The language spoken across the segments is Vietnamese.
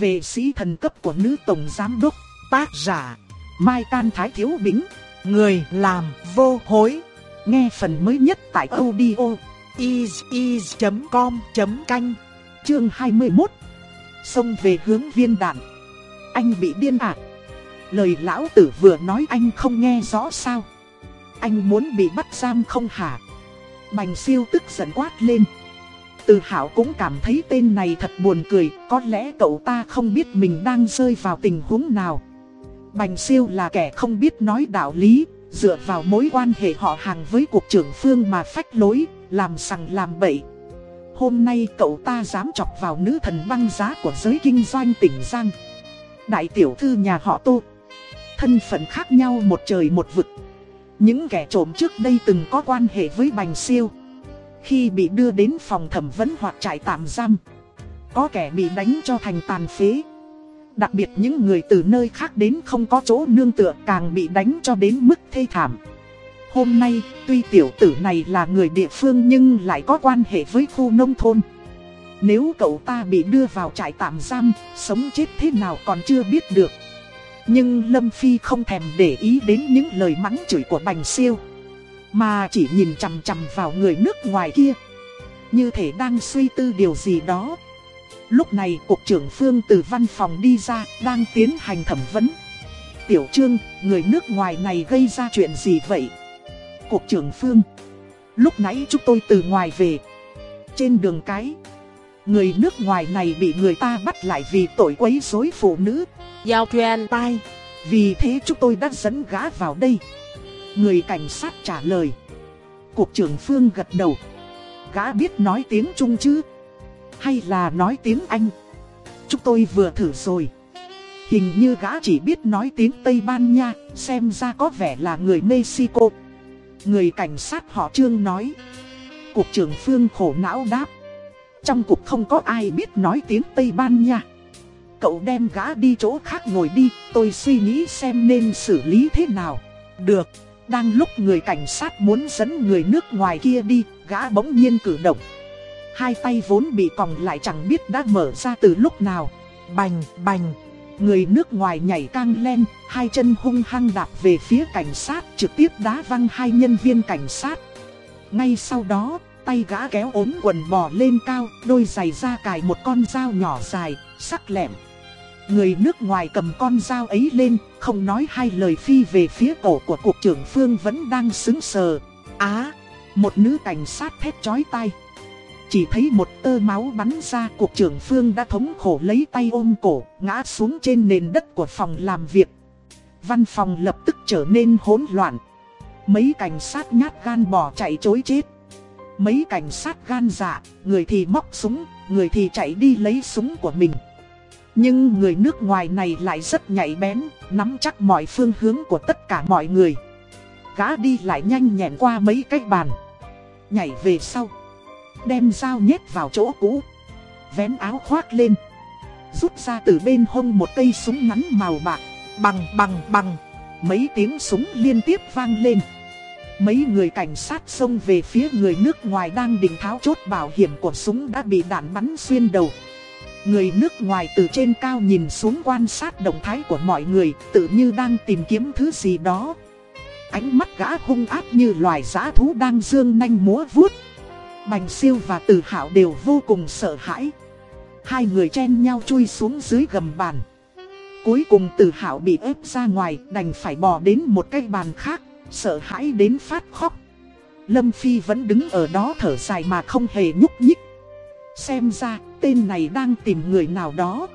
về sĩ thần cấp của nữ tổng giám đốc, tác giả, Mai Can Thái Thiếu Bính, người làm vô hối. Nghe phần mới nhất tại audio is.com.canh, chương 21. Xông về hướng viên đạn. Anh bị điên ạ. Lời lão tử vừa nói anh không nghe rõ sao. Anh muốn bị bắt giam không hả? Bành siêu tức giận quát lên. Từ hảo cũng cảm thấy tên này thật buồn cười, có lẽ cậu ta không biết mình đang rơi vào tình huống nào. Bành siêu là kẻ không biết nói đạo lý, dựa vào mối quan hệ họ hàng với cục trưởng phương mà phách lối, làm sằng làm bậy. Hôm nay cậu ta dám chọc vào nữ thần băng giá của giới kinh doanh tỉnh Giang. Đại tiểu thư nhà họ Tô. Thân phận khác nhau một trời một vực. Những kẻ trộm trước đây từng có quan hệ với Bành Siêu. Khi bị đưa đến phòng thẩm vấn hoặc trại tạm giam Có kẻ bị đánh cho thành tàn phế. Đặc biệt những người từ nơi khác đến không có chỗ nương tựa càng bị đánh cho đến mức thê thảm. Hôm nay tuy tiểu tử này là người địa phương nhưng lại có quan hệ với khu nông thôn. Nếu cậu ta bị đưa vào trại tạm giam, sống chết thế nào còn chưa biết được. Nhưng Lâm Phi không thèm để ý đến những lời mắng chửi của Bành Siêu mà chỉ nhìn chằm chằm vào người nước ngoài kia. Như thể đang suy tư điều gì đó. Lúc này cục trưởng Phương từ văn phòng đi ra Đang tiến hành thẩm vấn. Tiểu Trương, người nước ngoài này gây ra chuyện gì vậy? Cục trưởng Phương Lúc nãy chúng tôi từ ngoài về. Trên đường cái Người nước ngoài này bị người ta bắt lại vì tội quấy rối phụ nữ. Giao truyền tai Vì thế chúng tôi đã dẫn gã vào đây Người cảnh sát trả lời. Cục trưởng Phương gật đầu. Gã biết nói tiếng Trung chứ? Hay là nói tiếng Anh? Chúng tôi vừa thử rồi. Hình như gã chỉ biết nói tiếng Tây Ban Nha, xem ra có vẻ là người Mexico. Người cảnh sát họ Trương nói. Cục trưởng Phương khổ não đáp. Trong cục không có ai biết nói tiếng Tây Ban Nha. Cậu đem gã đi chỗ khác ngồi đi, tôi suy nghĩ xem nên xử lý thế nào. Được. Đang lúc người cảnh sát muốn dẫn người nước ngoài kia đi, gã bỗng nhiên cử động. Hai tay vốn bị còng lại chẳng biết đã mở ra từ lúc nào. Bành, bành. Người nước ngoài nhảy cang lên hai chân hung hăng đạp về phía cảnh sát, trực tiếp đá văng hai nhân viên cảnh sát. Ngay sau đó, tay gã kéo ốm quần bò lên cao, đôi giày ra cài một con dao nhỏ dài, sắc lẹm. Người nước ngoài cầm con dao ấy lên, không nói hai lời phi về phía cổ của cục trưởng Phương vẫn đang xứng sờ. Á, một nữ cảnh sát thét chói tay. Chỉ thấy một tơ máu bắn ra cục trưởng Phương đã thống khổ lấy tay ôm cổ, ngã xuống trên nền đất của phòng làm việc. Văn phòng lập tức trở nên hỗn loạn. Mấy cảnh sát nhát gan bỏ chạy chối chết. Mấy cảnh sát gan dạ, người thì móc súng, người thì chạy đi lấy súng của mình. Nhưng người nước ngoài này lại rất nhạy bén, nắm chắc mọi phương hướng của tất cả mọi người. Gã đi lại nhanh nhẹn qua mấy cái bàn. Nhảy về sau. Đem dao nhét vào chỗ cũ. Vén áo khoác lên. Rút ra từ bên hông một cây súng ngắn màu bạc. Bằng bằng bằng. Mấy tiếng súng liên tiếp vang lên. Mấy người cảnh sát xông về phía người nước ngoài đang định tháo chốt bảo hiểm của súng đã bị đạn bắn xuyên đầu. Người nước ngoài từ trên cao nhìn xuống quan sát động thái của mọi người, tự như đang tìm kiếm thứ gì đó. Ánh mắt gã hung ác như loài giã thú đang dương nanh múa vuốt. Bành siêu và tử hạo đều vô cùng sợ hãi. Hai người chen nhau chui xuống dưới gầm bàn. Cuối cùng tử hạo bị ép ra ngoài đành phải bỏ đến một cái bàn khác, sợ hãi đến phát khóc. Lâm Phi vẫn đứng ở đó thở dài mà không hề nhúc nhích. Xem ra tên này đang tìm người nào đó.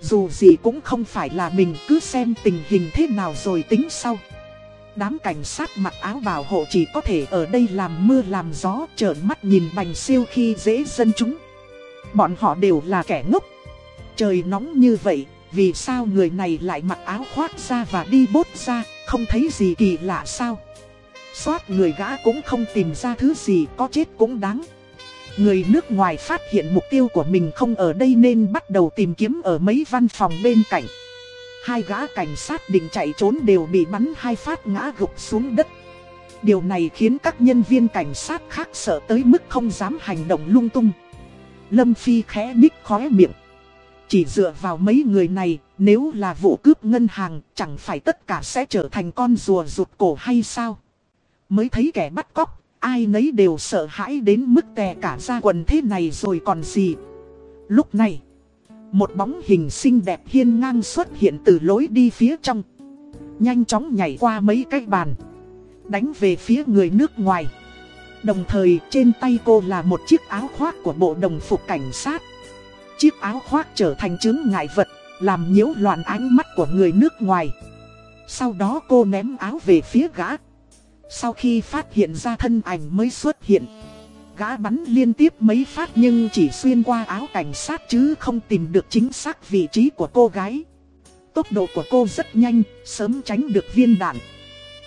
Dù gì cũng không phải là mình cứ xem tình hình thế nào rồi tính sau. Đám cảnh sát mặc áo bảo hộ chỉ có thể ở đây làm mưa làm gió trợn mắt nhìn bành siêu khi dễ dân chúng. Bọn họ đều là kẻ ngốc. Trời nóng như vậy, vì sao người này lại mặc áo khoác ra và đi bốt ra, không thấy gì kỳ lạ sao? Xoát người gã cũng không tìm ra thứ gì có chết cũng đáng. Người nước ngoài phát hiện mục tiêu của mình không ở đây nên bắt đầu tìm kiếm ở mấy văn phòng bên cạnh. Hai gã cảnh sát định chạy trốn đều bị bắn hai phát ngã gục xuống đất. Điều này khiến các nhân viên cảnh sát khác sợ tới mức không dám hành động lung tung. Lâm Phi khẽ bích khóe miệng. chỉ dựa vào mấy người này, nếu là vụ cướp ngân hàng, chẳng phải tất cả sẽ trở thành con rùa rụt cổ hay sao? Mới thấy kẻ bắt cóc, ai nấy đều sợ hãi đến mức tè cả ra quần thế này rồi còn gì. Lúc này, một bóng hình xinh đẹp hiên ngang xuất hiện từ lối đi phía trong. Nhanh chóng nhảy qua mấy cái bàn, đánh về phía người nước ngoài. Đồng thời trên tay cô là một chiếc áo khoác của bộ đồng phục cảnh sát. Chiếc áo khoác trở thành chứng ngại vật, làm nhiễu loạn ánh mắt của người nước ngoài. Sau đó cô ném áo về phía gã. Sau khi phát hiện ra thân ảnh mới xuất hiện. Gã bắn liên tiếp mấy phát nhưng chỉ xuyên qua áo cảnh sát chứ không tìm được chính xác vị trí của cô gái. Tốc độ của cô rất nhanh, sớm tránh được viên đạn.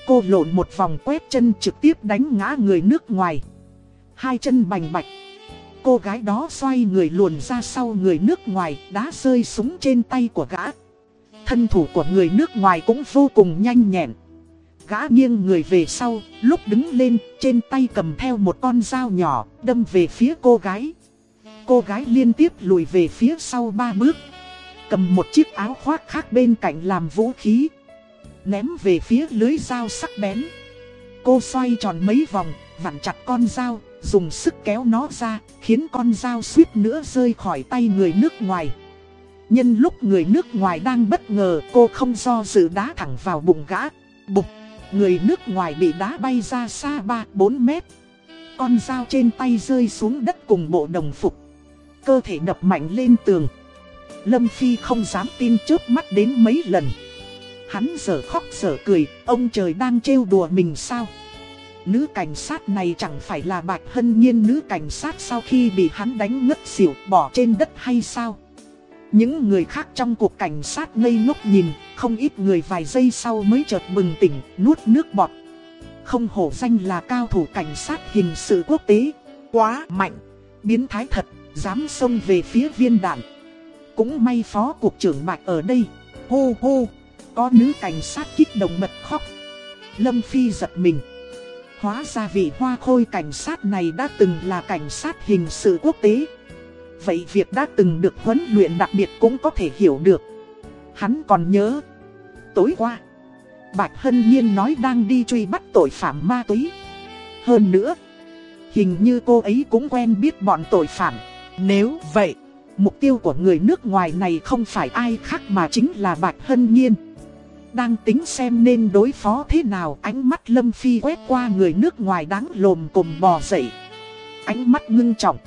Cô lộn một vòng quét chân trực tiếp đánh ngã người nước ngoài. Hai chân bành bạch. Cô gái đó xoay người luồn ra sau người nước ngoài, đá rơi súng trên tay của gã. Thân thủ của người nước ngoài cũng vô cùng nhanh nhẹn. Gã nghiêng người về sau, lúc đứng lên, trên tay cầm theo một con dao nhỏ, đâm về phía cô gái. Cô gái liên tiếp lùi về phía sau ba bước. Cầm một chiếc áo khoác khác bên cạnh làm vũ khí. Ném về phía lưới dao sắc bén. Cô xoay tròn mấy vòng, vặn chặt con dao, dùng sức kéo nó ra, khiến con dao suýt nữa rơi khỏi tay người nước ngoài. Nhân lúc người nước ngoài đang bất ngờ, cô không do dự đá thẳng vào bụng gã. Bục, người nước ngoài bị đá bay ra xa 3-4 mét. Con dao trên tay rơi xuống đất cùng bộ đồng phục. Cơ thể đập mạnh lên tường. Lâm Phi không dám tin trước mắt đến mấy lần. Hắn giờ khóc giờ cười, ông trời đang trêu đùa mình sao? Nữ cảnh sát này chẳng phải là Bạch Hân Nhiên nữ cảnh sát sau khi bị hắn đánh ngất xỉu bỏ trên đất hay sao? Những người khác trong cuộc cảnh sát ngây ngốc nhìn, không ít người vài giây sau mới chợt bừng tỉnh, nuốt nước bọt. Không hổ danh là cao thủ cảnh sát hình sự quốc tế, quá mạnh, biến thái thật, dám xông về phía viên đạn. Cũng may phó cục trưởng Bạch ở đây, hô hô, có nữ cảnh sát kích động mật khóc. Lâm Phi giật mình. Hóa ra vị hoa khôi cảnh sát này đã từng là cảnh sát hình sự quốc tế. Vậy việc đã từng được huấn luyện đặc biệt cũng có thể hiểu được. Hắn còn nhớ. Tối qua, Bạch Hân Nhiên nói đang đi truy bắt tội phạm ma túy. Hơn nữa, hình như cô ấy cũng quen biết bọn tội phạm. Nếu vậy, mục tiêu của người nước ngoài này không phải ai khác mà chính là Bạch Hân Nhiên. Đang tính xem nên đối phó thế nào ánh mắt Lâm Phi quét qua người nước ngoài đáng lồm cồm bò dậy. Ánh mắt ngưng trọng.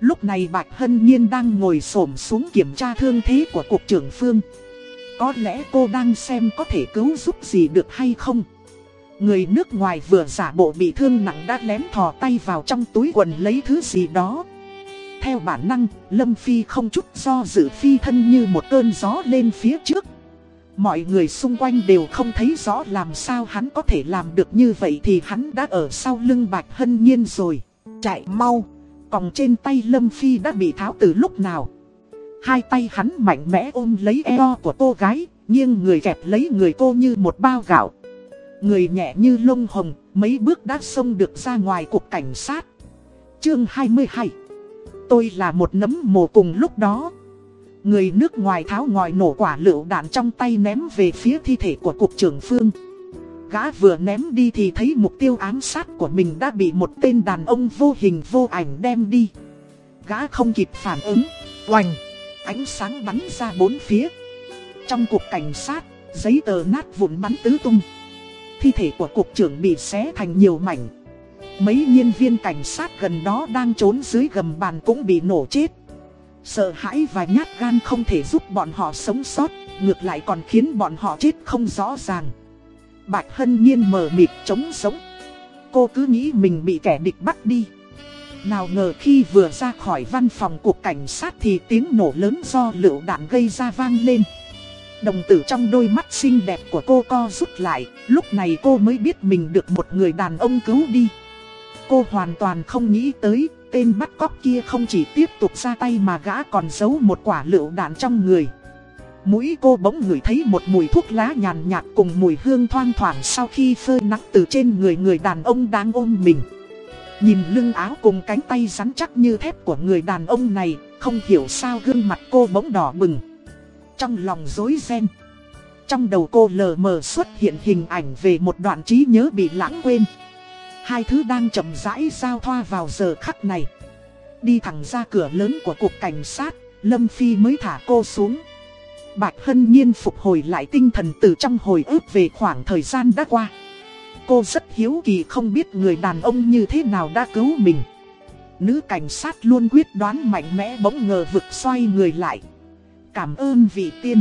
Lúc này Bạch Hân Nhiên đang ngồi xổm xuống kiểm tra thương thế của Cục trưởng Phương. Có lẽ cô đang xem có thể cứu giúp gì được hay không. Người nước ngoài vừa giả bộ bị thương nặng đã lén thò tay vào trong túi quần lấy thứ gì đó. Theo bản năng, Lâm Phi không chút do dự phi thân như một cơn gió lên phía trước. Mọi người xung quanh đều không thấy rõ làm sao hắn có thể làm được như vậy thì hắn đã ở sau lưng Bạch Hân Nhiên rồi. Chạy mau, còn trên tay Lâm Phi đã bị tháo từ lúc nào. Hai tay hắn mạnh mẽ ôm lấy eo của cô gái, nhưng người kẹp lấy người cô như một bao gạo. Người nhẹ như lông hồng, mấy bước đã xông được ra ngoài cục cảnh sát. Chương 22 Tôi là một nấm mồ cùng lúc đó. Người nước ngoài tháo ngòi nổ quả lựu đạn trong tay ném về phía thi thể của cục trưởng Phương. Gã vừa ném đi thì thấy mục tiêu ám sát của mình đã bị một tên đàn ông vô hình vô ảnh đem đi. Gã không kịp phản ứng, oành, ánh sáng bắn ra bốn phía. Trong cuộc cảnh sát, giấy tờ nát vụn bắn tứ tung. Thi thể của cục trưởng bị xé thành nhiều mảnh. Mấy nhân viên cảnh sát gần đó đang trốn dưới gầm bàn cũng bị nổ chết. Sợ hãi và nhát gan không thể giúp bọn họ sống sót, ngược lại còn khiến bọn họ chết không rõ ràng. Bạch Hân Nhiên mờ mịt trống sống. Cô cứ nghĩ mình bị kẻ địch bắt đi. Nào ngờ khi vừa ra khỏi văn phòng cục cảnh sát thì tiếng nổ lớn do lựu đạn gây ra vang lên. Đồng tử trong đôi mắt xinh đẹp của cô co rút lại, lúc này cô mới biết mình được một người đàn ông cứu đi. Cô hoàn toàn không nghĩ tới Tên bắt cóc kia không chỉ tiếp tục ra tay mà gã còn giấu một quả lựu đạn trong người. Mũi cô bỗng ngửi thấy một mùi thuốc lá nhàn nhạt cùng mùi hương thoang thoảng sau khi phơi nắng từ trên người người đàn ông đang ôm mình. Nhìn lưng áo cùng cánh tay rắn chắc như thép của người đàn ông này, không hiểu sao gương mặt cô bỗng đỏ bừng. Trong lòng rối ren. Trong đầu cô lờ mờ xuất hiện hình ảnh về một đoạn trí nhớ bị lãng quên. Hai thứ đang chậm rãi giao thoa vào giờ khắc này. Đi thẳng ra cửa lớn của cục cảnh sát, Lâm Phi mới thả cô xuống. Bạch Hân Nhiên phục hồi lại tinh thần từ trong hồi ức về khoảng thời gian đã qua. Cô rất hiếu kỳ không biết người đàn ông như thế nào đã cứu mình. Nữ cảnh sát luôn quyết đoán mạnh mẽ bỗng ngờ vực xoay người lại. Cảm ơn vị tiên.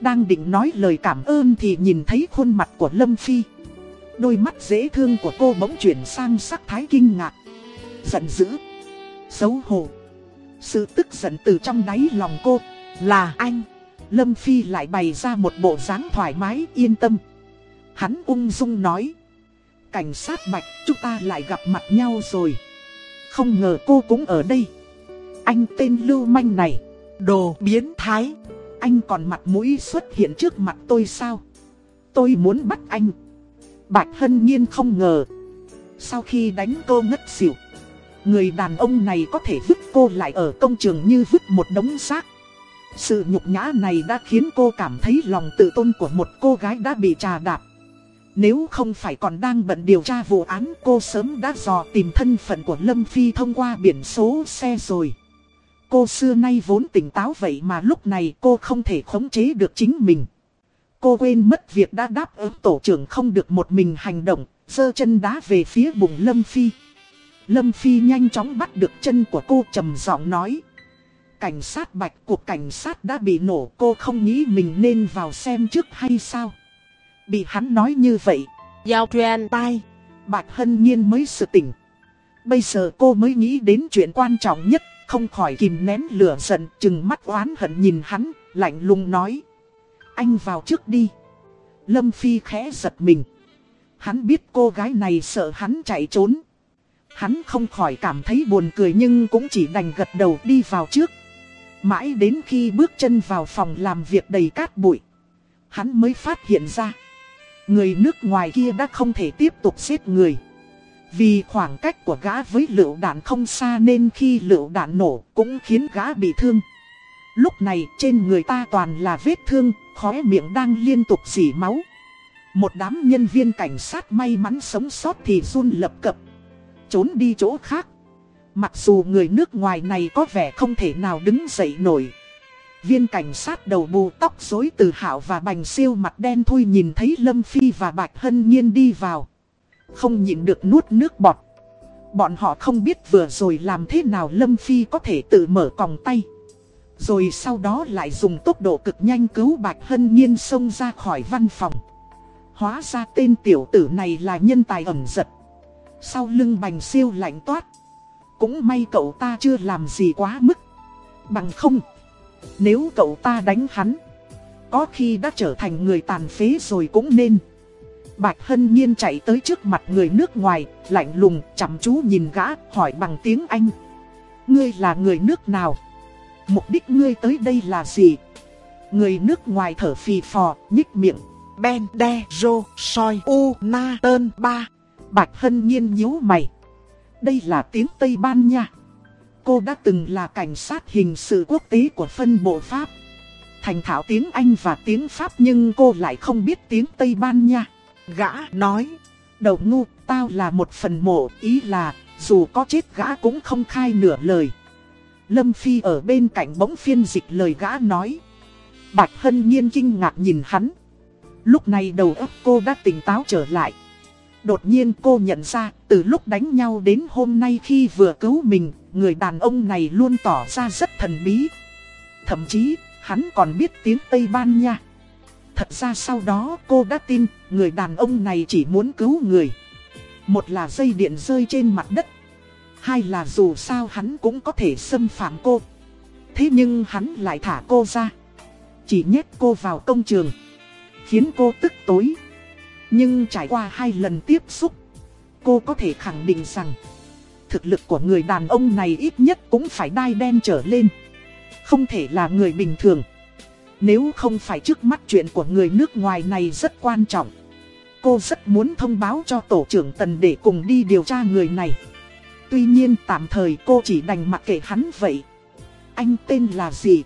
Đang định nói lời cảm ơn thì nhìn thấy khuôn mặt của Lâm Phi. Đôi mắt dễ thương của cô bỗng chuyển sang sắc thái kinh ngạc. Giận dữ. Xấu hổ. Sự tức giận từ trong đáy lòng cô. Là anh. Lâm Phi lại bày ra một bộ dáng thoải mái, yên tâm. Hắn ung dung nói. Cảnh sát Bạch, chúng ta lại gặp mặt nhau rồi. Không ngờ cô cũng ở đây. Anh tên Lưu Manh này. Đồ biến thái. Anh còn mặt mũi xuất hiện trước mặt tôi sao? Tôi muốn bắt anh. Bạch Hân Nhiên không ngờ. Sau khi đánh cô ngất xỉu. Người đàn ông này có thể vứt cô lại ở công trường như vứt một đống xác. Sự nhục nhã này đã khiến cô cảm thấy lòng tự tôn của một cô gái đã bị trà đạp. Nếu không phải còn đang bận điều tra vụ án cô sớm đã dò tìm thân phận của Lâm Phi thông qua biển số xe rồi. Cô xưa nay vốn tỉnh táo vậy mà lúc này cô không thể khống chế được chính mình. Cô quên mất việc đã đáp ứng tổ trưởng không được một mình hành động, giơ chân đá về phía bụng Lâm Phi. Lâm Phi nhanh chóng bắt được chân của cô trầm giọng nói. Cảnh sát bạch cuộc cảnh sát đã bị nổ cô không nghĩ mình nên vào xem trước hay sao. Bị hắn nói như vậy. Giao truyền tai. Bạch Hân Nhiên mới sự tỉnh. Bây giờ cô mới nghĩ đến chuyện quan trọng nhất. Không khỏi kìm nén lửa giận chừng mắt oán hận nhìn hắn. Lạnh lùng nói. Anh vào trước đi. Lâm Phi khẽ giật mình. Hắn biết cô gái này sợ hắn chạy trốn. Hắn không khỏi cảm thấy buồn cười nhưng cũng chỉ đành gật đầu đi vào trước. Mãi đến khi bước chân vào phòng làm việc đầy cát bụi. Hắn mới phát hiện ra. Người nước ngoài kia đã không thể tiếp tục giết người. Vì khoảng cách của gã với lựu đạn không xa nên khi lựu đạn nổ cũng khiến gã bị thương. Lúc này trên người ta toàn là vết thương, khóe miệng đang liên tục dỉ máu. Một đám nhân viên cảnh sát may mắn sống sót thì run lập cập. Trốn đi chỗ khác. Mặc dù người nước ngoài này có vẻ không thể nào đứng dậy nổi. Viên cảnh sát đầu bù tóc rối từ hảo và bành siêu mặt đen thui nhìn thấy Lâm Phi và Bạch Hân Nhiên đi vào. Không nhịn được nuốt nước bọt. Bọn họ không biết vừa rồi làm thế nào Lâm Phi có thể tự mở còng tay. Rồi sau đó lại dùng tốc độ cực nhanh cứu Bạch Hân Nhiên xông ra khỏi văn phòng. Hóa ra tên tiểu tử này là nhân tài ẩm giật. Sau lưng bành siêu lạnh toát. Cũng may cậu ta chưa làm gì quá mức. Bằng không. Nếu cậu ta đánh hắn. Có khi đã trở thành người tàn phế rồi cũng nên. Bạch Hân Nhiên chạy tới trước mặt người nước ngoài, lạnh lùng, chăm chú nhìn gã, hỏi bằng tiếng Anh. Ngươi là người nước nào? Mục đích ngươi tới đây là gì? Người nước ngoài thở phì phò, nhích miệng. Ben, De, Rô, Soi, U, Na, Tơn, Ba. Bạch Hân Nhiên nhíu mày. Đây là tiếng Tây Ban Nha. Cô đã từng là cảnh sát hình sự quốc tế của phân bộ Pháp. Thành thạo tiếng Anh và tiếng Pháp nhưng cô lại không biết tiếng Tây Ban Nha. Gã nói, đầu ngu, tao là một phần mộ, ý là, dù có chết gã cũng không khai nửa lời. Lâm Phi ở bên cạnh bỗng phiên dịch lời gã nói. Bạch Hân Nhiên kinh ngạc nhìn hắn. Lúc này đầu óc cô đã tỉnh táo trở lại. Đột nhiên cô nhận ra, từ lúc đánh nhau đến hôm nay khi vừa cứu mình, người đàn ông này luôn tỏ ra rất thần bí. Thậm chí, hắn còn biết tiếng Tây Ban Nha. Thật ra sau đó cô đã tin, người đàn ông này chỉ muốn cứu người. Một là dây điện rơi trên mặt đất. Hai là dù sao hắn cũng có thể xâm phạm cô. Thế nhưng hắn lại thả cô ra. Chỉ nhét cô vào công trường. Khiến cô tức tối. Nhưng trải qua hai lần tiếp xúc, cô có thể khẳng định rằng thực lực của người đàn ông này ít nhất cũng phải đai đen trở lên. Không thể là người bình thường. Nếu không phải trước mắt chuyện của người nước ngoài này rất quan trọng. Cô rất muốn thông báo cho tổ trưởng Tần để cùng đi điều tra người này. tuy nhiên tạm thời cô chỉ đành mặc kệ hắn vậy. Anh tên là gì?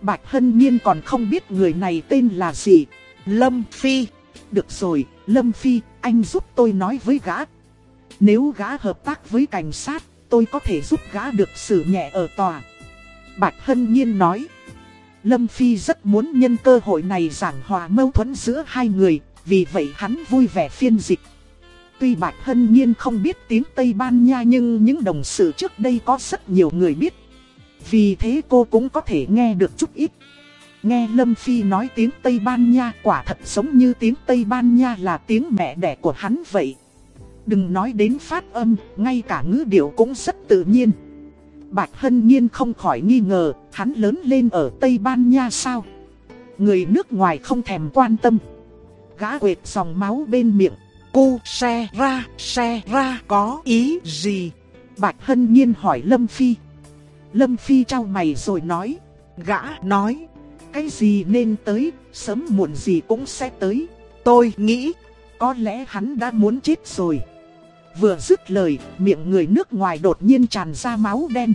Bạch Hân Nhiên còn không biết người này tên là gì. Lâm Phi. Được rồi, Lâm Phi, anh giúp tôi nói với gã. Nếu gã hợp tác với cảnh sát, tôi có thể giúp gã được xử nhẹ ở tòa. Bạch Hân Nhiên nói. Lâm Phi rất muốn nhân cơ hội này giảng hòa mâu thuẫn giữa hai người, vì vậy hắn vui vẻ phiên dịch. Tuy Bạch Hân Nhiên không biết tiếng Tây Ban Nha nhưng những đồng sự trước đây có rất nhiều người biết. Vì thế cô cũng có thể nghe được chút ít. Nghe Lâm Phi nói tiếng Tây Ban Nha quả thật giống như tiếng Tây Ban Nha là tiếng mẹ đẻ của hắn vậy. Đừng nói đến phát âm, ngay cả ngữ điệu cũng rất tự nhiên. Bạch Hân Nhiên không khỏi nghi ngờ, hắn lớn lên ở Tây Ban Nha sao? Người nước ngoài không thèm quan tâm. Gã quệt dòng máu bên miệng. Cô xe ra, xe ra có ý gì? Bạch Hân Nhiên hỏi Lâm Phi. Lâm Phi trao mày rồi nói. Gã nói. Cái gì nên tới, sớm muộn gì cũng sẽ tới. Tôi nghĩ, có lẽ hắn đã muốn chết rồi. Vừa dứt lời, miệng người nước ngoài đột nhiên tràn ra máu đen.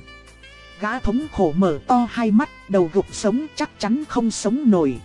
Gã thống khổ mở to hai mắt, đầu gục sống chắc chắn không sống nổi.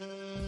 Mm-hmm.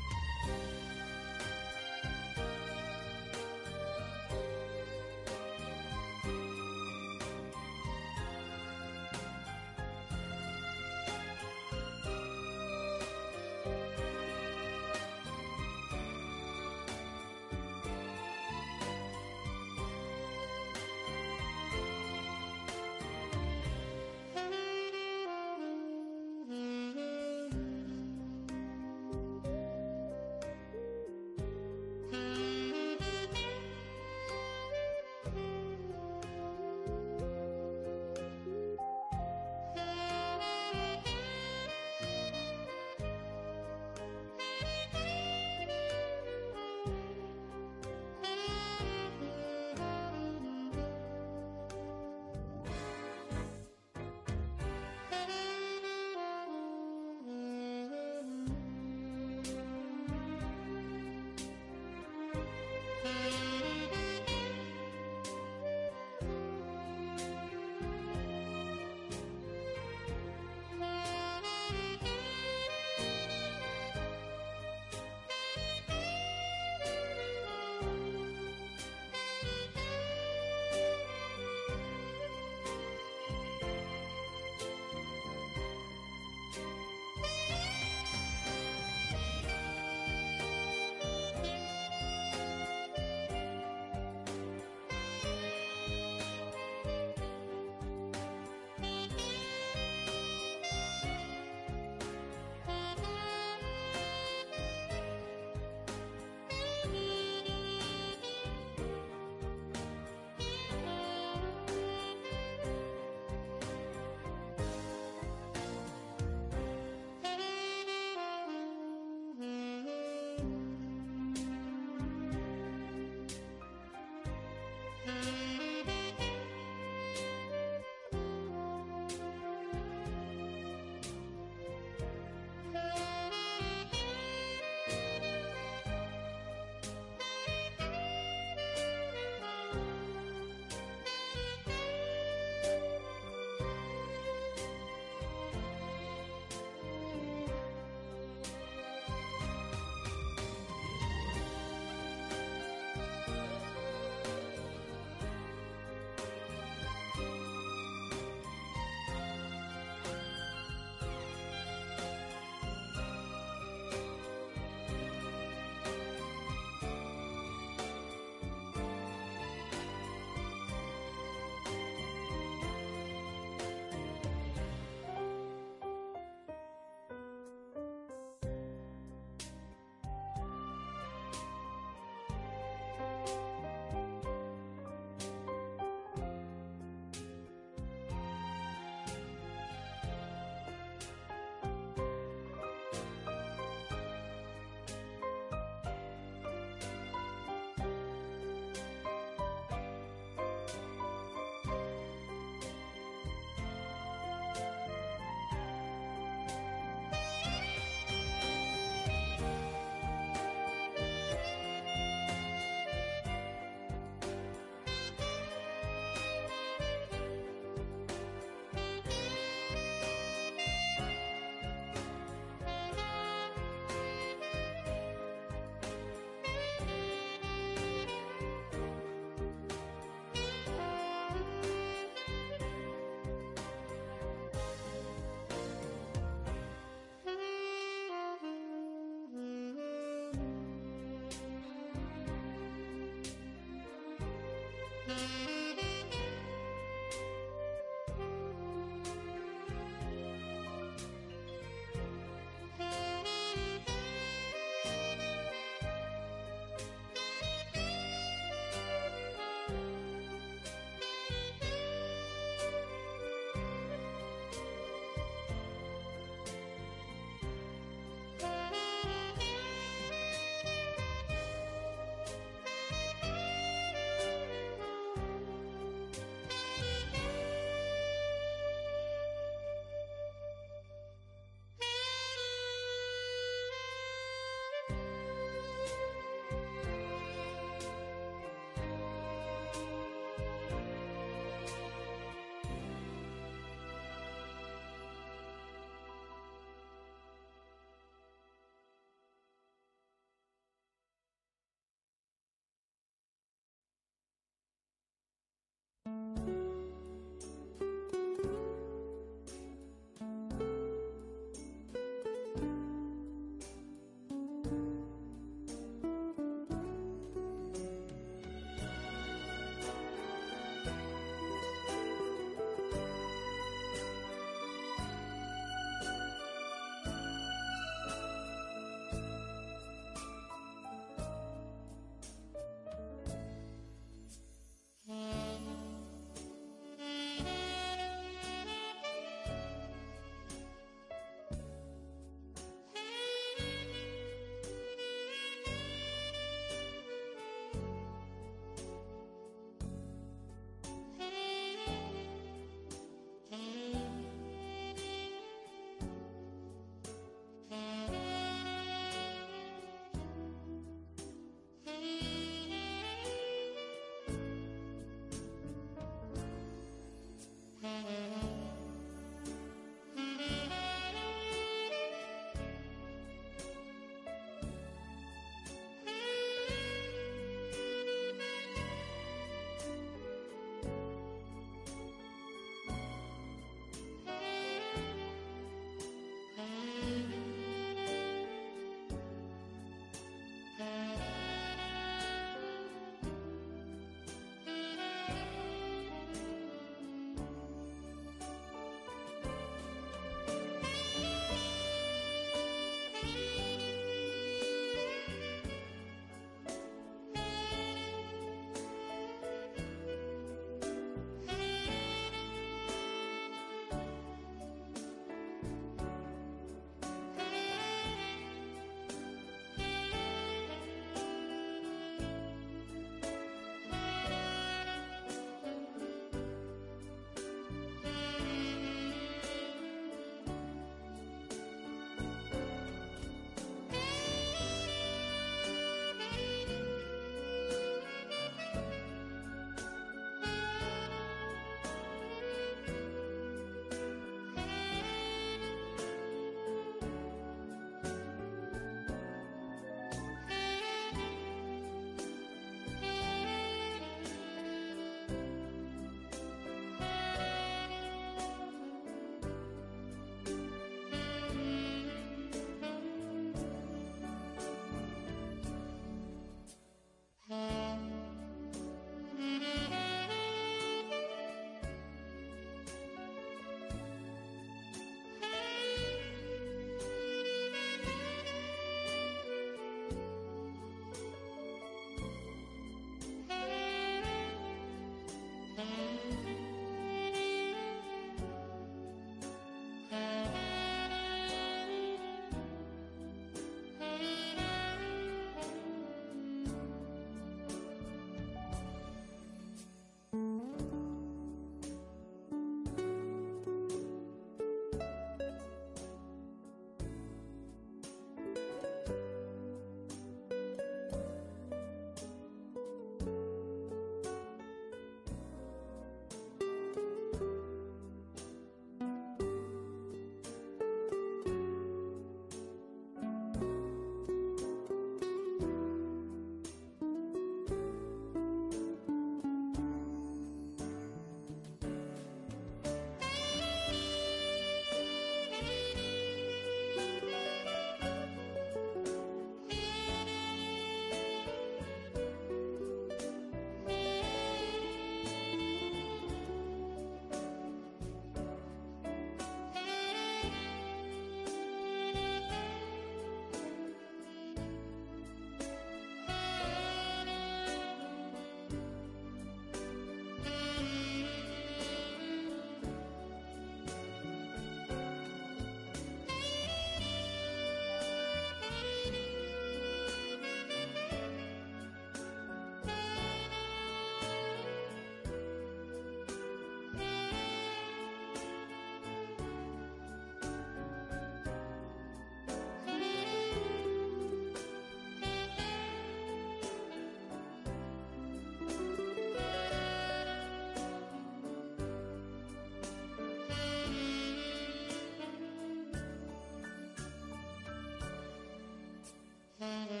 Mm-hmm.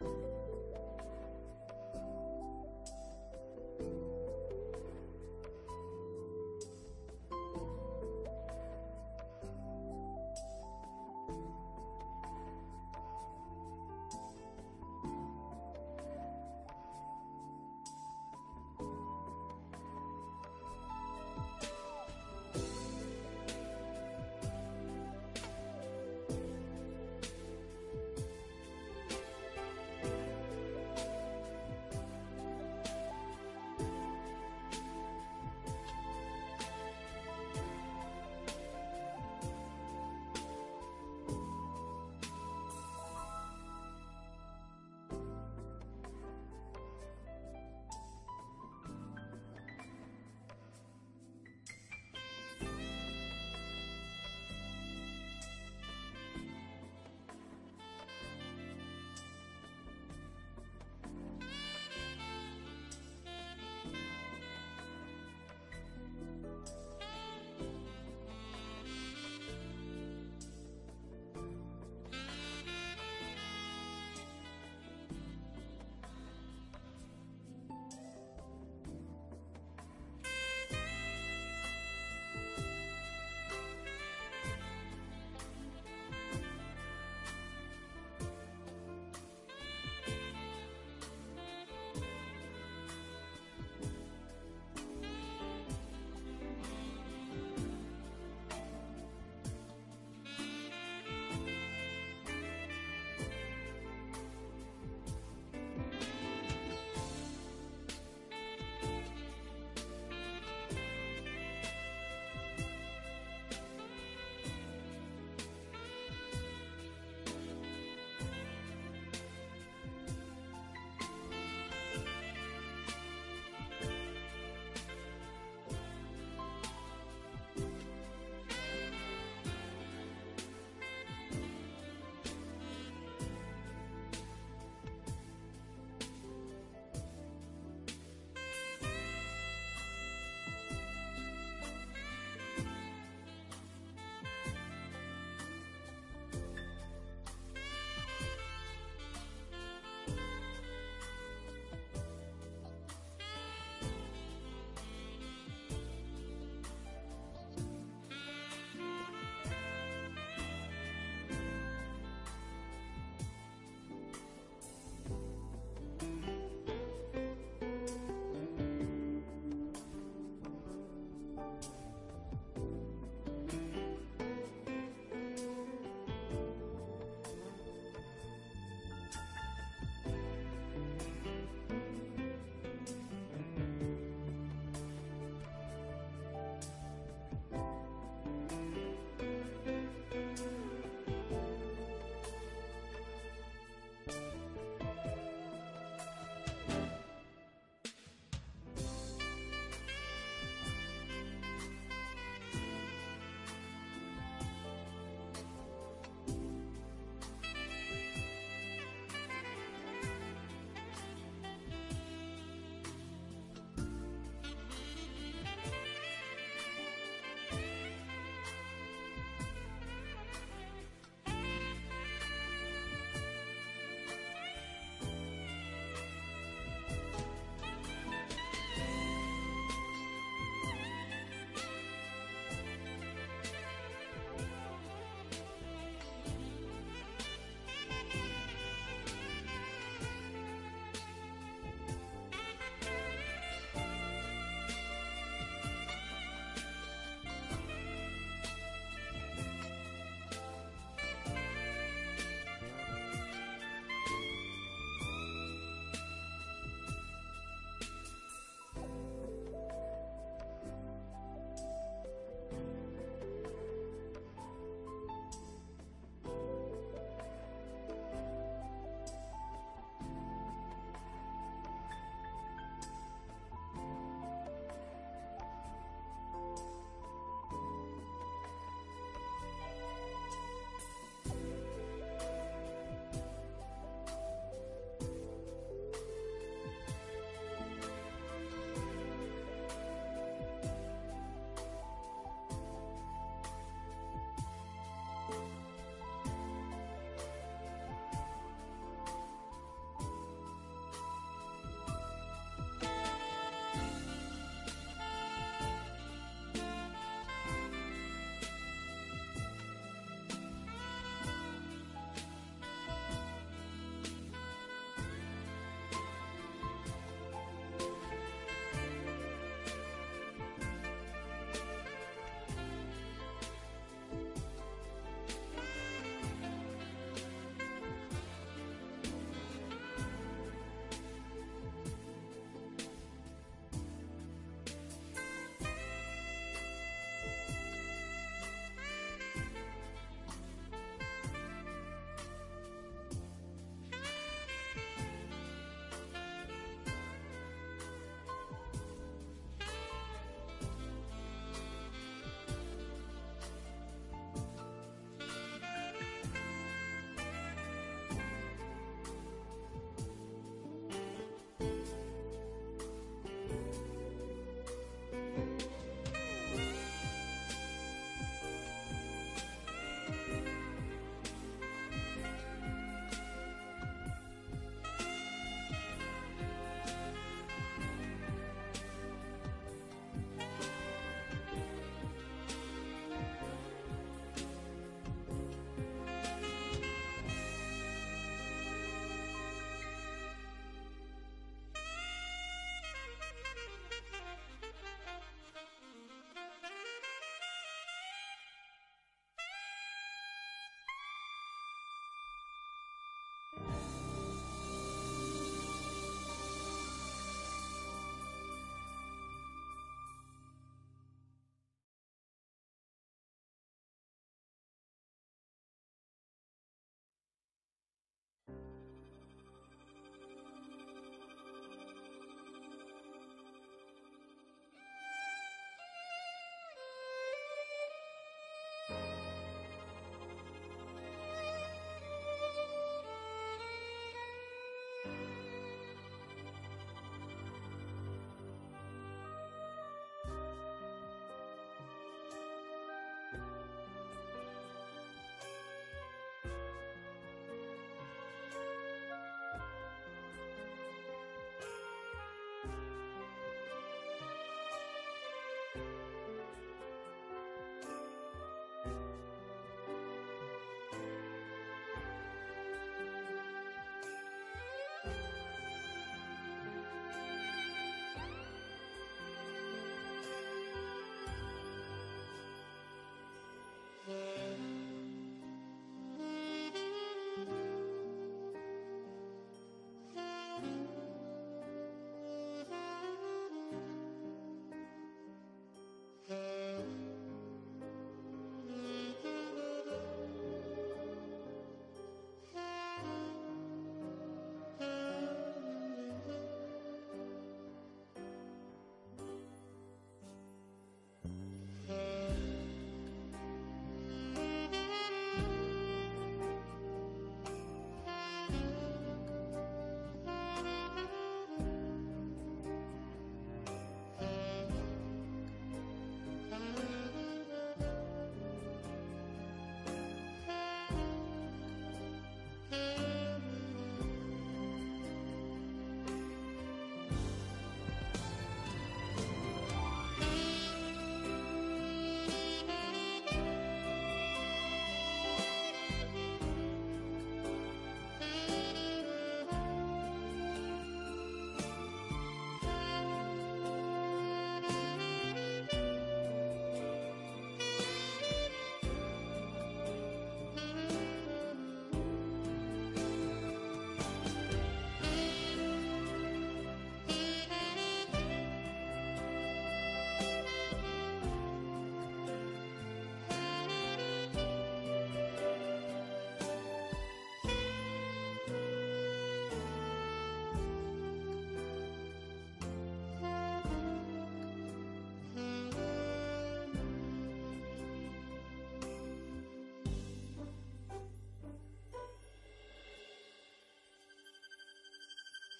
Bye.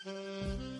Música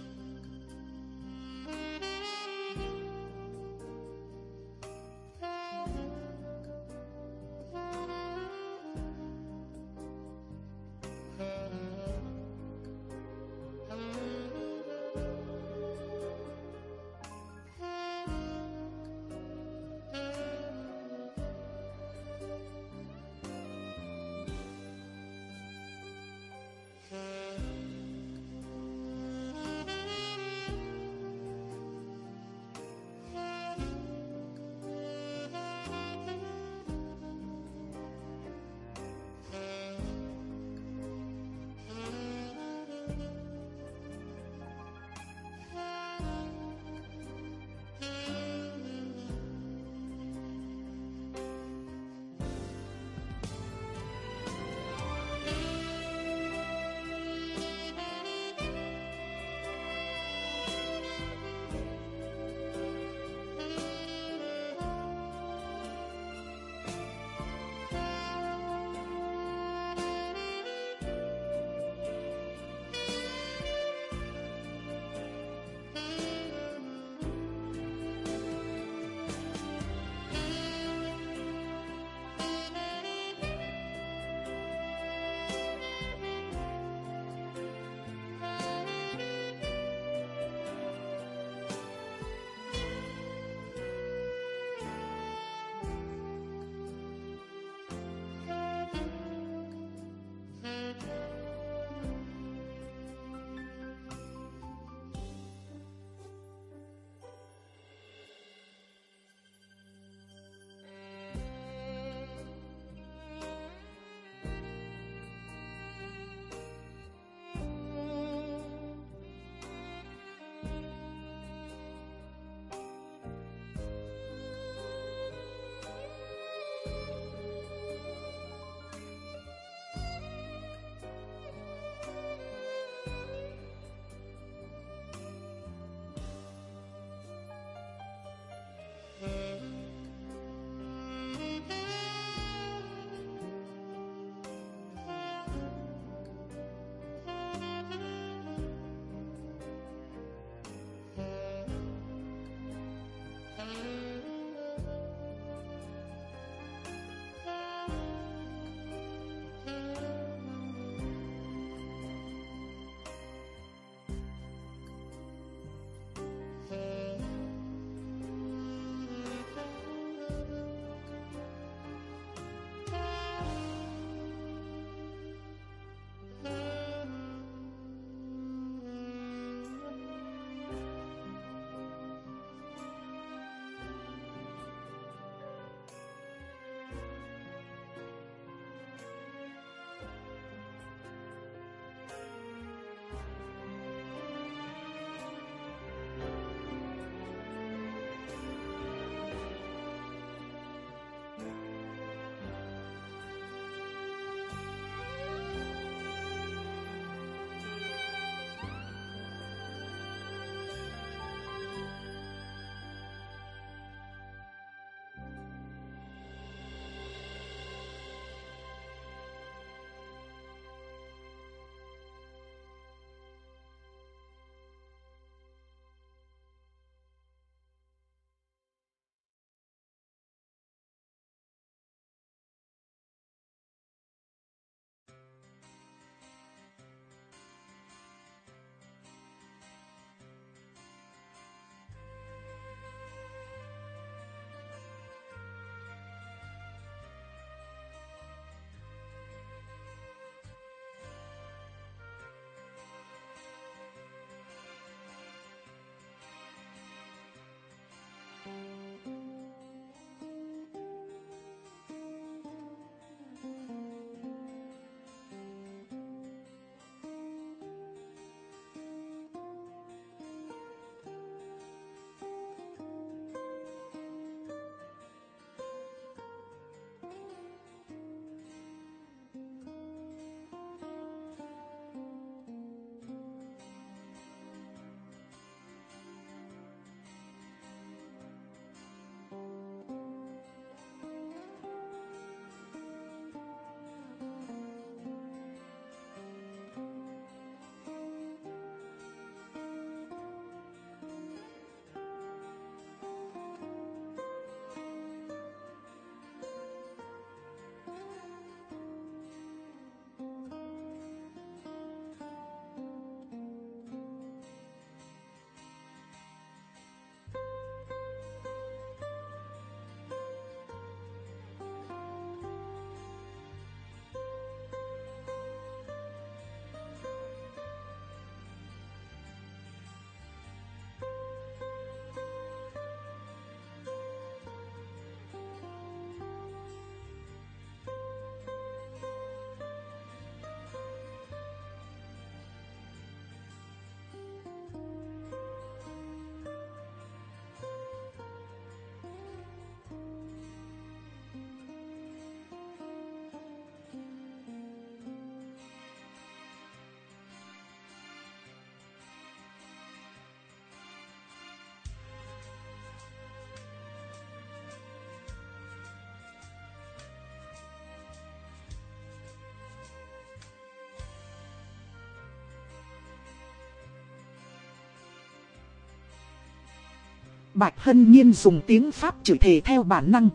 Bạch Hân Nhiên dùng tiếng Pháp chửi thề theo bản năng.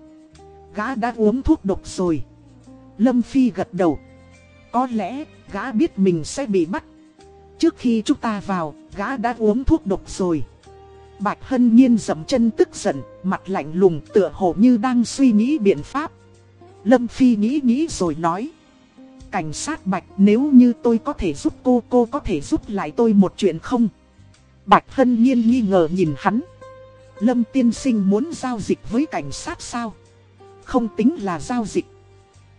Gã đã uống thuốc độc rồi. Lâm Phi gật đầu. Có lẽ, gã biết mình sẽ bị bắt. Trước khi chúng ta vào, gã đã uống thuốc độc rồi. Bạch Hân Nhiên dầm chân tức giận, mặt lạnh lùng tựa hồ như đang suy nghĩ biện pháp. Lâm Phi nghĩ nghĩ rồi nói. Cảnh sát Bạch nếu như tôi có thể giúp cô, cô có thể giúp lại tôi một chuyện không? Bạch Hân Nhiên nghi ngờ nhìn hắn. Lâm Tiên Sinh muốn giao dịch với cảnh sát sao? Không tính là giao dịch.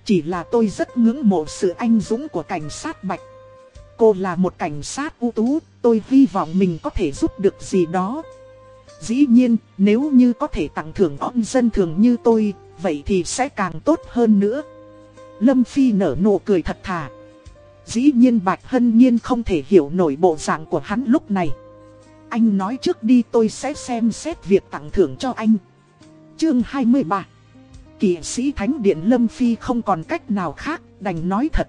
Chỉ là tôi rất ngưỡng mộ sự anh dũng của cảnh sát Bạch. Cô là một cảnh sát ưu tú, tôi hy vọng mình có thể giúp được gì đó. Dĩ nhiên, nếu như có thể tặng thưởng ón dân thường như tôi, vậy thì sẽ càng tốt hơn nữa. Lâm Phi nở nụ cười thật thà. Dĩ nhiên Bạch Hân Nhiên không thể hiểu nổi bộ dạng của hắn lúc này. Anh nói trước đi tôi sẽ xem xét việc tặng thưởng cho anh. Chương 23 Kỵ sĩ Thánh Điện Lâm Phi không còn cách nào khác, đành nói thật.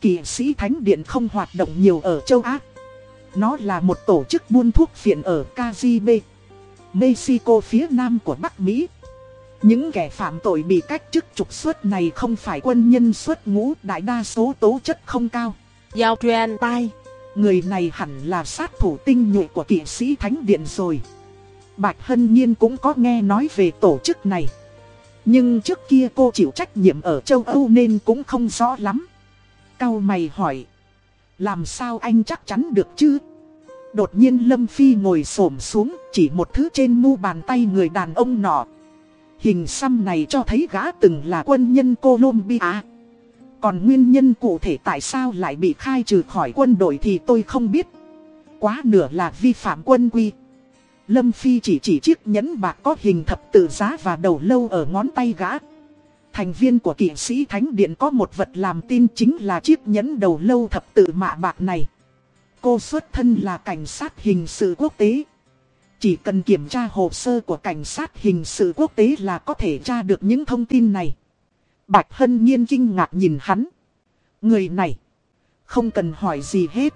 Kỵ sĩ Thánh Điện không hoạt động nhiều ở châu Á. Nó là một tổ chức buôn thuốc phiện ở KGB, Mexico phía nam của Bắc Mỹ. Những kẻ phạm tội bị cách chức trục xuất này không phải quân nhân xuất ngũ đại đa số tố chất không cao. Giao truyền tai. Người này hẳn là sát thủ tinh nhuệ của kỵ sĩ Thánh Điện rồi. Bạch Hân Nhiên cũng có nghe nói về tổ chức này. Nhưng trước kia cô chịu trách nhiệm ở châu Âu nên cũng không rõ lắm. Cao mày hỏi. Làm sao anh chắc chắn được chứ? Đột nhiên Lâm Phi ngồi xổm xuống, chỉ một thứ trên mu bàn tay người đàn ông nọ. Hình xăm này cho thấy gã từng là quân nhân Colombia. Còn nguyên nhân cụ thể tại sao lại bị khai trừ khỏi quân đội thì tôi không biết. Quá nửa là vi phạm quân quy. Lâm Phi chỉ chỉ chiếc nhẫn bạc có hình thập tự giá và đầu lâu ở ngón tay gã. Thành viên của kỵ sĩ Thánh Điện có một vật làm tin chính là chiếc nhẫn đầu lâu thập tự mạ bạc này. Cô xuất thân là cảnh sát hình sự quốc tế. Chỉ cần kiểm tra hồ sơ của cảnh sát hình sự quốc tế là có thể tra được những thông tin này. Bạch Hân nhiên kinh ngạc nhìn hắn. Người này, không cần hỏi gì hết.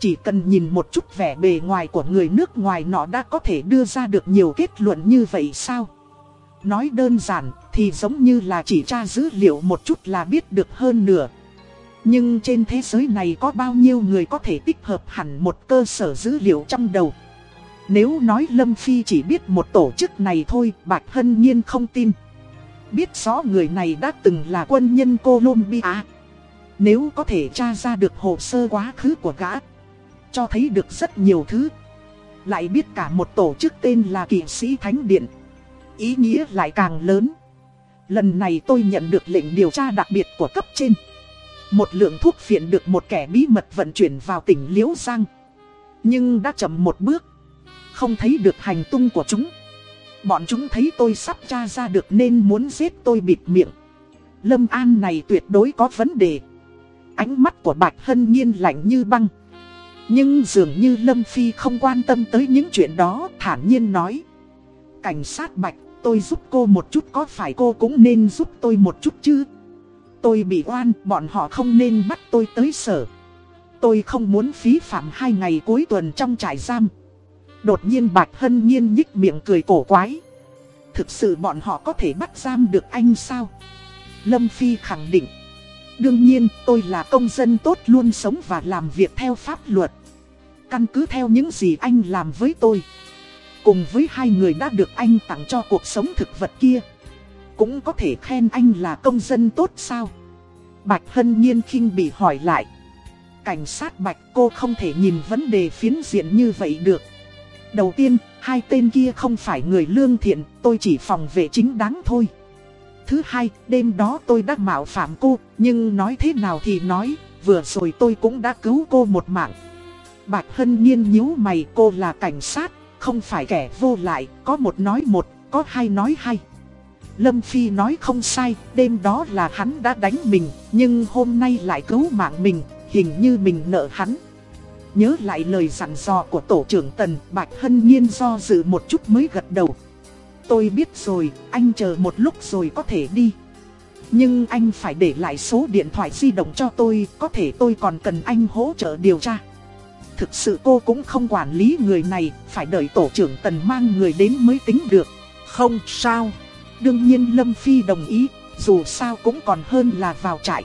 Chỉ cần nhìn một chút vẻ bề ngoài của người nước ngoài nọ đã có thể đưa ra được nhiều kết luận như vậy sao? Nói đơn giản thì giống như là chỉ tra dữ liệu một chút là biết được hơn nửa. Nhưng trên thế giới này có bao nhiêu người có thể tích hợp hẳn một cơ sở dữ liệu trong đầu? Nếu nói Lâm Phi chỉ biết một tổ chức này thôi, Bạch Hân Nhiên không tin. Biết rõ người này đã từng là quân nhân Colombia. Nếu có thể tra ra được hồ sơ quá khứ của gã, cho thấy được rất nhiều thứ. Lại biết cả một tổ chức tên là Kỵ sĩ Thánh Điện. Ý nghĩa lại càng lớn. Lần này tôi nhận được lệnh điều tra đặc biệt của cấp trên. Một lượng thuốc phiện được một kẻ bí mật vận chuyển vào tỉnh Liễu Giang. Nhưng đã chậm một bước. Không thấy được hành tung của chúng. Bọn chúng thấy tôi sắp tra ra được nên muốn giết tôi bịt miệng. Lâm An này tuyệt đối có vấn đề. Ánh mắt của Bạch Hân Nhiên lạnh như băng. Nhưng dường như Lâm Phi không quan tâm tới những chuyện đó, thản nhiên nói. Cảnh sát Bạch, tôi giúp cô một chút có phải cô cũng nên giúp tôi một chút chứ? Tôi bị oan, bọn họ không nên bắt tôi tới sở. Tôi không muốn phí phạm hai ngày cuối tuần trong trại giam. Đột nhiên Bạch Hân Nhiên nhích miệng cười cổ quái. Thực sự bọn họ có thể bắt giam được anh sao? Lâm Phi khẳng định. Đương nhiên, tôi là công dân tốt luôn sống và làm việc theo pháp luật. Căn cứ theo những gì anh làm với tôi. Cùng với hai người đã được anh tặng cho cuộc sống thực vật kia. Cũng có thể khen anh là công dân tốt sao? Bạch Hân Nhiên khinh bị hỏi lại. Cảnh sát Bạch, cô không thể nhìn vấn đề phiến diện như vậy được. Đầu tiên, hai tên kia không phải người lương thiện, tôi chỉ phòng vệ chính đáng thôi. Thứ hai, đêm đó tôi đã mạo phạm cô, nhưng nói thế nào thì nói, vừa rồi tôi cũng đã cứu cô một mạng. Bạch Hân Nhiên nhíu mày cô là cảnh sát, không phải kẻ vô lại, có một nói một, có hai nói hai. Lâm Phi nói không sai, đêm đó là hắn đã đánh mình, nhưng hôm nay lại cứu mạng mình, hình như mình nợ hắn. Nhớ lại lời dặn dò của tổ trưởng Tần, Bạch Hân Nhiên do dự một chút mới gật đầu. Tôi biết rồi, anh chờ một lúc rồi có thể đi. Nhưng anh phải để lại số điện thoại di động cho tôi, có thể tôi còn cần anh hỗ trợ điều tra. Thực sự cô cũng không quản lý người này, phải đợi tổ trưởng tần mang người đến mới tính được. Không sao. Đương nhiên Lâm Phi đồng ý, dù sao cũng còn hơn là vào trại.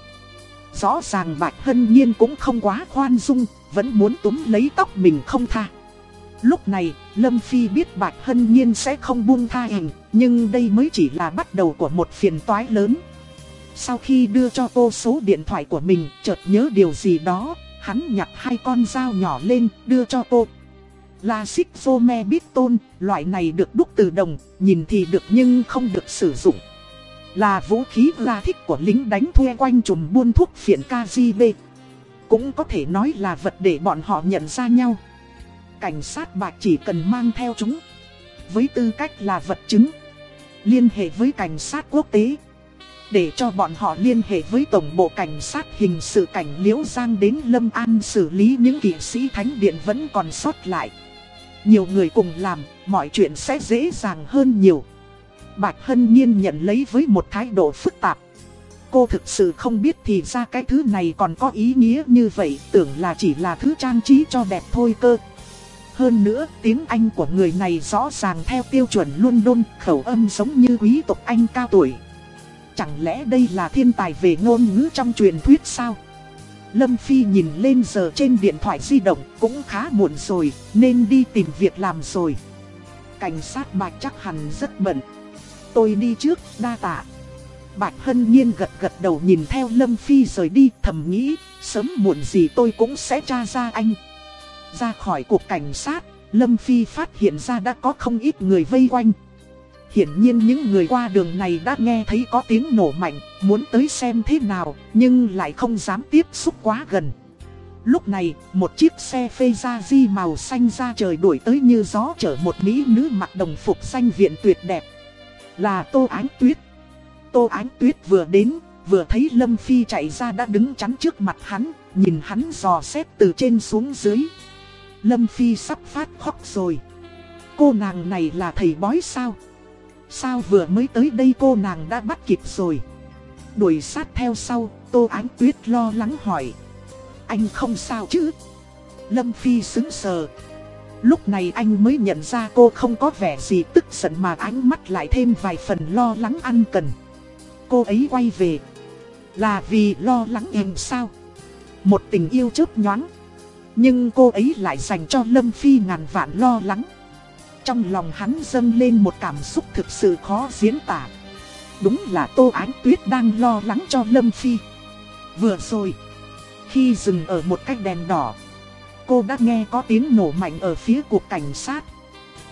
Rõ ràng Bạch Hân Nhiên cũng không quá khoan dung, vẫn muốn túm lấy tóc mình không tha. Lúc này, Lâm Phi biết Bạch Hân Nhiên sẽ không buông tha hình, nhưng đây mới chỉ là bắt đầu của một phiền toái lớn. Sau khi đưa cho cô số điện thoại của mình, chợt nhớ điều gì đó, hắn nhặt hai con dao nhỏ lên, đưa cho cô. Là xích vô me bít tôn, loại này được đúc từ đồng, nhìn thì được nhưng không được sử dụng. Là vũ khí la thích của lính đánh thuê quanh trùm buôn thuốc phiện KGB. Cũng có thể nói là vật để bọn họ nhận ra nhau. Cảnh sát bạc chỉ cần mang theo chúng. Với tư cách là vật chứng. Liên hệ với cảnh sát quốc tế. Để cho bọn họ liên hệ với Tổng bộ Cảnh sát hình sự cảnh Liễu Giang đến Lâm An xử lý những kỵ sĩ thánh điện vẫn còn sót lại. Nhiều người cùng làm, mọi chuyện sẽ dễ dàng hơn nhiều. Bạch Hân Nhiên nhận lấy với một thái độ phức tạp. Cô thực sự không biết thì ra cái thứ này còn có ý nghĩa như vậy, tưởng là chỉ là thứ trang trí cho đẹp thôi cơ. Hơn nữa, tiếng Anh của người này rõ ràng theo tiêu chuẩn London, khẩu âm giống như quý tộc Anh cao tuổi. Chẳng lẽ đây là thiên tài về ngôn ngữ trong truyền thuyết sao? Lâm Phi nhìn lên giờ trên điện thoại di động cũng khá muộn rồi, nên đi tìm việc làm rồi. Cảnh sát Bạch chắc hẳn rất bận. Tôi đi trước, đa tạ. Bạch Hân Nhiên gật gật đầu nhìn theo Lâm Phi rời đi thầm nghĩ, sớm muộn gì tôi cũng sẽ tra ra anh. Ra khỏi cuộc cảnh sát, Lâm Phi phát hiện ra đã có không ít người vây quanh. Hiển nhiên những người qua đường này đã nghe thấy có tiếng nổ mạnh, muốn tới xem thế nào, nhưng lại không dám tiếp xúc quá gần. Lúc này, một chiếc xe phê ra di màu xanh ra trời đuổi tới như gió chở một mỹ nữ mặc đồng phục xanh viện tuyệt đẹp. Là Tô Ánh Tuyết. Tô Ánh Tuyết vừa đến, vừa thấy Lâm Phi chạy ra đã đứng chắn trước mặt hắn, nhìn hắn dò xét từ trên xuống dưới. Lâm Phi sắp phát khóc rồi. Cô nàng này là thầy bói sao? Sao vừa mới tới đây cô nàng đã bắt kịp rồi? Đuổi sát theo sau, Tô Ánh Tuyết lo lắng hỏi. Anh không sao chứ? Lâm Phi xứng sờ. Lúc này anh mới nhận ra cô không có vẻ gì tức giận mà ánh mắt lại thêm vài phần lo lắng ăn cần. Cô ấy quay về. Là vì lo lắng em sao? Một tình yêu chớp nhoáng. Nhưng cô ấy lại dành cho Lâm Phi ngàn vạn lo lắng. Trong lòng hắn dâng lên một cảm xúc thực sự khó diễn tả. Đúng là Tô Ánh Tuyết đang lo lắng cho Lâm Phi. Vừa rồi, khi dừng ở một cách đèn đỏ, cô đã nghe có tiếng nổ mạnh ở phía cục cảnh sát.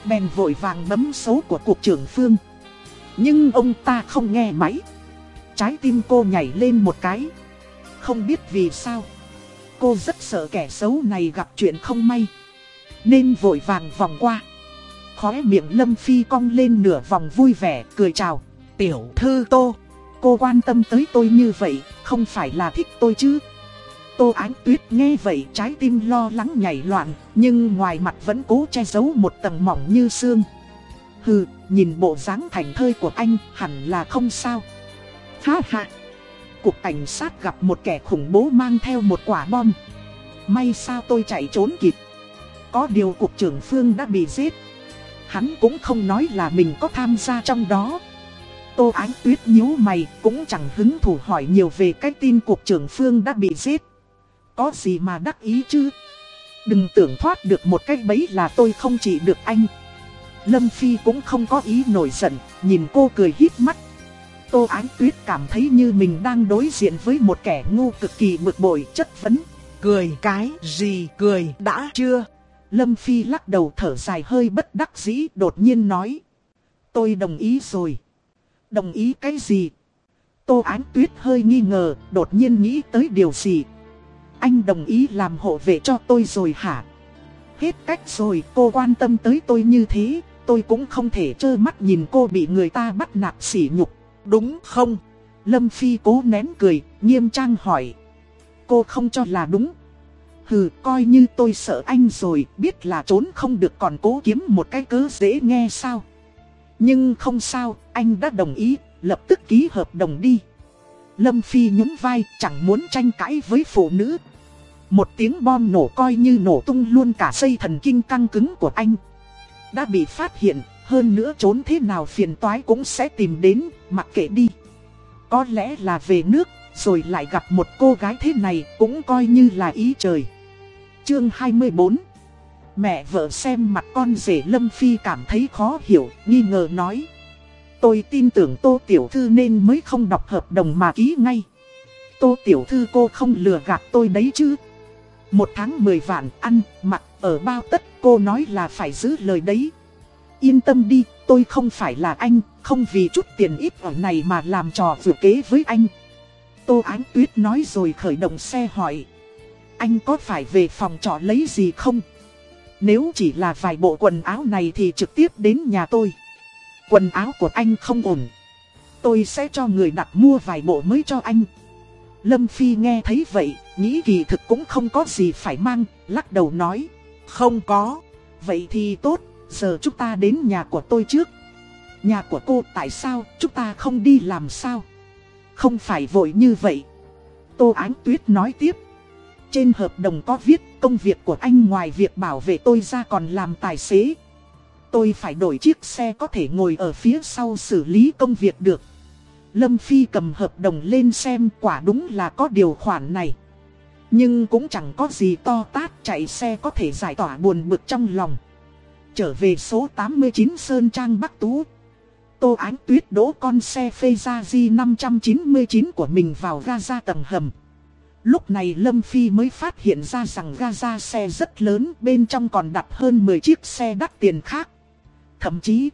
Bèn vội vàng bấm số của cục trưởng Phương. Nhưng ông ta không nghe máy. Trái tim cô nhảy lên một cái. Không biết vì sao. Cô rất sợ kẻ xấu này gặp chuyện không may. Nên vội vàng vòng qua. Khóe miệng Lâm Phi cong lên nửa vòng vui vẻ, cười chào. Tiểu thư Tô, cô quan tâm tới tôi như vậy, không phải là thích tôi chứ? Tô Ánh Tuyết nghe vậy trái tim lo lắng nhảy loạn, nhưng ngoài mặt vẫn cố che giấu một tầng mỏng như xương. Hừ, nhìn bộ dáng thành thơi của anh hẳn là không sao. Ha ha! Cục cảnh sát gặp một kẻ khủng bố mang theo một quả bom. May sao tôi chạy trốn kịp. Có điều cục trưởng Phương đã bị giết. Hắn cũng không nói là mình có tham gia trong đó. Tô Ánh Tuyết nhíu mày cũng chẳng hứng thủ hỏi nhiều về cái tin cục trưởng Phương đã bị giết. Có gì mà đắc ý chứ? Đừng tưởng thoát được một cái bấy là tôi không chỉ được anh. Lâm Phi cũng không có ý nổi giận, nhìn cô cười hít mắt. Tô Ánh Tuyết cảm thấy như mình đang đối diện với một kẻ ngu cực kỳ bực bội chất vấn. Cười cái gì cười đã chưa? Lâm Phi lắc đầu thở dài hơi bất đắc dĩ đột nhiên nói. Tôi đồng ý rồi. Đồng ý cái gì? Tô Ánh Tuyết hơi nghi ngờ, đột nhiên nghĩ tới điều gì? Anh đồng ý làm hộ vệ cho tôi rồi hả? Hết cách rồi, cô quan tâm tới tôi như thế, tôi cũng không thể trơ mắt nhìn cô bị người ta bắt nạt sỉ nhục, đúng không? Lâm Phi cố nén cười, nghiêm trang hỏi. Cô không cho là đúng, Hừ, coi như tôi sợ anh rồi, biết là trốn không được còn cố kiếm một cái cớ dễ nghe sao. Nhưng không sao, anh đã đồng ý, lập tức ký hợp đồng đi. Lâm Phi nhún vai, chẳng muốn tranh cãi với phụ nữ. Một tiếng bom nổ coi như nổ tung luôn cả dây thần kinh căng cứng của anh. Đã bị phát hiện, hơn nữa trốn thế nào phiền toái cũng sẽ tìm đến, mặc kệ đi. Có lẽ là về nước, rồi lại gặp một cô gái thế này cũng coi như là ý trời. Chương 24 Mẹ vợ xem mặt con rể Lâm Phi cảm thấy khó hiểu, nghi ngờ nói. Tôi tin tưởng Tô Tiểu Thư nên mới không đọc hợp đồng mà ký ngay. Tô Tiểu Thư cô không lừa gạt tôi đấy chứ. Một tháng 10 vạn ăn, mặc, ở bao tất cô nói là phải giữ lời đấy. Yên tâm đi, tôi không phải là anh, không vì chút tiền ít ở này mà làm trò vừa kế với anh. Tô Ánh Tuyết nói rồi khởi động xe hỏi. Anh có phải về phòng trọ lấy gì không? Nếu chỉ là vài bộ quần áo này thì trực tiếp đến nhà tôi. Quần áo của anh không ổn. Tôi sẽ cho người đặt mua vài bộ mới cho anh. Lâm Phi nghe thấy vậy, nghĩ kỳ thực cũng không có gì phải mang, lắc đầu nói. Không có. Vậy thì tốt, giờ chúng ta đến nhà của tôi trước. Nhà của cô, tại sao chúng ta không đi làm sao? Không phải vội như vậy. Tô Ánh Tuyết nói tiếp. Trên hợp đồng có viết, công việc của anh ngoài việc bảo vệ tôi ra còn làm tài xế. Tôi phải đổi chiếc xe có thể ngồi ở phía sau xử lý công việc được. Lâm Phi cầm hợp đồng lên xem, quả đúng là có điều khoản này. Nhưng cũng chẳng có gì to tát, chạy xe có thể giải tỏa buồn bực trong lòng. Trở về số 89 Sơn Trang Bắc Tú. Tô Ánh Tuyết đỗ con xe phê ra di 599 của mình vào ga tầng hầm. Lúc này Lâm Phi mới phát hiện ra rằng ga xe rất lớn bên trong còn đặt hơn 10 chiếc xe đắt tiền khác. Thậm chí,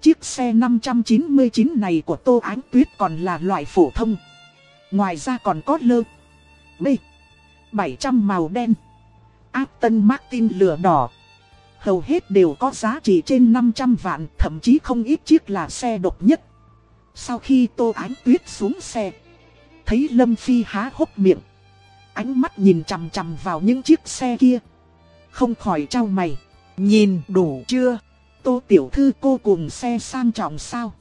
chiếc xe 599 này của Tô Ánh Tuyết còn là loại phổ thông. Ngoài ra còn có lơ, b, 700 màu đen, Aston Martin lửa đỏ. Hầu hết đều có giá trị trên 500 vạn, thậm chí không ít chiếc là xe độc nhất. Sau khi Tô Ánh Tuyết xuống xe, thấy Lâm Phi há hốc miệng. Ánh mắt nhìn chằm chằm vào những chiếc xe kia. Không khỏi trao mày. Nhìn đủ chưa? Tô Tiểu Thư cô cùng xe sang trọng sao?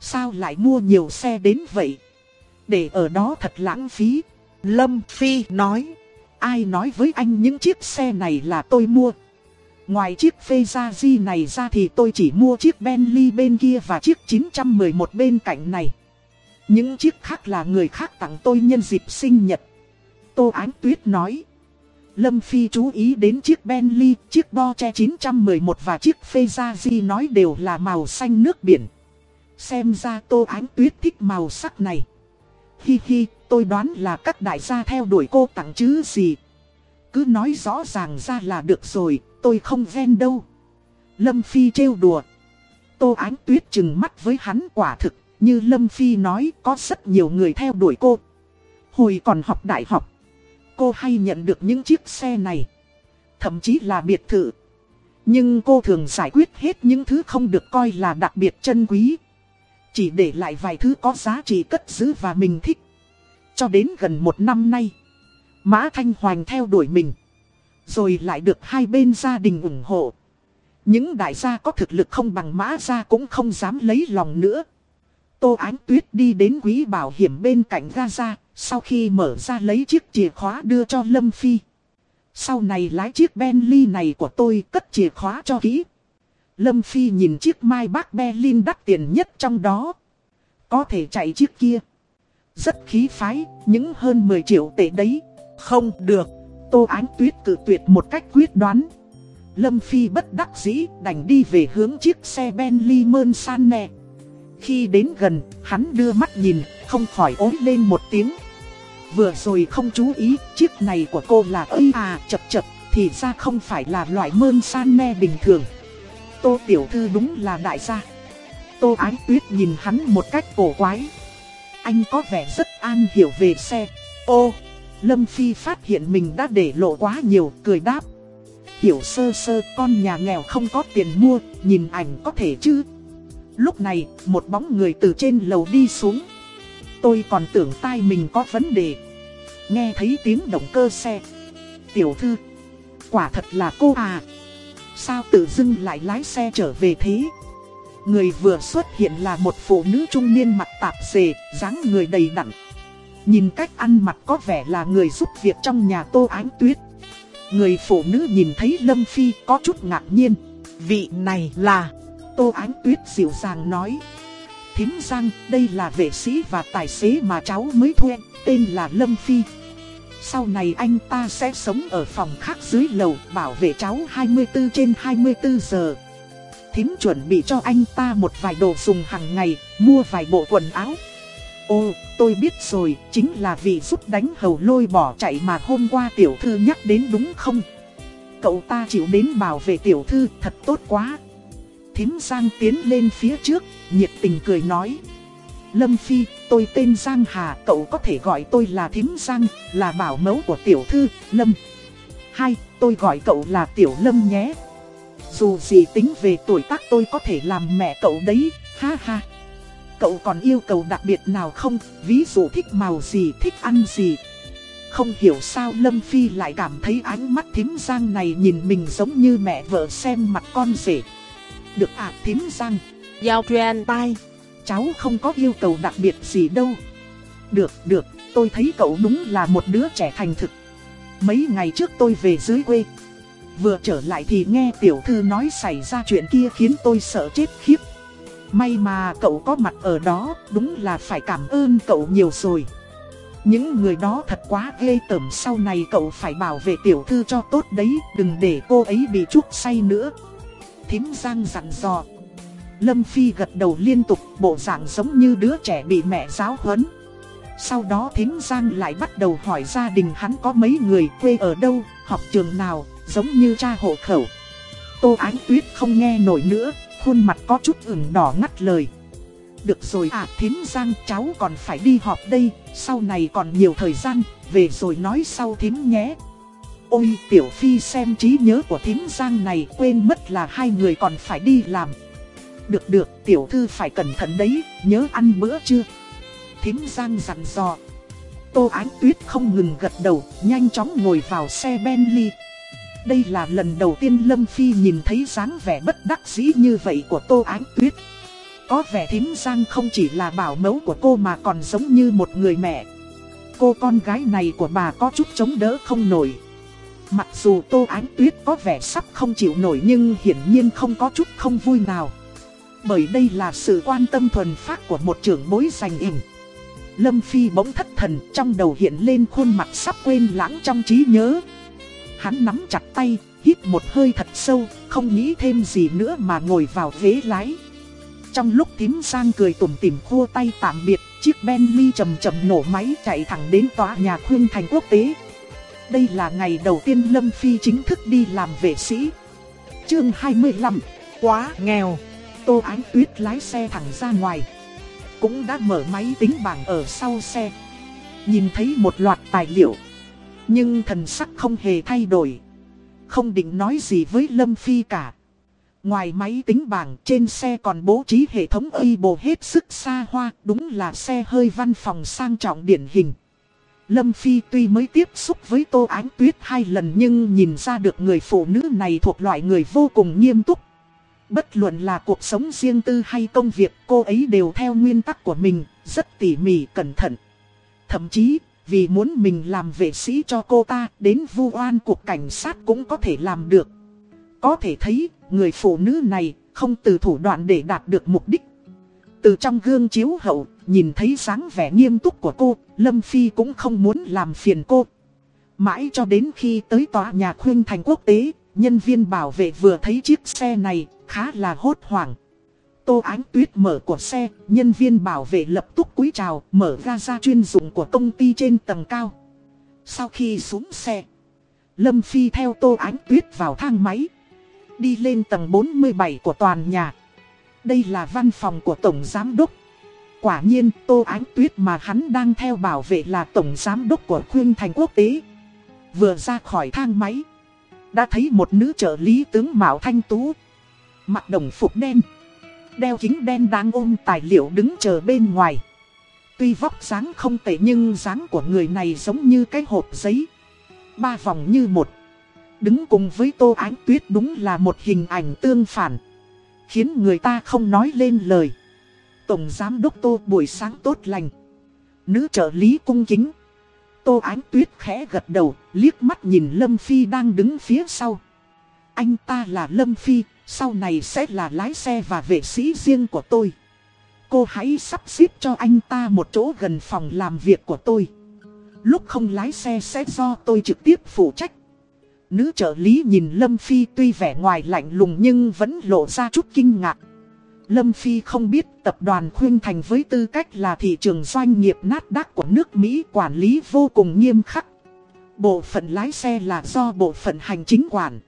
Sao lại mua nhiều xe đến vậy? Để ở đó thật lãng phí. Lâm Phi nói. Ai nói với anh những chiếc xe này là tôi mua? Ngoài chiếc phê gia di này ra thì tôi chỉ mua chiếc Bentley bên kia và chiếc 911 bên cạnh này. Những chiếc khác là người khác tặng tôi nhân dịp sinh nhật. Tô Ánh Tuyết nói. Lâm Phi chú ý đến chiếc Bentley, chiếc Porsche 911 và chiếc Fezazi nói đều là màu xanh nước biển. Xem ra Tô Ánh Tuyết thích màu sắc này. Hi hi, tôi đoán là các đại gia theo đuổi cô tặng chứ gì. Cứ nói rõ ràng ra là được rồi, tôi không ghen đâu. Lâm Phi trêu đùa. Tô Ánh Tuyết chừng mắt với hắn quả thực, như Lâm Phi nói có rất nhiều người theo đuổi cô. Hồi còn học đại học cô hay nhận được những chiếc xe này. Thậm chí là biệt thự. Nhưng cô thường giải quyết hết những thứ không được coi là đặc biệt chân quý. Chỉ để lại vài thứ có giá trị cất giữ và mình thích. Cho đến gần một năm nay. Mã Thanh Hoành theo đuổi mình. Rồi lại được hai bên gia đình ủng hộ. Những đại gia có thực lực không bằng mã gia cũng không dám lấy lòng nữa. Tô Ánh Tuyết đi đến quỹ bảo hiểm bên cạnh Gaza, sau khi mở ra lấy chiếc chìa khóa đưa cho Lâm Phi. Sau này lái chiếc Bentley này của tôi cất chìa khóa cho kỹ. Lâm Phi nhìn chiếc Mai Bác Berlin đắt tiền nhất trong đó. Có thể chạy chiếc kia. Rất khí phái, những hơn 10 triệu tệ đấy. Không được. Tô Ánh Tuyết cự tuyệt một cách quyết đoán. Lâm Phi bất đắc dĩ đành đi về hướng chiếc xe Bentley Mơn San nè. Khi đến gần, hắn đưa mắt nhìn, không khỏi ối lên một tiếng. Vừa rồi không chú ý, chiếc này của cô là ơi à chập chập, thì ra không phải là loại mơn san me bình thường. Tô Tiểu Thư đúng là đại gia. Tô Ái Tuyết nhìn hắn một cách cổ quái. Anh có vẻ rất an hiểu về xe. Ô, Lâm Phi phát hiện mình đã để lộ quá nhiều, cười đáp. Hiểu sơ sơ con nhà nghèo không có tiền mua, nhìn ảnh có thể chứ. Lúc này, một bóng người từ trên lầu đi xuống. Tôi còn tưởng tai mình có vấn đề. Nghe thấy tiếng động cơ xe. Tiểu thư, quả thật là cô à. Sao tự dưng lại lái xe trở về thế? Người vừa xuất hiện là một phụ nữ trung niên mặt tạp dề, dáng người đầy đặn. Nhìn cách ăn mặc có vẻ là người giúp việc trong nhà Tô Ánh Tuyết. Người phụ nữ nhìn thấy Lâm Phi có chút ngạc nhiên. Vị này là... Tô Ánh Tuyết dịu dàng nói. Thím Giang, đây là vệ sĩ và tài xế mà cháu mới thuê, tên là Lâm Phi. Sau này anh ta sẽ sống ở phòng khác dưới lầu bảo vệ cháu 24 trên 24 giờ. Thím chuẩn bị cho anh ta một vài đồ dùng hàng ngày, mua vài bộ quần áo. Ô, tôi biết rồi, chính là vị giúp đánh hầu lôi bỏ chạy mà hôm qua tiểu thư nhắc đến đúng không? Cậu ta chịu đến bảo vệ tiểu thư thật tốt quá. Thím Giang tiến lên phía trước, nhiệt tình cười nói. Lâm Phi, tôi tên Giang Hà, cậu có thể gọi tôi là Thím Giang, là bảo mẫu của tiểu thư, Lâm. Hai, tôi gọi cậu là Tiểu Lâm nhé. Dù gì tính về tuổi tác tôi có thể làm mẹ cậu đấy, ha ha. Cậu còn yêu cầu đặc biệt nào không, ví dụ thích màu gì, thích ăn gì. Không hiểu sao Lâm Phi lại cảm thấy ánh mắt thím Giang này nhìn mình giống như mẹ vợ xem mặt con rể. Được à thím Giang. Giao truyền tai. Cháu không có yêu cầu đặc biệt gì đâu. Được, được, tôi thấy cậu đúng là một đứa trẻ thành thực. Mấy ngày trước tôi về dưới quê. Vừa trở lại thì nghe tiểu thư nói xảy ra chuyện kia khiến tôi sợ chết khiếp. May mà cậu có mặt ở đó, đúng là phải cảm ơn cậu nhiều rồi. Những người đó thật quá ghê tởm sau này cậu phải bảo vệ tiểu thư cho tốt đấy, đừng để cô ấy bị chút say nữa. Thím Giang dặn dò. Lâm Phi gật đầu liên tục, bộ dạng giống như đứa trẻ bị mẹ giáo huấn. Sau đó thím Giang lại bắt đầu hỏi gia đình hắn có mấy người quê ở đâu, học trường nào, giống như cha hộ khẩu. Tô Ánh Tuyết không nghe nổi nữa, khuôn mặt có chút ửng đỏ ngắt lời. Được rồi à thím Giang cháu còn phải đi họp đây, sau này còn nhiều thời gian, về rồi nói sau thím nhé. Ôi tiểu phi xem trí nhớ của thím Giang này quên mất là hai người còn phải đi làm. Được được tiểu thư phải cẩn thận đấy, nhớ ăn bữa chưa? Thím Giang dặn dò. Tô Ánh Tuyết không ngừng gật đầu, nhanh chóng ngồi vào xe Bentley. Đây là lần đầu tiên Lâm Phi nhìn thấy dáng vẻ bất đắc dĩ như vậy của Tô Ánh Tuyết. Có vẻ thím Giang không chỉ là bảo mẫu của cô mà còn giống như một người mẹ. Cô con gái này của bà có chút chống đỡ không nổi. Mặc dù Tô Ánh Tuyết có vẻ sắp không chịu nổi nhưng hiển nhiên không có chút không vui nào. Bởi đây là sự quan tâm thuần phát của một trưởng bối dành ỉnh. Lâm Phi bỗng thất thần, trong đầu hiện lên khuôn mặt sắp quên lãng trong trí nhớ. Hắn nắm chặt tay, hít một hơi thật sâu, không nghĩ thêm gì nữa mà ngồi vào ghế lái. Trong lúc tím sang cười tủm tỉm khua tay tạm biệt, chiếc Bentley chầm chậm nổ máy chạy thẳng đến tòa nhà khuyên thành quốc tế. Đây là ngày đầu tiên Lâm Phi chính thức đi làm vệ sĩ. Chương 25 Quá nghèo Tô Ánh Tuyết lái xe thẳng ra ngoài. Cũng đã mở máy tính bảng ở sau xe. Nhìn thấy một loạt tài liệu. Nhưng thần sắc không hề thay đổi. Không định nói gì với Lâm Phi cả. Ngoài máy tính bảng trên xe còn bố trí hệ thống y bồ hết sức xa hoa, đúng là xe hơi văn phòng sang trọng điển hình. Lâm Phi tuy mới tiếp xúc với Tô Ánh Tuyết hai lần nhưng nhìn ra được người phụ nữ này thuộc loại người vô cùng nghiêm túc. Bất luận là cuộc sống riêng tư hay công việc cô ấy đều theo nguyên tắc của mình, rất tỉ mỉ cẩn thận. Thậm chí, vì muốn mình làm vệ sĩ cho cô ta, đến vu oan cuộc cảnh sát cũng có thể làm được. Có thể thấy, người phụ nữ này không từ thủ đoạn để đạt được mục đích. Từ trong gương chiếu hậu, nhìn thấy dáng vẻ nghiêm túc của cô, Lâm Phi cũng không muốn làm phiền cô. Mãi cho đến khi tới tòa nhà khuyên thành quốc tế, nhân viên bảo vệ vừa thấy chiếc xe này, khá là hốt hoảng. Tô Ánh Tuyết mở của xe, nhân viên bảo vệ lập tức cúi chào, mở ra ra chuyên dụng của công ty trên tầng cao. Sau khi xuống xe, Lâm Phi theo Tô Ánh Tuyết vào thang máy, đi lên tầng 47 của toàn nhà. Đây là văn phòng của Tổng Giám Đốc. Quả nhiên Tô Ánh Tuyết mà hắn đang theo bảo vệ là Tổng Giám Đốc của Khuyên Thành Quốc tế. Vừa ra khỏi thang máy, đã thấy một nữ trợ lý tướng Mạo Thanh Tú. Mặc đồng phục đen Đeo kính đen đang ôm tài liệu đứng chờ bên ngoài. Tuy vóc dáng không tệ nhưng dáng của người này giống như cái hộp giấy. Ba vòng như một. Đứng cùng với Tô Ánh Tuyết đúng là một hình ảnh tương phản. Khiến người ta không nói lên lời. Tổng Giám Đốc Tô buổi sáng tốt lành. Nữ trợ lý cung kính. Tô Ánh Tuyết khẽ gật đầu, liếc mắt nhìn Lâm Phi đang đứng phía sau. Anh ta là Lâm Phi, sau này sẽ là lái xe và vệ sĩ riêng của tôi. Cô hãy sắp xếp cho anh ta một chỗ gần phòng làm việc của tôi. Lúc không lái xe sẽ do tôi trực tiếp phụ trách. Nữ trợ lý nhìn Lâm Phi tuy vẻ ngoài lạnh lùng nhưng vẫn lộ ra chút kinh ngạc. Lâm Phi không biết tập đoàn Khuyên Thành với tư cách là thị trường doanh nghiệp nát đác của nước Mỹ quản lý vô cùng nghiêm khắc. Bộ phận lái xe là do bộ phận hành chính quản.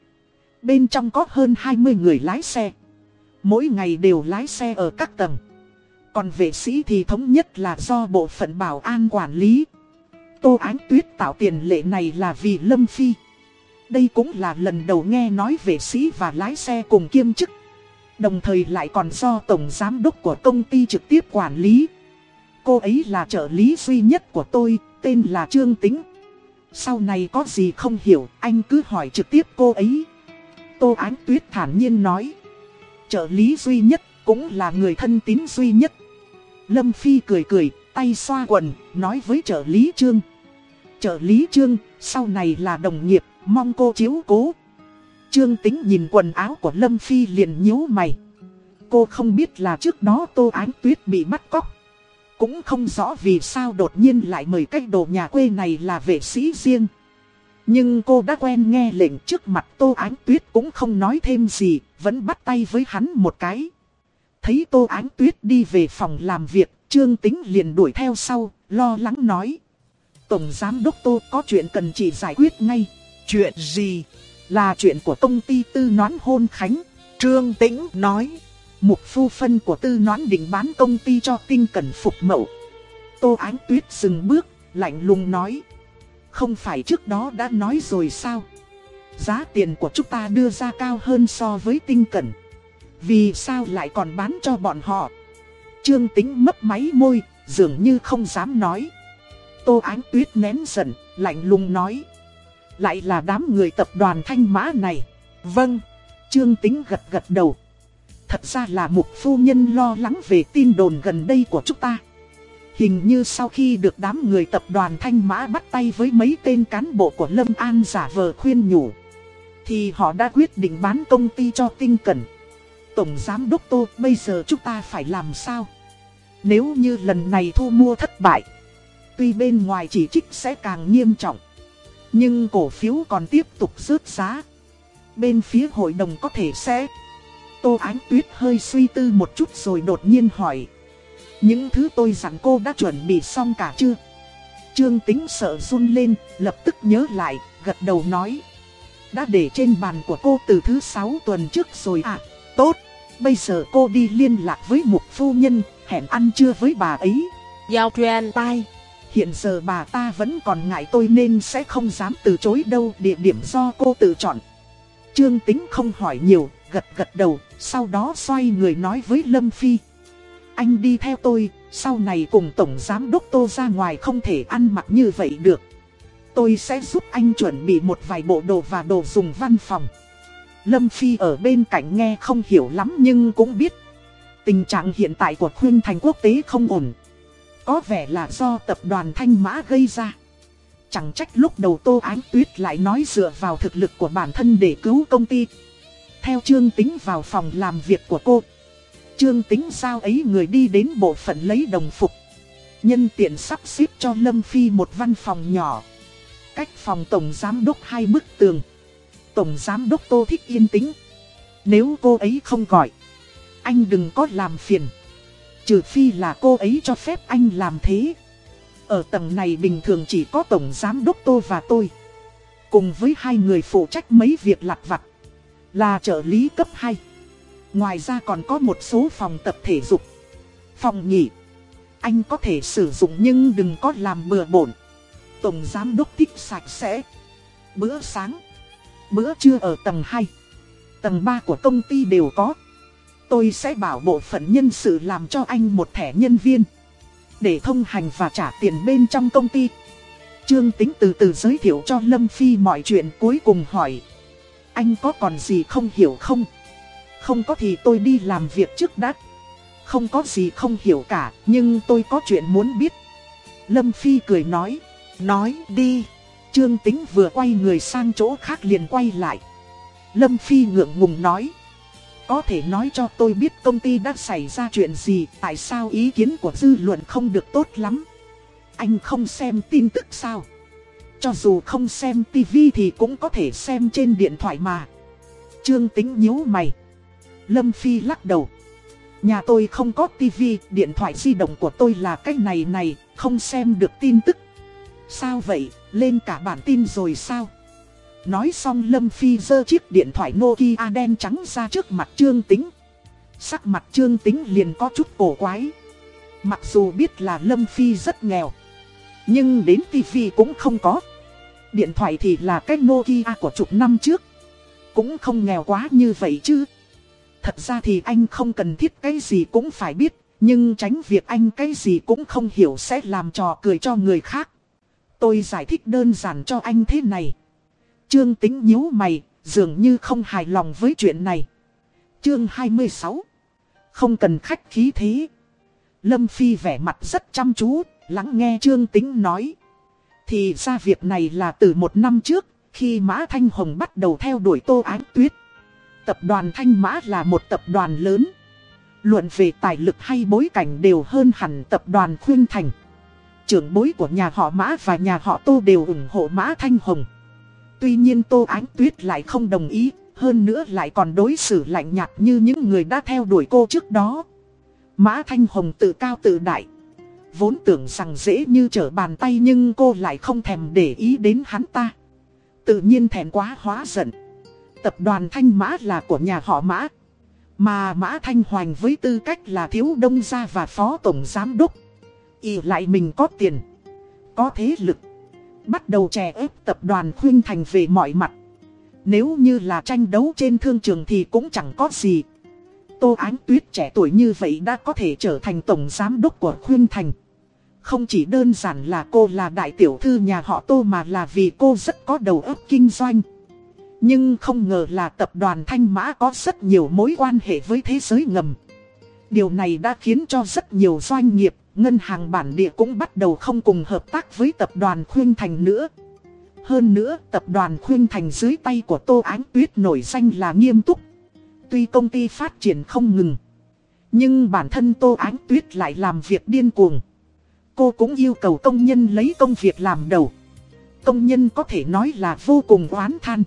Bên trong có hơn 20 người lái xe. Mỗi ngày đều lái xe ở các tầng. Còn vệ sĩ thì thống nhất là do bộ phận bảo an quản lý. Tô Ánh Tuyết tạo tiền lệ này là vì Lâm Phi. Đây cũng là lần đầu nghe nói vệ sĩ và lái xe cùng kiêm chức. Đồng thời lại còn do Tổng Giám đốc của công ty trực tiếp quản lý. Cô ấy là trợ lý duy nhất của tôi, tên là Trương Tính. Sau này có gì không hiểu, anh cứ hỏi trực tiếp cô ấy. Tô Ánh Tuyết thản nhiên nói. Trợ lý duy nhất, cũng là người thân tín duy nhất. Lâm Phi cười cười, tay xoa quần, nói với trợ lý Trương. Trợ lý Trương, sau này là đồng nghiệp, mong cô chiếu cố. Trương Tính nhìn quần áo của Lâm Phi liền nhíu mày. Cô không biết là trước đó Tô Ánh Tuyết bị bắt cóc. Cũng không rõ vì sao đột nhiên lại mời cách đồ nhà quê này là vệ sĩ riêng. Nhưng cô đã quen nghe lệnh trước mặt Tô Ánh Tuyết cũng không nói thêm gì, vẫn bắt tay với hắn một cái. Thấy Tô Ánh Tuyết đi về phòng làm việc, Trương Tính liền đuổi theo sau, lo lắng nói. Tổng Giám Đốc Tô có chuyện cần chị giải quyết ngay. Chuyện gì? Là chuyện của công ty tư noán hôn khánh. Trương Tĩnh nói. Mục phu phân của tư noán định bán công ty cho tinh cẩn phục mậu. Tô Ánh Tuyết dừng bước, lạnh lùng nói. Không phải trước đó đã nói rồi sao? Giá tiền của chúng ta đưa ra cao hơn so với tinh cẩn. Vì sao lại còn bán cho bọn họ? Trương Tính mấp máy môi, dường như không dám nói. Tô Ánh Tuyết nén giận, lạnh lùng nói. Lại là đám người tập đoàn thanh mã này. Vâng, Trương Tính gật gật đầu. Thật ra là một phu nhân lo lắng về tin đồn gần đây của chúng ta. Hình như sau khi được đám người tập đoàn Thanh Mã bắt tay với mấy tên cán bộ của Lâm An giả vờ khuyên nhủ. Thì họ đã quyết định bán công ty cho tinh cẩn. Tổng Giám Đốc Tô, bây giờ chúng ta phải làm sao? Nếu như lần này thu mua thất bại. Tuy bên ngoài chỉ trích sẽ càng nghiêm trọng. Nhưng cổ phiếu còn tiếp tục rớt giá. Bên phía hội đồng có thể sẽ... Tô Ánh Tuyết hơi suy tư một chút rồi đột nhiên hỏi. Những thứ tôi dặn cô đã chuẩn bị xong cả chưa? Trương tính sợ run lên, lập tức nhớ lại, gật đầu nói. Đã để trên bàn của cô từ thứ 6 tuần trước rồi à, tốt. Bây giờ cô đi liên lạc với một phu nhân, hẹn ăn trưa với bà ấy. Giao truyền tai. Hiện giờ bà ta vẫn còn ngại tôi nên sẽ không dám từ chối đâu địa điểm do cô tự chọn. Trương tính không hỏi nhiều, gật gật đầu, sau đó xoay người nói với Lâm Phi. Anh đi theo tôi, sau này cùng Tổng Giám Đốc Tô ra ngoài không thể ăn mặc như vậy được. Tôi sẽ giúp anh chuẩn bị một vài bộ đồ và đồ dùng văn phòng. Lâm Phi ở bên cạnh nghe không hiểu lắm nhưng cũng biết. Tình trạng hiện tại của khuyên thành quốc tế không ổn. Có vẻ là do tập đoàn Thanh Mã gây ra. Chẳng trách lúc đầu Tô Ánh Tuyết lại nói dựa vào thực lực của bản thân để cứu công ty. Theo Trương Tính vào phòng làm việc của cô. Trương Tính sao ấy người đi đến bộ phận lấy đồng phục. Nhân tiện sắp xếp cho Lâm Phi một văn phòng nhỏ. Cách phòng Tổng Giám Đốc hai bức tường. Tổng Giám Đốc Tô thích yên tĩnh. Nếu cô ấy không gọi, anh đừng có làm phiền. Trừ phi là cô ấy cho phép anh làm thế. Ở tầng này bình thường chỉ có Tổng Giám Đốc Tô và tôi. Cùng với hai người phụ trách mấy việc lặt vặt. Là trợ lý cấp 2. Ngoài ra còn có một số phòng tập thể dục. Phòng nghỉ. Anh có thể sử dụng nhưng đừng có làm bừa bổn. Tổng Giám Đốc thích sạch sẽ. Bữa sáng. Bữa trưa ở tầng 2. Tầng 3 của công ty đều có. Tôi sẽ bảo bộ phận nhân sự làm cho anh một thẻ nhân viên. Để thông hành và trả tiền bên trong công ty. Trương Tính từ từ giới thiệu cho Lâm Phi mọi chuyện cuối cùng hỏi. Anh có còn gì không hiểu không? Không có thì tôi đi làm việc trước đã. Không có gì không hiểu cả, nhưng tôi có chuyện muốn biết. Lâm Phi cười nói. Nói đi. Trương Tính vừa quay người sang chỗ khác liền quay lại. Lâm Phi ngượng ngùng nói. Có thể nói cho tôi biết công ty đã xảy ra chuyện gì, tại sao ý kiến của dư luận không được tốt lắm. Anh không xem tin tức sao? Cho dù không xem tivi thì cũng có thể xem trên điện thoại mà. Trương Tính nhíu mày. Lâm Phi lắc đầu. Nhà tôi không có tivi, điện thoại di động của tôi là cái này này, không xem được tin tức. Sao vậy, lên cả bản tin rồi sao? Nói xong Lâm Phi giơ chiếc điện thoại Nokia đen trắng ra trước mặt Trương Tính. Sắc mặt Trương Tính liền có chút cổ quái. Mặc dù biết là Lâm Phi rất nghèo. Nhưng đến TV cũng không có. Điện thoại thì là cái Nokia của chục năm trước. Cũng không nghèo quá như vậy chứ. Thật ra thì anh không cần thiết cái gì cũng phải biết. Nhưng tránh việc anh cái gì cũng không hiểu sẽ làm trò cười cho người khác. Tôi giải thích đơn giản cho anh thế này. Trương tính nhíu mày, dường như không hài lòng với chuyện này. Chương 26 Không cần khách khí thế. Lâm Phi vẻ mặt rất chăm chú, lắng nghe Trương tính nói. Thì ra việc này là từ một năm trước, khi Mã Thanh Hồng bắt đầu theo đuổi Tô Ánh Tuyết. Tập đoàn Thanh Mã là một tập đoàn lớn. Luận về tài lực hay bối cảnh đều hơn hẳn tập đoàn Khuyên Thành. Trưởng bối của nhà họ Mã và nhà họ Tô đều ủng hộ Mã Thanh Hồng. Tuy nhiên Tô Ánh Tuyết lại không đồng ý, hơn nữa lại còn đối xử lạnh nhạt như những người đã theo đuổi cô trước đó. Mã Thanh Hồng tự cao tự đại. Vốn tưởng rằng dễ như trở bàn tay nhưng cô lại không thèm để ý đến hắn ta. Tự nhiên thèm quá hóa giận. Tập đoàn Thanh Mã là của nhà họ Mã. Mà Mã Thanh Hoành với tư cách là thiếu đông gia và phó tổng giám đốc. Y lại mình có tiền. Có thế lực. Bắt đầu trẻ ép tập đoàn Khuyên Thành về mọi mặt. Nếu như là tranh đấu trên thương trường thì cũng chẳng có gì. Tô Ánh Tuyết trẻ tuổi như vậy đã có thể trở thành tổng giám đốc của Khuyên Thành. Không chỉ đơn giản là cô là đại tiểu thư nhà họ Tô mà là vì cô rất có đầu óc kinh doanh. Nhưng không ngờ là tập đoàn Thanh Mã có rất nhiều mối quan hệ với thế giới ngầm. Điều này đã khiến cho rất nhiều doanh nghiệp, ngân hàng bản địa cũng bắt đầu không cùng hợp tác với tập đoàn Khuyên Thành nữa. Hơn nữa, tập đoàn Khuyên Thành dưới tay của Tô Ánh Tuyết nổi danh là nghiêm túc. Tuy công ty phát triển không ngừng, nhưng bản thân Tô Ánh Tuyết lại làm việc điên cuồng. Cô cũng yêu cầu công nhân lấy công việc làm đầu. Công nhân có thể nói là vô cùng oán than.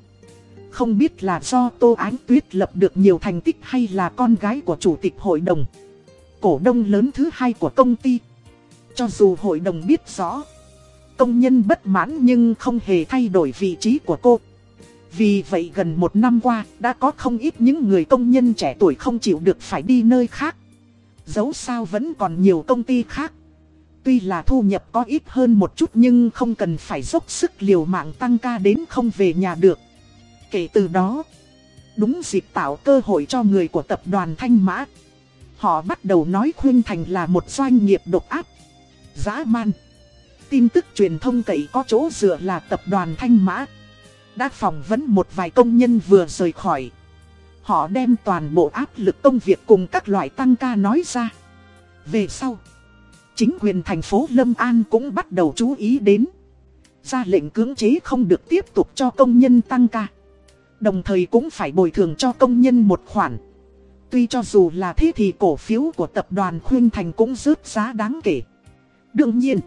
Không biết là do Tô Ánh Tuyết lập được nhiều thành tích hay là con gái của chủ tịch hội đồng. Cổ đông lớn thứ hai của công ty. Cho dù hội đồng biết rõ. Công nhân bất mãn nhưng không hề thay đổi vị trí của cô. Vì vậy gần một năm qua, đã có không ít những người công nhân trẻ tuổi không chịu được phải đi nơi khác. Dẫu sao vẫn còn nhiều công ty khác. Tuy là thu nhập có ít hơn một chút nhưng không cần phải dốc sức liều mạng tăng ca đến không về nhà được. Kể từ đó, đúng dịp tạo cơ hội cho người của tập đoàn Thanh Mã. Họ bắt đầu nói Khuyên Thành là một doanh nghiệp độc ác giá man. Tin tức truyền thông cậy có chỗ dựa là tập đoàn Thanh Mã. Đã phỏng vấn một vài công nhân vừa rời khỏi. Họ đem toàn bộ áp lực công việc cùng các loại tăng ca nói ra. Về sau, chính quyền thành phố Lâm An cũng bắt đầu chú ý đến. Ra lệnh cưỡng chế không được tiếp tục cho công nhân tăng ca. Đồng thời cũng phải bồi thường cho công nhân một khoản. Tuy cho dù là thế thì cổ phiếu của tập đoàn Khuyên Thành cũng rớt giá đáng kể. Đương nhiên,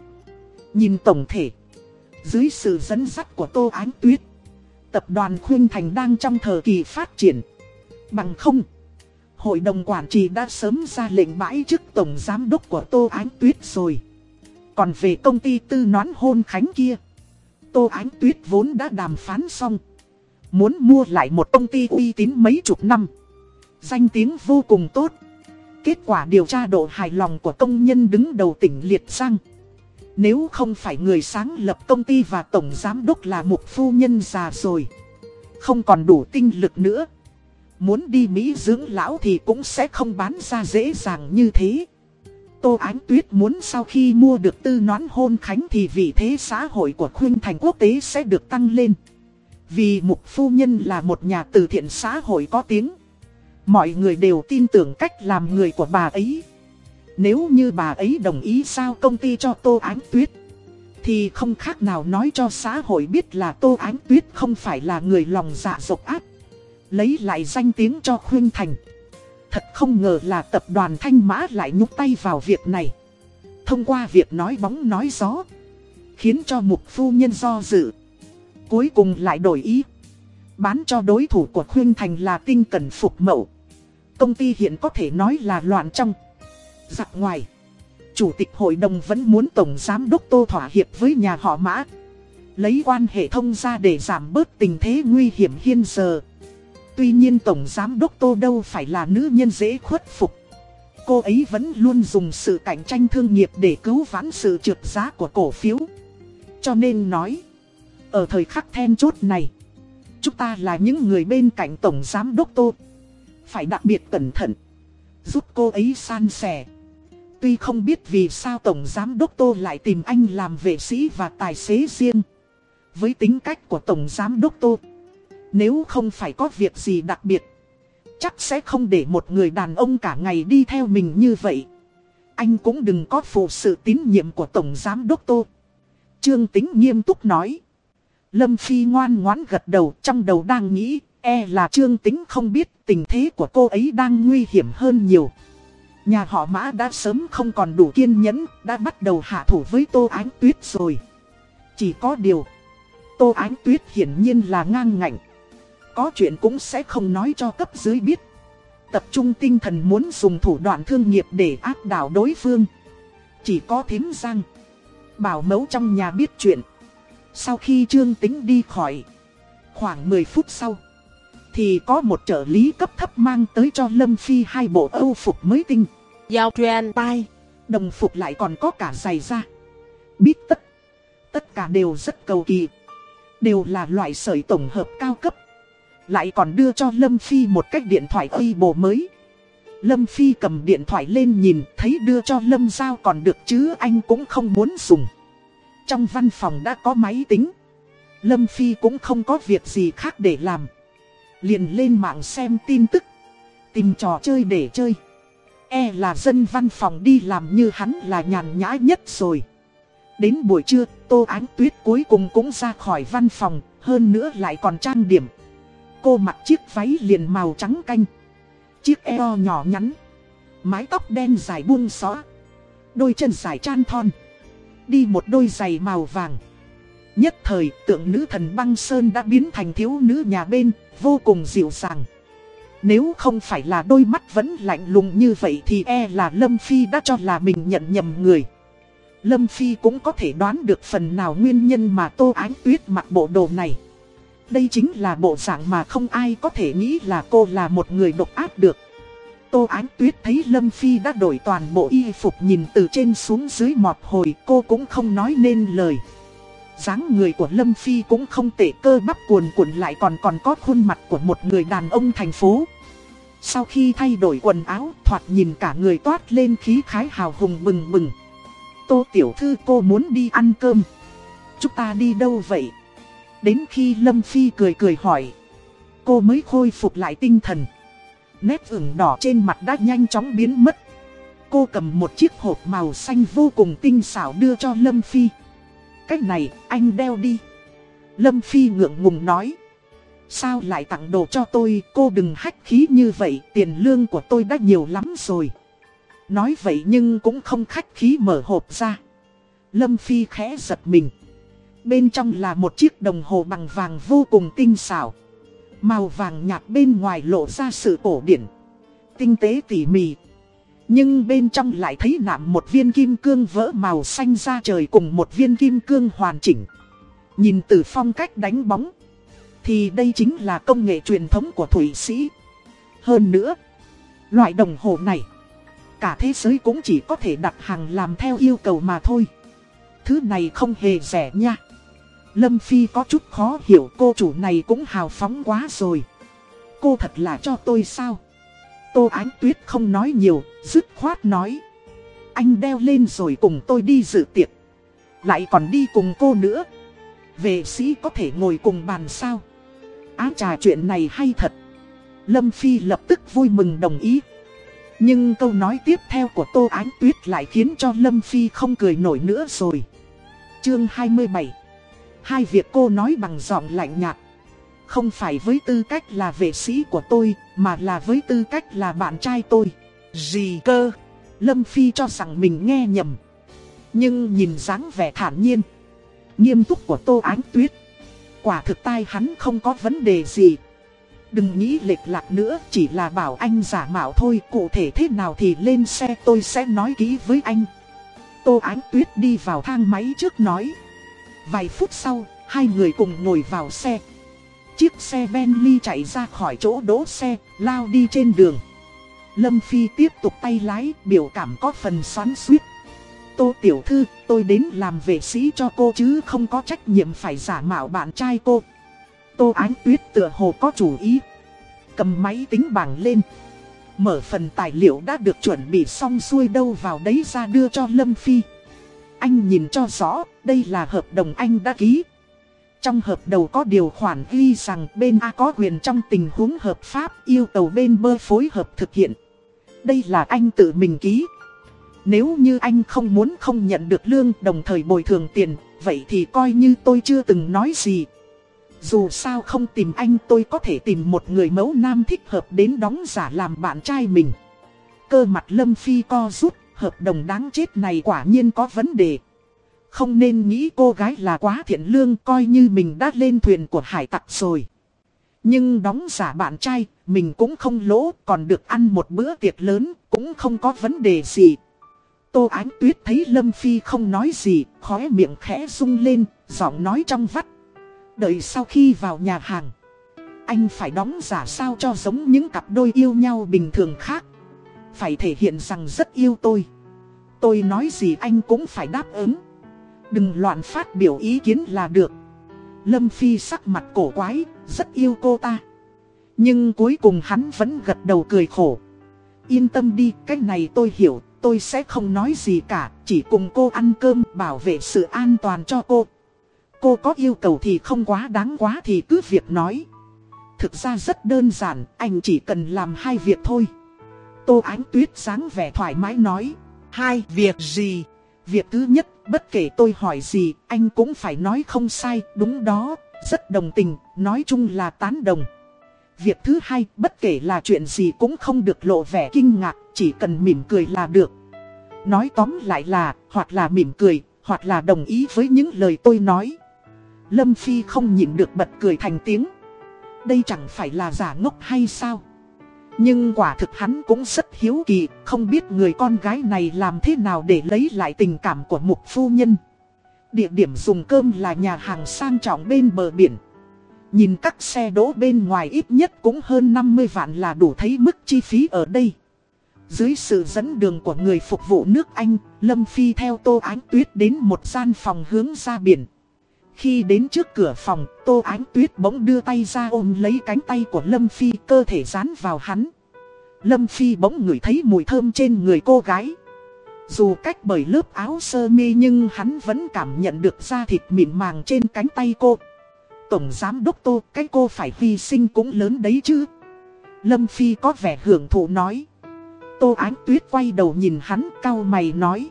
nhìn tổng thể, dưới sự dẫn dắt của Tô Ánh Tuyết, tập đoàn Khuyên Thành đang trong thời kỳ phát triển. Bằng không, hội đồng quản trị đã sớm ra lệnh bãi chức tổng giám đốc của Tô Ánh Tuyết rồi. Còn về công ty tư nón hôn khánh kia, Tô Ánh Tuyết vốn đã đàm phán xong. Muốn mua lại một công ty uy tín mấy chục năm. Danh tiếng vô cùng tốt. Kết quả điều tra độ hài lòng của công nhân đứng đầu tỉnh Liệt Giang. Nếu không phải người sáng lập công ty và tổng giám đốc là một phu nhân già rồi. Không còn đủ tinh lực nữa. Muốn đi Mỹ dưỡng lão thì cũng sẽ không bán ra dễ dàng như thế. Tô Ánh Tuyết muốn sau khi mua được tư nón hôn khánh thì vị thế xã hội của khuyên thành quốc tế sẽ được tăng lên. Vì mục phu nhân là một nhà từ thiện xã hội có tiếng. Mọi người đều tin tưởng cách làm người của bà ấy. Nếu như bà ấy đồng ý sao công ty cho Tô Ánh Tuyết. Thì không khác nào nói cho xã hội biết là Tô Ánh Tuyết không phải là người lòng dạ dộc ác Lấy lại danh tiếng cho Khuyên Thành Thật không ngờ là tập đoàn Thanh Mã lại nhúc tay vào việc này Thông qua việc nói bóng nói gió, Khiến cho mục phu nhân do dự Cuối cùng lại đổi ý. Bán cho đối thủ của Khuyên Thành là tinh cần phục mậu. Công ty hiện có thể nói là loạn trong. Giặc ngoài. Chủ tịch hội đồng vẫn muốn Tổng Giám Đốc Tô thỏa hiệp với nhà họ Mã. Lấy quan hệ thông ra để giảm bớt tình thế nguy hiểm hiện giờ. Tuy nhiên Tổng Giám Đốc Tô đâu phải là nữ nhân dễ khuất phục. Cô ấy vẫn luôn dùng sự cạnh tranh thương nghiệp để cứu vãn sự trượt giá của cổ phiếu. Cho nên nói ở thời khắc then chốt này, Chúng ta là những người bên cạnh Tổng Giám Đốc Tô. Phải đặc biệt cẩn thận, Giúp cô ấy san sẻ. Tuy không biết vì sao Tổng Giám Đốc Tô lại tìm anh làm vệ sĩ và tài xế riêng. Với tính cách của Tổng Giám Đốc Tô, Nếu không phải có việc gì đặc biệt, Chắc sẽ không để một người đàn ông cả ngày đi theo mình như vậy. Anh cũng đừng có phụ sự tín nhiệm của Tổng Giám Đốc Tô. Trương Tính nghiêm túc nói. Lâm Phi ngoan ngoãn gật đầu, trong đầu đang nghĩ E là Trương Tính không biết tình thế của cô ấy đang nguy hiểm hơn nhiều. Nhà họ Mã đã sớm không còn đủ kiên nhẫn, Đã bắt đầu hạ thủ với Tô Ánh Tuyết rồi. Chỉ có điều, Tô Ánh Tuyết hiển nhiên là ngang ngạnh. Có chuyện cũng sẽ không nói cho cấp dưới biết. Tập trung tinh thần muốn dùng thủ đoạn thương nghiệp để áp đảo đối phương. Chỉ có thím răng Bảo mẫu trong nhà biết chuyện. Sau khi Trương Tính đi khỏi Khoảng 10 phút sau Thì có một trợ lý cấp thấp mang tới cho Lâm Phi hai bộ âu phục mới tinh. Giao truyền tai Đồng phục lại còn có cả giày da. Biết tất Tất cả đều rất cầu kỳ. Đều là loại sợi tổng hợp cao cấp. Lại còn đưa cho Lâm Phi một cách điện thoại ây bộ mới. Lâm Phi cầm điện thoại lên nhìn Thấy đưa cho Lâm Giao còn được chứ anh cũng không muốn dùng trong văn phòng đã có máy tính Lâm Phi cũng không có việc gì khác để làm Liền lên mạng xem tin tức Tìm trò chơi để chơi E là dân văn phòng đi làm như hắn là nhàn nhã nhất rồi Đến buổi trưa, Tô Ánh Tuyết cuối cùng cũng ra khỏi văn phòng, hơn nữa lại còn trang điểm. Cô mặc chiếc váy liền màu trắng canh. Chiếc eo nhỏ nhắn. Mái tóc đen dài buông xóa. Đôi chân dài chan thon. Đi một đôi giày màu vàng. Nhất thời, tượng nữ thần băng sơn đã biến thành thiếu nữ nhà bên, vô cùng dịu dàng. Nếu không phải là đôi mắt vẫn lạnh lùng như vậy thì e là Lâm Phi đã cho là mình nhận nhầm người. Lâm Phi cũng có thể đoán được phần nào nguyên nhân mà Tô Ánh Tuyết mặc bộ đồ này. Đây chính là bộ dạng mà không ai có thể nghĩ là cô là một người độc ác được. Tô Ánh Tuyết thấy Lâm Phi đã đổi toàn bộ y phục nhìn từ trên xuống dưới mọt hồi, cô cũng không nói nên lời. dáng người của Lâm Phi cũng không tệ, cơ bắp cuồn cuộn lại còn còn có khuôn mặt của một người đàn ông thành phố. Sau khi thay đổi quần áo, thoạt nhìn cả người toát lên khí khái hào hùng bừng bừng. Tô Tiểu Thư, cô muốn đi ăn cơm. Chúng ta đi đâu vậy? Đến khi Lâm Phi cười cười hỏi. Cô mới khôi phục lại tinh thần. Nét ửng đỏ trên mặt đã nhanh chóng biến mất. Cô cầm một chiếc hộp màu xanh vô cùng tinh xảo đưa cho Lâm Phi. Cách này anh đeo đi. Lâm Phi ngượng ngùng nói. Sao lại tặng đồ cho tôi, cô đừng hách khí như vậy, tiền lương của tôi đã nhiều lắm rồi. Nói vậy nhưng cũng không khách khí mở hộp ra. Lâm Phi khẽ giật mình. Bên trong là một chiếc đồng hồ bằng vàng vô cùng tinh xảo. Màu vàng nhạt bên ngoài lộ ra sự cổ điển. Tinh tế tỉ mỉ. Nhưng bên trong lại thấy nạm một viên kim cương vỡ màu xanh ra trời cùng một viên kim cương hoàn chỉnh. Nhìn từ phong cách đánh bóng. Thì đây chính là công nghệ truyền thống của Thủy Sĩ. Hơn nữa, loại đồng hồ này Cả thế giới cũng chỉ có thể đặt hàng làm theo yêu cầu mà thôi Thứ này không hề rẻ nha Lâm Phi có chút khó hiểu cô chủ này cũng hào phóng quá rồi. Cô thật là cho tôi sao? Tô Ánh Tuyết không nói nhiều, dứt khoát nói. Anh đeo lên rồi cùng tôi đi dự tiệc. Lại còn đi cùng cô nữa. Vệ sĩ có thể ngồi cùng bàn sao? Á trà chuyện này hay thật. Lâm Phi lập tức vui mừng đồng ý. Nhưng câu nói tiếp theo của Tô Ánh Tuyết lại khiến cho Lâm Phi không cười nổi nữa rồi. chương 27 Hai việc cô nói bằng giọng lạnh nhạt Không phải với tư cách là vệ sĩ của tôi Mà là với tư cách là bạn trai tôi Gì cơ? Lâm Phi cho rằng mình nghe nhầm Nhưng nhìn dáng vẻ thản nhiên Nghiêm túc của Tô Ánh Tuyết Quả thực tai hắn không có vấn đề gì Đừng nghĩ lệch lạc nữa, chỉ là bảo anh giả mạo thôi, cụ thể thế nào thì lên xe tôi sẽ nói kỹ với anh. Tô Ánh Tuyết đi vào thang máy trước nói. Vài phút sau, hai người cùng ngồi vào xe. Chiếc xe Bentley chạy ra khỏi chỗ đỗ xe, lao đi trên đường. Lâm Phi tiếp tục tay lái, biểu cảm có phần xoắn suýt. Tô Tiểu Thư, tôi đến làm vệ sĩ cho cô chứ không có trách nhiệm phải giả mạo bạn trai cô. Tô Ánh Tuyết tựa hồ có chủ ý. Cầm máy tính bảng lên. Mở phần tài liệu đã được chuẩn bị xong xuôi đâu vào đấy ra đưa cho Lâm Phi. Anh nhìn cho rõ, đây là hợp đồng anh đã ký. Trong hợp đồng có điều khoản ghi rằng bên A có quyền trong tình huống hợp pháp yêu cầu bên B phối hợp thực hiện. Đây là anh tự mình ký. Nếu như anh không muốn không nhận được lương đồng thời bồi thường tiền, vậy thì coi như tôi chưa từng nói gì. Dù sao không tìm anh tôi có thể tìm một người mẫu nam thích hợp đến đóng giả làm bạn trai mình. Cơ mặt Lâm Phi co rút, hợp đồng đáng chết này quả nhiên có vấn đề. Không nên nghĩ cô gái là quá thiện lương coi như mình đã lên thuyền của hải tặc rồi. Nhưng đóng giả bạn trai, mình cũng không lỗ, còn được ăn một bữa tiệc lớn, cũng không có vấn đề gì. Tô Ánh Tuyết thấy Lâm Phi không nói gì, khóe miệng khẽ rung lên, giọng nói trong vắt. Đợi sau khi vào nhà hàng Anh phải đóng giả sao cho giống những cặp đôi yêu nhau bình thường khác phải thể hiện rằng rất yêu tôi. Tôi nói gì anh cũng phải đáp ứng. Đừng loạn phát biểu ý kiến là được. Lâm Phi sắc mặt cổ quái, rất yêu cô ta. Nhưng cuối cùng hắn vẫn gật đầu cười khổ. Yên tâm đi, cái này tôi hiểu, tôi sẽ không nói gì cả Chỉ cùng cô ăn cơm, bảo vệ sự an toàn cho cô. Cô có yêu cầu thì không quá đáng quá thì cứ việc nói. Thực ra rất đơn giản, anh chỉ cần làm hai việc thôi. Tô Ánh Tuyết sáng vẻ thoải mái nói. Hai việc gì? Việc thứ nhất, bất kể tôi hỏi gì, anh cũng phải nói không sai, đúng đó, rất đồng tình, nói chung là tán đồng. Việc thứ hai, bất kể là chuyện gì cũng không được lộ vẻ kinh ngạc, chỉ cần mỉm cười là được. Nói tóm lại là, hoặc là mỉm cười, hoặc là đồng ý với những lời tôi nói. Lâm Phi không nhịn được bật cười thành tiếng. Đây chẳng phải là giả ngốc hay sao? Nhưng quả thực hắn cũng rất hiếu kỳ, không biết người con gái này làm thế nào để lấy lại tình cảm của mục phu nhân. Địa điểm dùng cơm là nhà hàng sang trọng bên bờ biển. Nhìn các xe đỗ bên ngoài ít nhất cũng hơn 50 vạn là đủ thấy mức chi phí ở đây. Dưới sự dẫn đường của người phục vụ nước Anh, Lâm Phi theo Tô Ánh Tuyết đến một gian phòng hướng ra biển. Khi đến trước cửa phòng, Tô Ánh Tuyết bỗng đưa tay ra ôm lấy cánh tay của Lâm Phi cơ thể dán vào hắn. Lâm Phi bỗng ngửi thấy mùi thơm trên người cô gái. Dù cách bởi lớp áo sơ mi nhưng hắn vẫn cảm nhận được da thịt mịn màng trên cánh tay cô. Tổng giám đốc Tô, cái cô phải hy sinh cũng lớn đấy chứ. Lâm Phi có vẻ hưởng thụ nói. Tô Ánh Tuyết quay đầu nhìn hắn cao mày nói.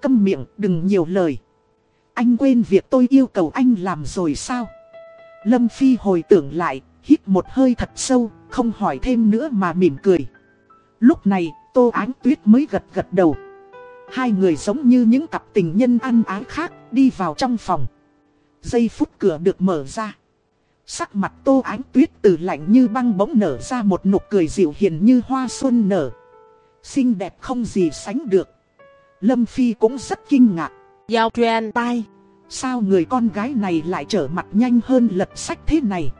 Câm miệng đừng nhiều lời. Anh quên việc tôi yêu cầu anh làm rồi sao? Lâm Phi hồi tưởng lại, hít một hơi thật sâu, không hỏi thêm nữa mà mỉm cười. Lúc này, Tô Ánh Tuyết mới gật gật đầu. Hai người giống như những cặp tình nhân ăn ái khác, đi vào trong phòng. Giây phút cửa được mở ra. Sắc mặt Tô Ánh Tuyết từ lạnh như băng bỗng nở ra một nụ cười dịu hiền như hoa xuân nở. Xinh đẹp không gì sánh được. Lâm Phi cũng rất kinh ngạc. Giao truyền tai. Sao người con gái này lại trở mặt nhanh hơn lật sách thế này?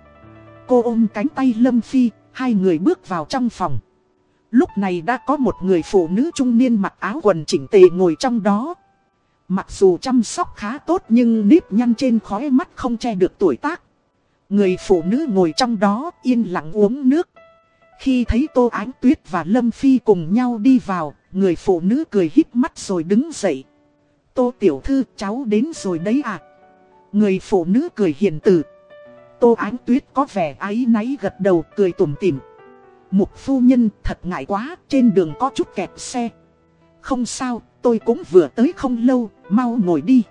Cô ôm cánh tay Lâm Phi, hai người bước vào trong phòng. Lúc này đã có một người phụ nữ trung niên mặc áo quần chỉnh tề ngồi trong đó. Mặc dù chăm sóc khá tốt nhưng nếp nhăn trên khóe mắt không che được tuổi tác. Người phụ nữ ngồi trong đó yên lặng uống nước. Khi thấy Tô Ánh Tuyết và Lâm Phi cùng nhau đi vào, người phụ nữ cười hít mắt rồi đứng dậy. Tô Tiểu Thư cháu đến rồi đấy à. Người phụ nữ cười hiền từ. Tô Ánh Tuyết có vẻ áy náy gật đầu cười tủm tỉm. Mục phu nhân thật ngại quá, trên đường có chút kẹt xe. Không sao, tôi cũng vừa tới không lâu, mau ngồi đi.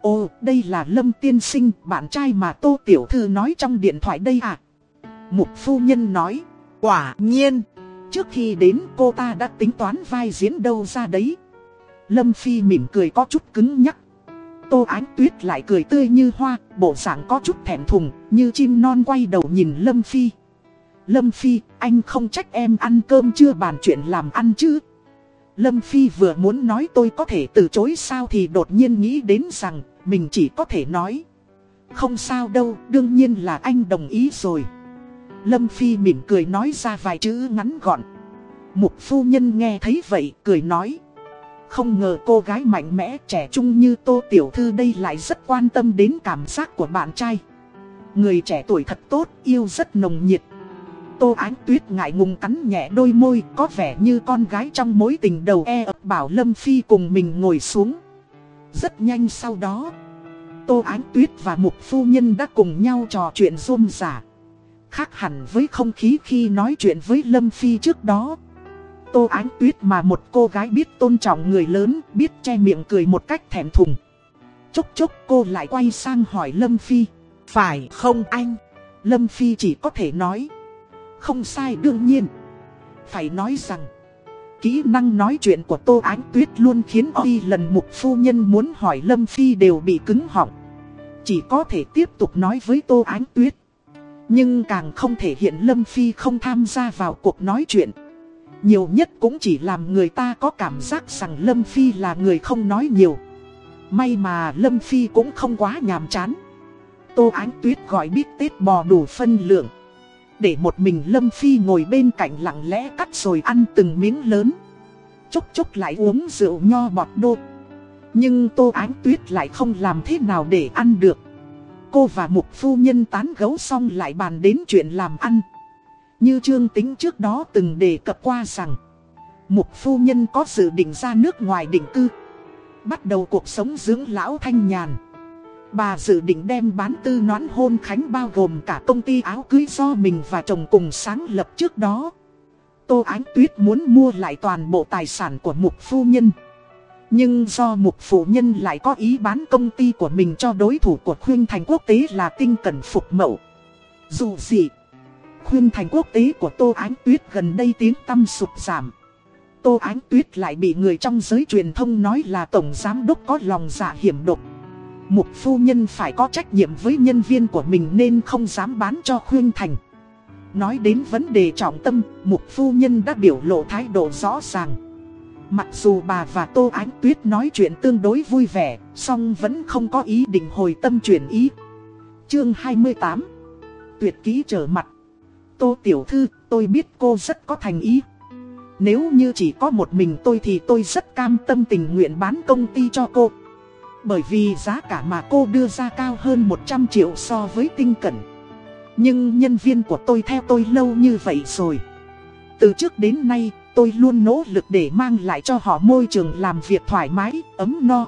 Ồ, đây là Lâm Tiên Sinh, bạn trai mà Tô Tiểu Thư nói trong điện thoại đây à? Mục phu nhân nói, Quả nhiên. trước khi đến cô ta đã tính toán vai diễn đâu ra đấy. Lâm Phi mỉm cười có chút cứng nhắc. Tô Ánh Tuyết lại cười tươi như hoa, bộ dạng có chút thèm thùng, như chim non quay đầu nhìn Lâm Phi. Lâm Phi, anh không trách em ăn cơm chưa bàn chuyện làm ăn chứ. Lâm Phi vừa muốn nói tôi có thể từ chối sao thì đột nhiên nghĩ đến rằng mình chỉ có thể nói. Không sao đâu, đương nhiên là anh đồng ý rồi. Lâm Phi mỉm cười nói ra vài chữ ngắn gọn. Mục phu nhân nghe thấy vậy, cười nói. Không ngờ cô gái mạnh mẽ trẻ trung như Tô Tiểu Thư đây lại rất quan tâm đến cảm giác của bạn trai. Người trẻ tuổi thật tốt, yêu rất nồng nhiệt. Tô Ánh Tuyết ngại ngùng cắn nhẹ đôi môi, có vẻ như con gái trong mối tình đầu e ập bảo Lâm Phi cùng mình ngồi xuống. Rất nhanh sau đó, Tô Ánh Tuyết và Mục Phu Nhân đã cùng nhau trò chuyện rôm rả. Khác hẳn với không khí khi nói chuyện với Lâm Phi trước đó. Tô Ánh Tuyết mà một cô gái biết tôn trọng người lớn, biết che miệng cười một cách thèm thùng. Chốc chốc cô lại quay sang hỏi Lâm Phi. Phải không anh? Lâm Phi chỉ có thể nói. Không sai đương nhiên. Phải nói rằng, kỹ năng nói chuyện của Tô Ánh Tuyết luôn khiến Oi lần mục phu nhân muốn hỏi Lâm Phi đều bị cứng họng. Chỉ có thể tiếp tục nói với Tô Ánh Tuyết. Nhưng càng không thể hiện Lâm Phi không tham gia vào cuộc nói chuyện. Nhiều nhất cũng chỉ làm người ta có cảm giác rằng Lâm Phi là người không nói nhiều. May mà Lâm Phi cũng không quá nhàm chán. Tô Ánh Tuyết gọi bít tết bò đủ phân lượng. Để một mình Lâm Phi ngồi bên cạnh lặng lẽ cắt rồi ăn từng miếng lớn. Chốc chốc lại uống rượu nho bọt đô. Nhưng Tô Ánh Tuyết lại không làm thế nào để ăn được. Cô và Mục Phu Nhân tán gấu xong lại bàn đến chuyện làm ăn. Như Trương Tính trước đó từng đề cập qua rằng Mục Phu Nhân có dự định ra nước ngoài định cư Bắt đầu cuộc sống dưỡng lão thanh nhàn Bà dự định đem bán tư nón hôn khánh bao gồm cả công ty áo cưới do mình và chồng cùng sáng lập trước đó. Tô Ánh Tuyết muốn mua lại toàn bộ tài sản của mục phu nhân. Nhưng do mục phu nhân lại có ý bán công ty của mình cho đối thủ của khuyên thành quốc tế là tinh cần phục mậu. Dù gì, khuyên thành quốc tế của Tô Ánh Tuyết gần đây tiếng tâm sụp giảm. Tô Ánh Tuyết lại bị người trong giới truyền thông nói là tổng giám đốc có lòng dạ hiểm độc. Mục phu nhân phải có trách nhiệm với nhân viên của mình nên không dám bán cho Khuyên Thành. Nói đến vấn đề trọng tâm, mục phu nhân đã biểu lộ thái độ rõ ràng. Mặc dù bà và Tô Ánh Tuyết nói chuyện tương đối vui vẻ, song vẫn không có ý định hồi tâm chuyển ý. Chương 28 Tuyệt ký trở mặt Tô Tiểu Thư, tôi biết cô rất có thành ý. Nếu như chỉ có một mình tôi thì tôi rất cam tâm tình nguyện bán công ty cho cô. Bởi vì giá cả mà cô đưa ra cao hơn 100 triệu so với tinh cẩn Nhưng nhân viên của tôi theo tôi lâu như vậy rồi Từ trước đến nay tôi luôn nỗ lực để mang lại cho họ môi trường làm việc thoải mái, ấm no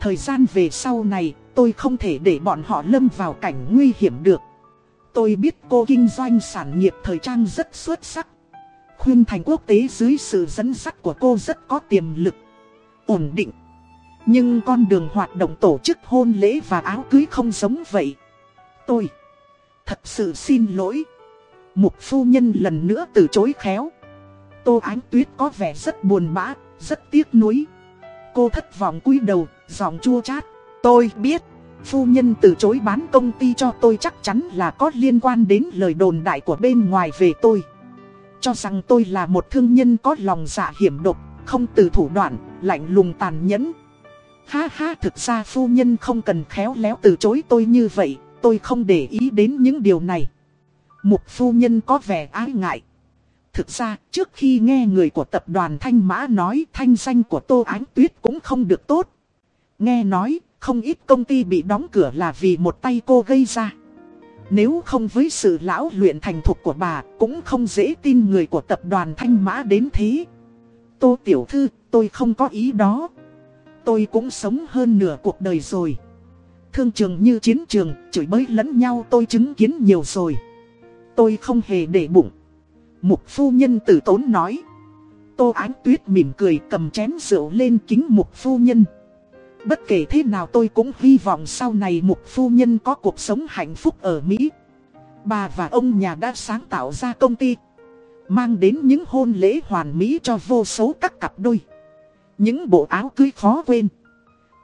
Thời gian về sau này tôi không thể để bọn họ lâm vào cảnh nguy hiểm được Tôi biết cô kinh doanh sản nghiệp thời trang rất xuất sắc Khuyên thành quốc tế dưới sự dẫn dắt của cô rất có tiềm lực Ổn định nhưng con đường hoạt động tổ chức hôn lễ và áo cưới không giống vậy. Tôi thật sự xin lỗi. Mục phu nhân lần nữa từ chối khéo. Tô Ánh Tuyết có vẻ rất buồn bã, rất tiếc nuối. Cô thất vọng cúi đầu, giọng chua chát. Tôi biết, phu nhân từ chối bán công ty cho tôi chắc chắn là có liên quan đến lời đồn đại của bên ngoài về tôi. Cho rằng tôi là một thương nhân có lòng dạ hiểm độc, không từ thủ đoạn, lạnh lùng tàn nhẫn, Ha ha thực ra phu nhân không cần khéo léo từ chối tôi như vậy, tôi không để ý đến những điều này. Mục phu nhân có vẻ ái ngại. Thực ra, trước khi nghe người của tập đoàn Thanh Mã nói thanh danh của Tô Ánh Tuyết cũng không được tốt. Nghe nói, không ít công ty bị đóng cửa là vì một tay cô gây ra. Nếu không với sự lão luyện thành thục của bà, cũng không dễ tin người của tập đoàn Thanh Mã đến thế. Tô Tiểu Thư, tôi không có ý đó. Tôi cũng sống hơn nửa cuộc đời rồi. Thương trường như chiến trường, chửi bới lẫn nhau tôi chứng kiến nhiều rồi. Tôi không hề để bụng. Mục phu nhân tử tốn nói. Tô Ánh Tuyết mỉm cười cầm chén rượu lên kính mục phu nhân. Bất kể thế nào tôi cũng hy vọng sau này mục phu nhân có cuộc sống hạnh phúc ở Mỹ. Bà và ông nhà đã sáng tạo ra công ty. Mang đến những hôn lễ hoàn mỹ cho vô số các cặp đôi. Những bộ áo cưới khó quên.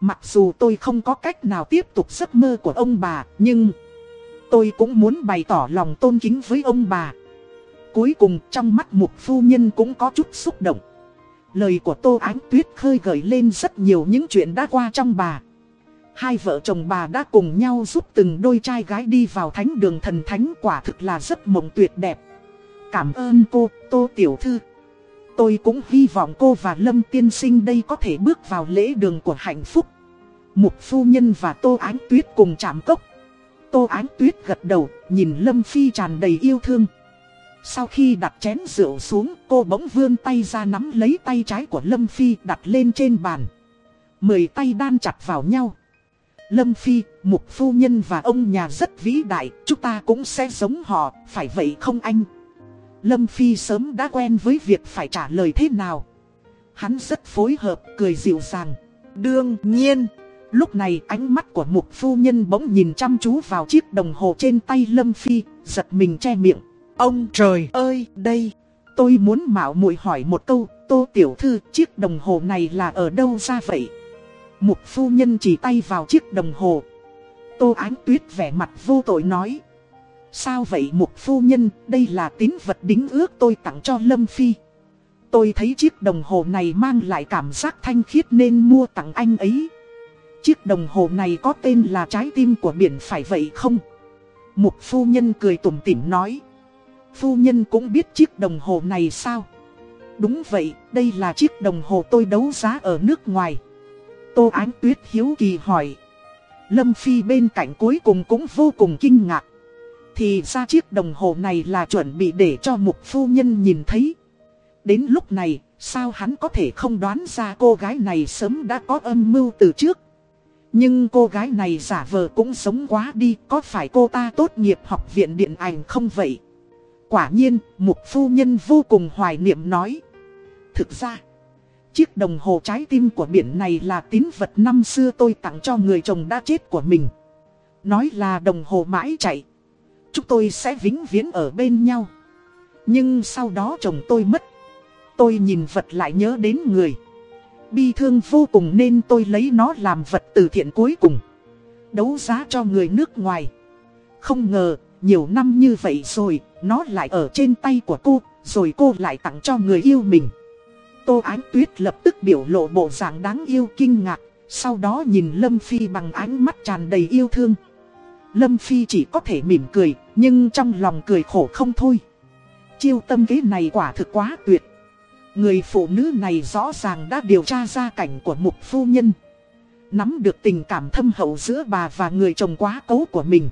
Mặc dù tôi không có cách nào tiếp tục giấc mơ của ông bà, nhưng tôi cũng muốn bày tỏ lòng tôn kính với ông bà. Cuối cùng trong mắt mục phu nhân cũng có chút xúc động. Lời của Tô Ánh Tuyết khơi gợi lên rất nhiều những chuyện đã qua trong bà. Hai vợ chồng bà đã cùng nhau giúp từng đôi trai gái đi vào thánh đường thần thánh quả thực là rất mộng tuyệt đẹp. Cảm ơn cô, Tô Tiểu Thư. Tôi cũng hy vọng cô và Lâm Tiên Sinh đây có thể bước vào lễ đường của hạnh phúc. Mục Phu Nhân và Tô Ánh Tuyết cùng chạm cốc. Tô Ánh Tuyết gật đầu, nhìn Lâm Phi tràn đầy yêu thương. Sau khi đặt chén rượu xuống, cô bỗng vươn tay ra nắm lấy tay trái của Lâm Phi đặt lên trên bàn. Mười tay đan chặt vào nhau. Lâm Phi, Mục Phu Nhân và ông nhà rất vĩ đại, chúng ta cũng sẽ giống họ, phải vậy không anh? Lâm Phi sớm đã quen với việc phải trả lời thế nào. Hắn rất phối hợp, cười dịu dàng. Đương nhiên, lúc này ánh mắt của Mục Phu Nhân bỗng nhìn chăm chú vào chiếc đồng hồ trên tay Lâm Phi, giật mình che miệng. Ông trời ơi, đây, tôi muốn mạo muội hỏi một câu, Tô Tiểu Thư, chiếc đồng hồ này là ở đâu ra vậy? Mục phu nhân chỉ tay vào chiếc đồng hồ. Tô Ánh Tuyết vẻ mặt vô tội nói. Sao vậy mục phu nhân, đây là tín vật đính ước tôi tặng cho Lâm Phi. Tôi thấy chiếc đồng hồ này mang lại cảm giác thanh khiết nên mua tặng anh ấy. Chiếc đồng hồ này có tên là trái tim của biển phải vậy không? Mục phu nhân cười tủm tỉm nói. Phu nhân cũng biết chiếc đồng hồ này sao? Đúng vậy, đây là chiếc đồng hồ tôi đấu giá ở nước ngoài. Tô Ánh Tuyết hiếu kỳ hỏi. Lâm Phi bên cạnh cuối cùng cũng vô cùng kinh ngạc. Thì ra chiếc đồng hồ này là chuẩn bị để cho mục phu nhân nhìn thấy. Đến lúc này, sao hắn có thể không đoán ra cô gái này sớm đã có âm mưu từ trước. Nhưng cô gái này giả vờ cũng sống quá đi, có phải cô ta tốt nghiệp học viện điện ảnh không vậy? Quả nhiên, mục phu nhân vô cùng hoài niệm nói. Thực ra, chiếc đồng hồ trái tim của biển này là tín vật năm xưa tôi tặng cho người chồng đã chết của mình. Nói là đồng hồ mãi chạy. Chúng tôi sẽ vĩnh viễn ở bên nhau. Nhưng sau đó chồng tôi mất. Tôi nhìn vật lại nhớ đến người. Bi thương vô cùng nên tôi lấy nó làm vật từ thiện cuối cùng. Đấu giá cho người nước ngoài. Không ngờ, nhiều năm như vậy rồi, nó lại ở trên tay của cô, rồi cô lại tặng cho người yêu mình. Tô Ánh Tuyết lập tức biểu lộ bộ dạng đáng yêu kinh ngạc, sau đó nhìn Lâm Phi bằng ánh mắt tràn đầy yêu thương. Lâm Phi chỉ có thể mỉm cười, nhưng trong lòng cười khổ không thôi. Chiêu tâm kế này quả thực quá tuyệt. Người phụ nữ này rõ ràng đã điều tra ra cảnh của mục phu nhân. Nắm được tình cảm thâm hậu giữa bà và người chồng quá cấu của mình.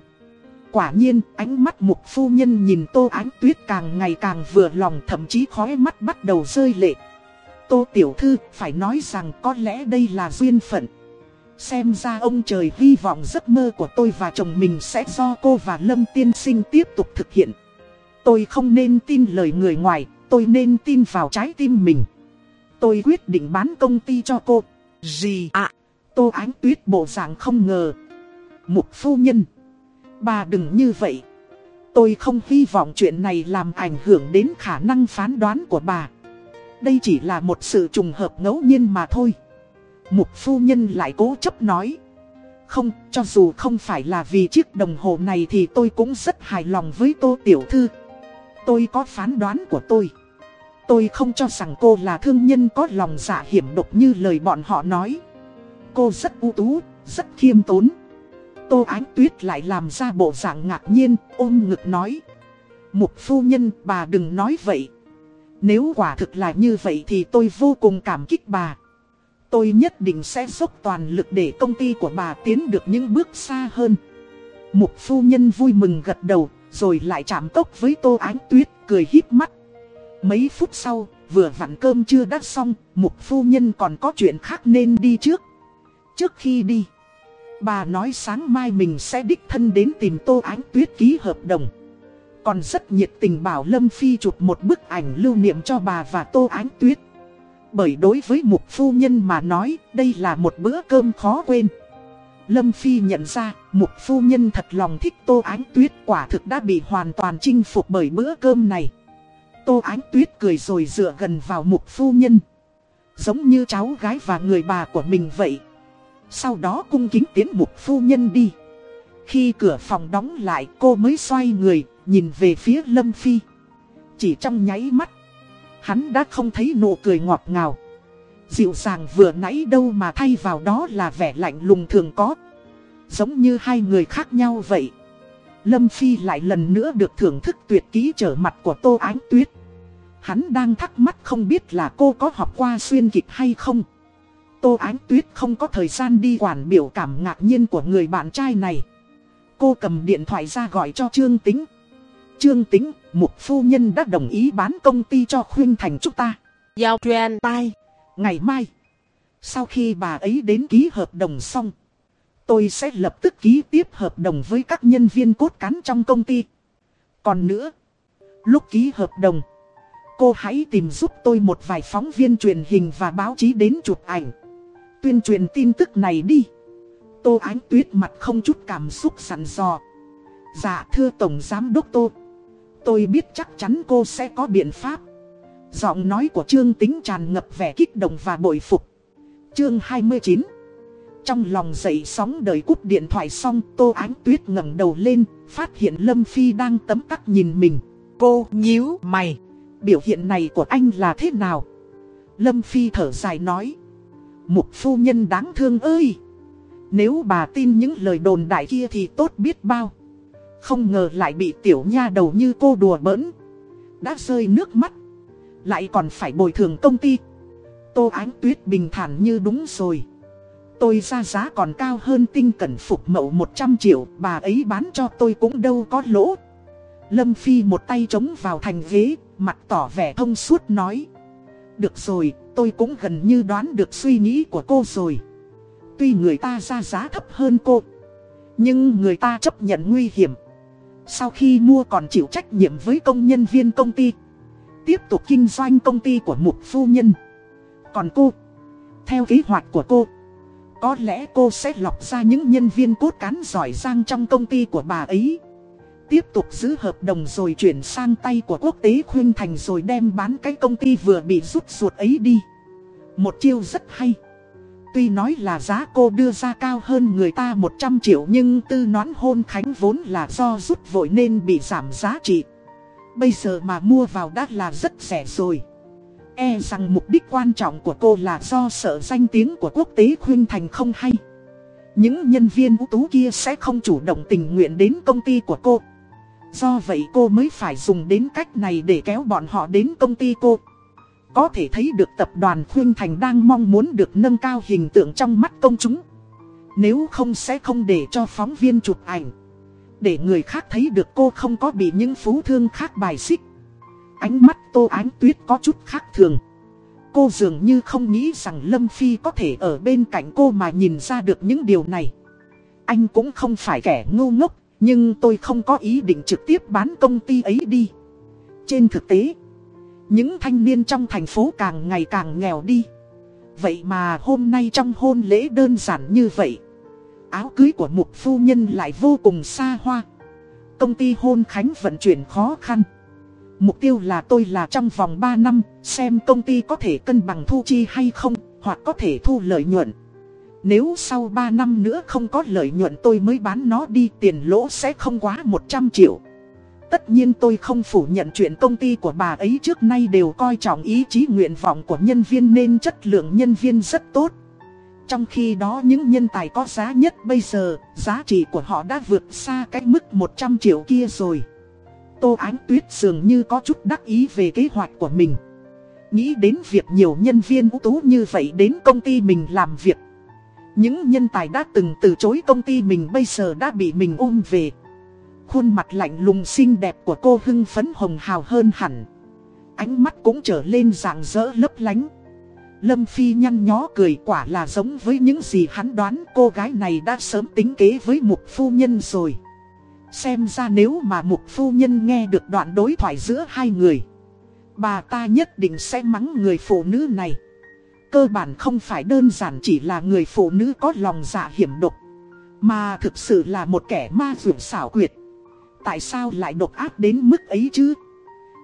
Quả nhiên, ánh mắt mục phu nhân nhìn tô ánh tuyết càng ngày càng vừa lòng thậm chí khói mắt bắt đầu rơi lệ. Tô Tiểu Thư phải nói rằng có lẽ đây là duyên phận. Xem ra ông trời hy vọng giấc mơ của tôi và chồng mình sẽ do cô và Lâm Tiên Sinh tiếp tục thực hiện. Tôi không nên tin lời người ngoài, tôi nên tin vào trái tim mình. Tôi quyết định bán công ty cho cô. Gì ạ? À, Tô Ánh Tuyết bộ dạng không ngờ. Mục phu nhân. Bà đừng như vậy. Tôi không hy vọng chuyện này làm ảnh hưởng đến khả năng phán đoán của bà. Đây chỉ là một sự trùng hợp ngẫu nhiên mà thôi. Mục phu nhân lại cố chấp nói. Không, cho dù không phải là vì chiếc đồng hồ này thì tôi cũng rất hài lòng với tô tiểu thư. Tôi có phán đoán của tôi. Tôi không cho rằng cô là thương nhân có lòng dạ hiểm độc như lời bọn họ nói. Cô rất ưu tú, rất khiêm tốn. Tô Ánh Tuyết lại làm ra bộ dạng ngạc nhiên, ôm ngực nói. Mục phu nhân, bà đừng nói vậy. Nếu quả thực là như vậy thì tôi vô cùng cảm kích bà. Tôi nhất định sẽ dốc toàn lực để công ty của bà tiến được những bước xa hơn. Mục phu nhân vui mừng gật đầu, rồi lại chạm tốc với Tô Ánh Tuyết, cười híp mắt. Mấy phút sau, vừa vặn cơm chưa đắt xong, mục phu nhân còn có chuyện khác nên đi trước. Trước khi đi, bà nói sáng mai mình sẽ đích thân đến tìm Tô Ánh Tuyết ký hợp đồng. Còn rất nhiệt tình bảo Lâm Phi chụp một bức ảnh lưu niệm cho bà và Tô Ánh Tuyết. Bởi đối với mục phu nhân mà nói, đây là một bữa cơm khó quên Lâm Phi nhận ra mục phu nhân thật lòng thích Tô Ánh Tuyết quả thực đã bị hoàn toàn chinh phục bởi bữa cơm này Tô Ánh Tuyết cười rồi dựa gần vào mục phu nhân Giống như cháu gái và người bà của mình vậy sau đó cung kính tiến mục phu nhân đi. Khi cửa phòng đóng lại, cô mới xoay người, nhìn về phía Lâm Phi. Chỉ trong nháy mắt, Hắn đã không thấy nụ cười ngọt ngào. Dịu dàng vừa nãy đâu mà thay vào đó là vẻ lạnh lùng thường có. Giống như hai người khác nhau vậy. Lâm Phi lại lần nữa được thưởng thức tuyệt ký trở mặt của Tô Ánh Tuyết. Hắn đang thắc mắc không biết là cô có học qua xuyên kịch hay không. Tô Ánh Tuyết không có thời gian đi quản biểu cảm ngạc nhiên của người bạn trai này. Cô cầm điện thoại ra gọi cho Trương Tính Trương Tính, một phu nhân đã đồng ý bán công ty cho Khuyên Thành chúng ta. Giao truyền tai Ngày mai Sau khi bà ấy đến ký hợp đồng xong Tôi sẽ lập tức ký tiếp hợp đồng với các nhân viên cốt cán trong công ty. Còn nữa Lúc ký hợp đồng Cô hãy tìm giúp tôi một vài phóng viên truyền hình và báo chí đến chụp ảnh. Tuyên truyền tin tức này đi. Tô Ánh Tuyết mặt không chút cảm xúc sẵn dò. Dạ thưa Tổng Giám Đốc Tô. Tôi biết chắc chắn cô sẽ có biện pháp. Giọng nói của Trương Tính tràn ngập vẻ kích động và bội phục. Chương 29 Trong lòng dậy sóng đời cút điện thoại xong Tô Ánh Tuyết ngẩng đầu lên Phát hiện Lâm Phi đang tấm tắc nhìn mình Cô nhíu mày Biểu hiện này của anh là thế nào? Lâm Phi thở dài nói. Mục phu nhân đáng thương ơi! Nếu bà tin những lời đồn đại kia thì tốt biết bao. Không ngờ lại bị tiểu nha đầu như cô đùa bỡn. Đã rơi nước mắt. Lại còn phải bồi thường công ty. Tô Ánh Tuyết bình thản như đúng rồi. Tôi ra giá còn cao hơn tinh cẩn phục mậu 100 triệu, bà ấy bán cho tôi cũng đâu có lỗ. Lâm Phi một tay chống vào thành ghế, mặt tỏ vẻ thông suốt nói. Được rồi, tôi cũng gần như đoán được suy nghĩ của cô rồi. Tuy người ta ra giá thấp hơn cô, nhưng người ta chấp nhận nguy hiểm. Sau khi mua còn chịu trách nhiệm với công nhân viên công ty. Tiếp tục kinh doanh công ty của một phu nhân. Còn cô, theo kế hoạch của cô, có lẽ cô sẽ lọc ra những nhân viên cốt cán giỏi giang trong công ty của bà ấy. Tiếp tục giữ hợp đồng rồi chuyển sang tay của quốc tế khuyên thành rồi đem bán cái công ty vừa bị rút ruột ấy đi. Một chiêu rất hay. Tuy nói là giá cô đưa ra cao hơn người ta 100 triệu nhưng tư nón hôn khánh vốn là do rút vội nên bị giảm giá trị. Bây giờ mà mua vào đã là rất rẻ rồi. E rằng mục đích quan trọng của cô là do sợ danh tiếng của quốc tế khuyên thành không hay. Những nhân viên ưu tú kia sẽ không chủ động tình nguyện đến công ty của cô. Do vậy cô mới phải dùng đến cách này để kéo bọn họ đến công ty cô. Có thể thấy được tập đoàn Khuyên Thành đang mong muốn được nâng cao hình tượng trong mắt công chúng. Nếu không sẽ không để cho phóng viên chụp ảnh. Để người khác thấy được cô không có bị những phú thương khác bài xích. Ánh mắt Tô Ánh Tuyết có chút khác thường. Cô dường như không nghĩ rằng Lâm Phi có thể ở bên cạnh cô mà nhìn ra được những điều này. Anh cũng không phải kẻ ngu ngốc, nhưng tôi không có ý định trực tiếp bán công ty ấy đi. Trên thực tế, những thanh niên trong thành phố càng ngày càng nghèo đi. Vậy mà hôm nay trong hôn lễ đơn giản như vậy, áo cưới của một phu nhân lại vô cùng xa hoa. Công ty hôn khánh vận chuyển khó khăn. Mục tiêu là tôi là trong vòng 3 năm, xem công ty có thể cân bằng thu chi hay không, hoặc có thể thu lợi nhuận. Nếu sau 3 năm nữa không có lợi nhuận tôi mới bán nó đi tiền lỗ sẽ không quá 100 triệu. Tất nhiên tôi không phủ nhận chuyện công ty của bà ấy trước nay đều coi trọng ý chí nguyện vọng của nhân viên nên chất lượng nhân viên rất tốt. Trong khi đó những nhân tài có giá nhất bây giờ, giá trị của họ đã vượt xa cái mức 100 triệu kia rồi. Tô Ánh Tuyết dường như có chút đắc ý về kế hoạch của mình. Nghĩ đến việc nhiều nhân viên ưu tú như vậy đến công ty mình làm việc. Những nhân tài đã từng từ chối công ty mình bây giờ đã bị mình ôm về. Khuôn mặt lạnh lùng xinh đẹp của cô hưng phấn hồng hào hơn hẳn. Ánh mắt cũng trở lên rạng rỡ lấp lánh. Lâm Phi nhăn nhó cười quả là giống với những gì hắn đoán, cô gái này đã sớm tính kế với mục phu nhân rồi. Xem ra nếu mà mục phu nhân nghe được đoạn đối thoại giữa hai người, Bà ta nhất định sẽ mắng người phụ nữ này cơ bản không phải đơn giản chỉ là người phụ nữ có lòng dạ hiểm độc. Mà thực sự là một kẻ ma dược xảo quyệt. Tại sao lại độc ác đến mức ấy chứ?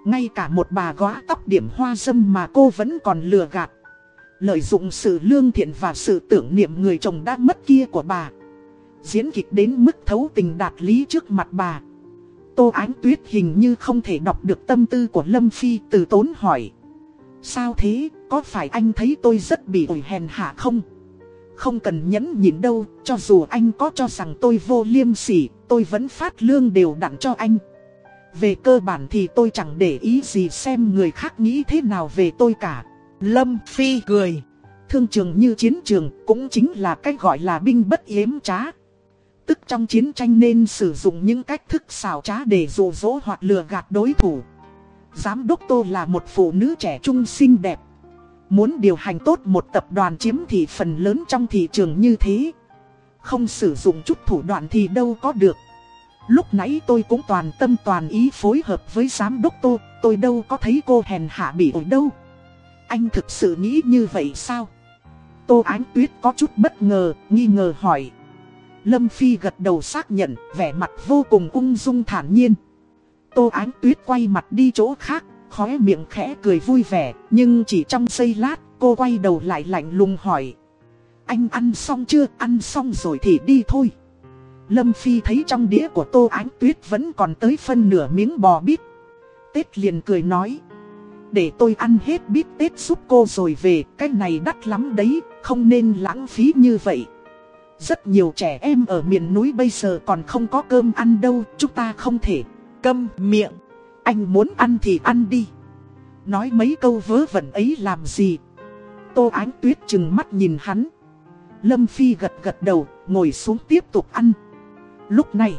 Ngay cả một bà góa tóc điểm hoa dâm mà cô vẫn còn lừa gạt. Lợi dụng sự lương thiện và sự tưởng niệm người chồng đã mất kia của bà. Diễn kịch đến mức thấu tình đạt lý trước mặt bà. Tô Ánh Tuyết hình như không thể đọc được tâm tư của Lâm Phi từ tốn hỏi. Sao thế, có phải anh thấy tôi rất bị ổi hèn hạ không? Không cần nhẫn nhịn đâu, cho dù anh có cho rằng tôi vô liêm sỉ, tôi vẫn phát lương đều đặn cho anh. Về cơ bản thì tôi chẳng để ý gì xem người khác nghĩ thế nào về tôi cả. Lâm Phi cười. Thương trường như chiến trường cũng chính là cách gọi là binh bất yếm trá. Tức trong chiến tranh nên sử dụng những cách thức xảo trá để dụ dỗ hoặc lừa gạt đối thủ. Giám đốc Tô là một phụ nữ trẻ trung xinh đẹp. Muốn điều hành tốt một tập đoàn chiếm thị phần lớn trong thị trường như thế. Không sử dụng chút thủ đoạn thì đâu có được. Lúc nãy tôi cũng toàn tâm toàn ý phối hợp với giám đốc Tô, tôi đâu có thấy cô hèn hạ bị ổi đâu. Anh thực sự nghĩ như vậy sao? Tô Ánh Tuyết có chút bất ngờ, nghi ngờ hỏi. Lâm Phi gật đầu xác nhận, vẻ mặt vô cùng ung dung thản nhiên. Tô Ánh Tuyết quay mặt đi chỗ khác, khóe miệng khẽ cười vui vẻ, nhưng chỉ trong giây lát, cô quay đầu lại lạnh lùng hỏi. Anh ăn xong chưa, ăn xong rồi thì đi thôi. Lâm Phi thấy trong đĩa của Tô Ánh Tuyết vẫn còn tới phân nửa miếng bò bít. Tết liền cười nói. Để tôi ăn hết bít tết giúp cô rồi về, cái này đắt lắm đấy, không nên lãng phí như vậy. Rất nhiều trẻ em ở miền núi bây giờ còn không có cơm ăn đâu, chúng ta không thể. Câm miệng. Anh muốn ăn thì ăn đi. Nói mấy câu vớ vẩn ấy làm gì? Tô Ánh Tuyết chừng mắt nhìn hắn. Lâm Phi gật gật đầu, ngồi xuống tiếp tục ăn. Lúc này,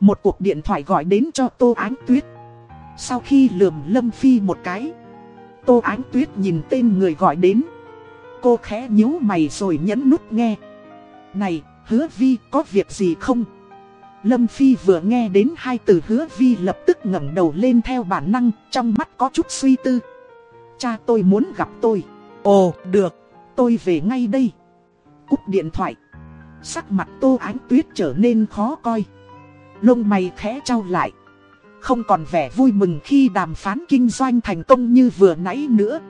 một cuộc điện thoại gọi đến cho Tô Ánh Tuyết. Sau khi lườm Lâm Phi một cái, Tô Ánh Tuyết nhìn tên người gọi đến. Cô khẽ nhíu mày rồi nhấn nút nghe. Này, hứa vi có việc gì không? Lâm Phi vừa nghe đến hai từ hứa vi lập tức ngẩng đầu lên theo bản năng, trong mắt có chút suy tư. Cha tôi muốn gặp tôi. Ồ, được, tôi về ngay đây. Cúp điện thoại. Sắc mặt tô ánh tuyết trở nên khó coi. Lông mày khẽ trao lại. Không còn vẻ vui mừng khi đàm phán kinh doanh thành công như vừa nãy nữa.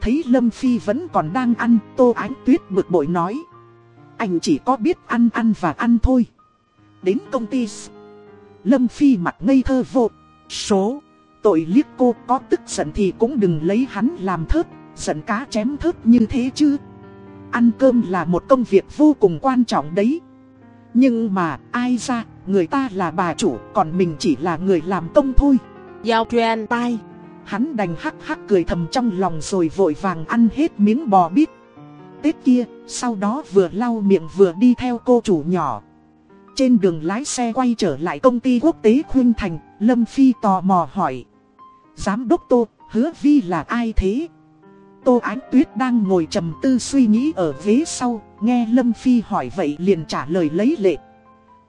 Thấy Lâm Phi vẫn còn đang ăn, tô ánh tuyết bực bội nói. Anh chỉ có biết ăn ăn và ăn thôi. Đến công ty Lâm Phi mặt ngây thơ vô Số. Tội liếc cô có tức giận thì cũng đừng lấy hắn làm thớt Giận cá chém thớt như thế chứ. Ăn cơm là một công việc vô cùng quan trọng đấy. Nhưng mà ai ra Người ta là bà chủ Còn mình chỉ là người làm công thôi. Giao truyền tai Hắn đành hắc hắc cười thầm trong lòng rồi vội vàng ăn hết miếng bò bít. Tết kia, sau đó vừa lau miệng vừa đi theo cô chủ nhỏ trên đường lái xe quay trở lại công ty quốc tế Khuyên Thành, Lâm Phi tò mò hỏi Giám đốc Tô, hứa Vi là ai thế? Tô Ánh Tuyết đang ngồi trầm tư suy nghĩ ở ghế sau, nghe Lâm Phi hỏi vậy liền trả lời lấy lệ.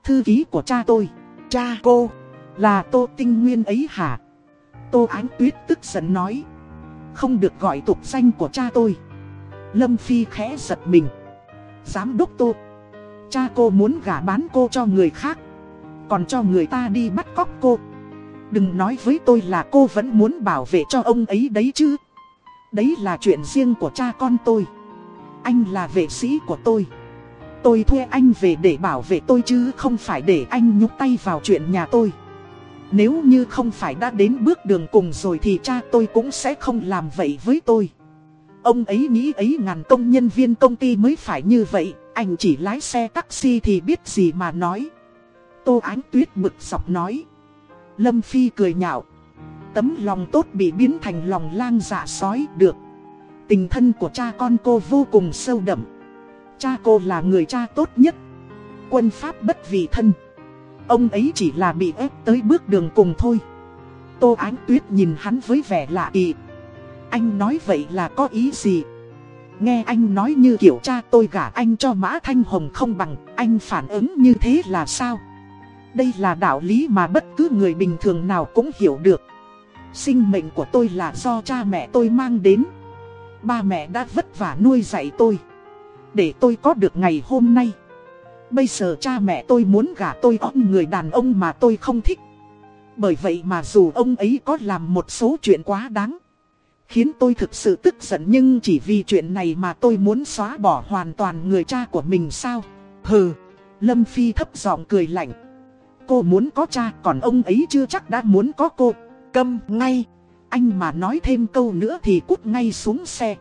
Thư ký của cha tôi, cha cô, là Tô Tinh Nguyên ấy hả? Tô Ánh Tuyết tức giận nói, không được gọi tục danh của cha tôi. Lâm Phi khẽ giật mình. Giám đốc Tô, cha cô muốn gả bán cô cho người khác, còn cho người ta đi bắt cóc cô. Đừng nói với tôi là cô vẫn muốn bảo vệ cho ông ấy đấy chứ. Đấy là chuyện riêng của cha con tôi. Anh là vệ sĩ của tôi. Tôi thuê anh về để bảo vệ tôi chứ không phải để anh nhúc tay vào chuyện nhà tôi. Nếu như không phải đã đến bước đường cùng rồi thì cha tôi cũng sẽ không làm vậy với tôi. Ông ấy nghĩ ấy ngàn công nhân viên công ty mới phải như vậy. Anh chỉ lái xe taxi thì biết gì mà nói. Tô Ánh Tuyết bực dọc nói. Lâm Phi cười nhạo. Tấm lòng tốt bị biến thành lòng lang dạ sói được. Tình thân của cha con cô vô cùng sâu đậm. Cha cô là người cha tốt nhất. Quân pháp bất vì thân. Ông ấy chỉ là bị ép tới bước đường cùng thôi. Tô Ánh Tuyết nhìn hắn với vẻ lạ kỳ. Anh nói vậy là có ý gì? Nghe anh nói như kiểu cha tôi gả anh cho Mã Thanh Hồng không bằng, Anh phản ứng như thế là sao? Đây là đạo lý mà bất cứ người bình thường nào cũng hiểu được. Sinh mệnh của tôi là do cha mẹ tôi mang đến. Ba mẹ đã vất vả nuôi dạy tôi. Để tôi có được ngày hôm nay. Bây giờ cha mẹ tôi muốn gả tôi ông người đàn ông mà tôi không thích. Bởi vậy mà dù ông ấy có làm một số chuyện quá đáng Khiến tôi thực sự tức giận nhưng chỉ vì chuyện này mà tôi muốn xóa bỏ hoàn toàn người cha của mình sao? Hừ, Lâm Phi thấp giọng cười lạnh. Cô muốn có cha còn ông ấy chưa chắc đã muốn có cô. Câm ngay. Anh mà nói thêm câu nữa thì cút ngay xuống xe.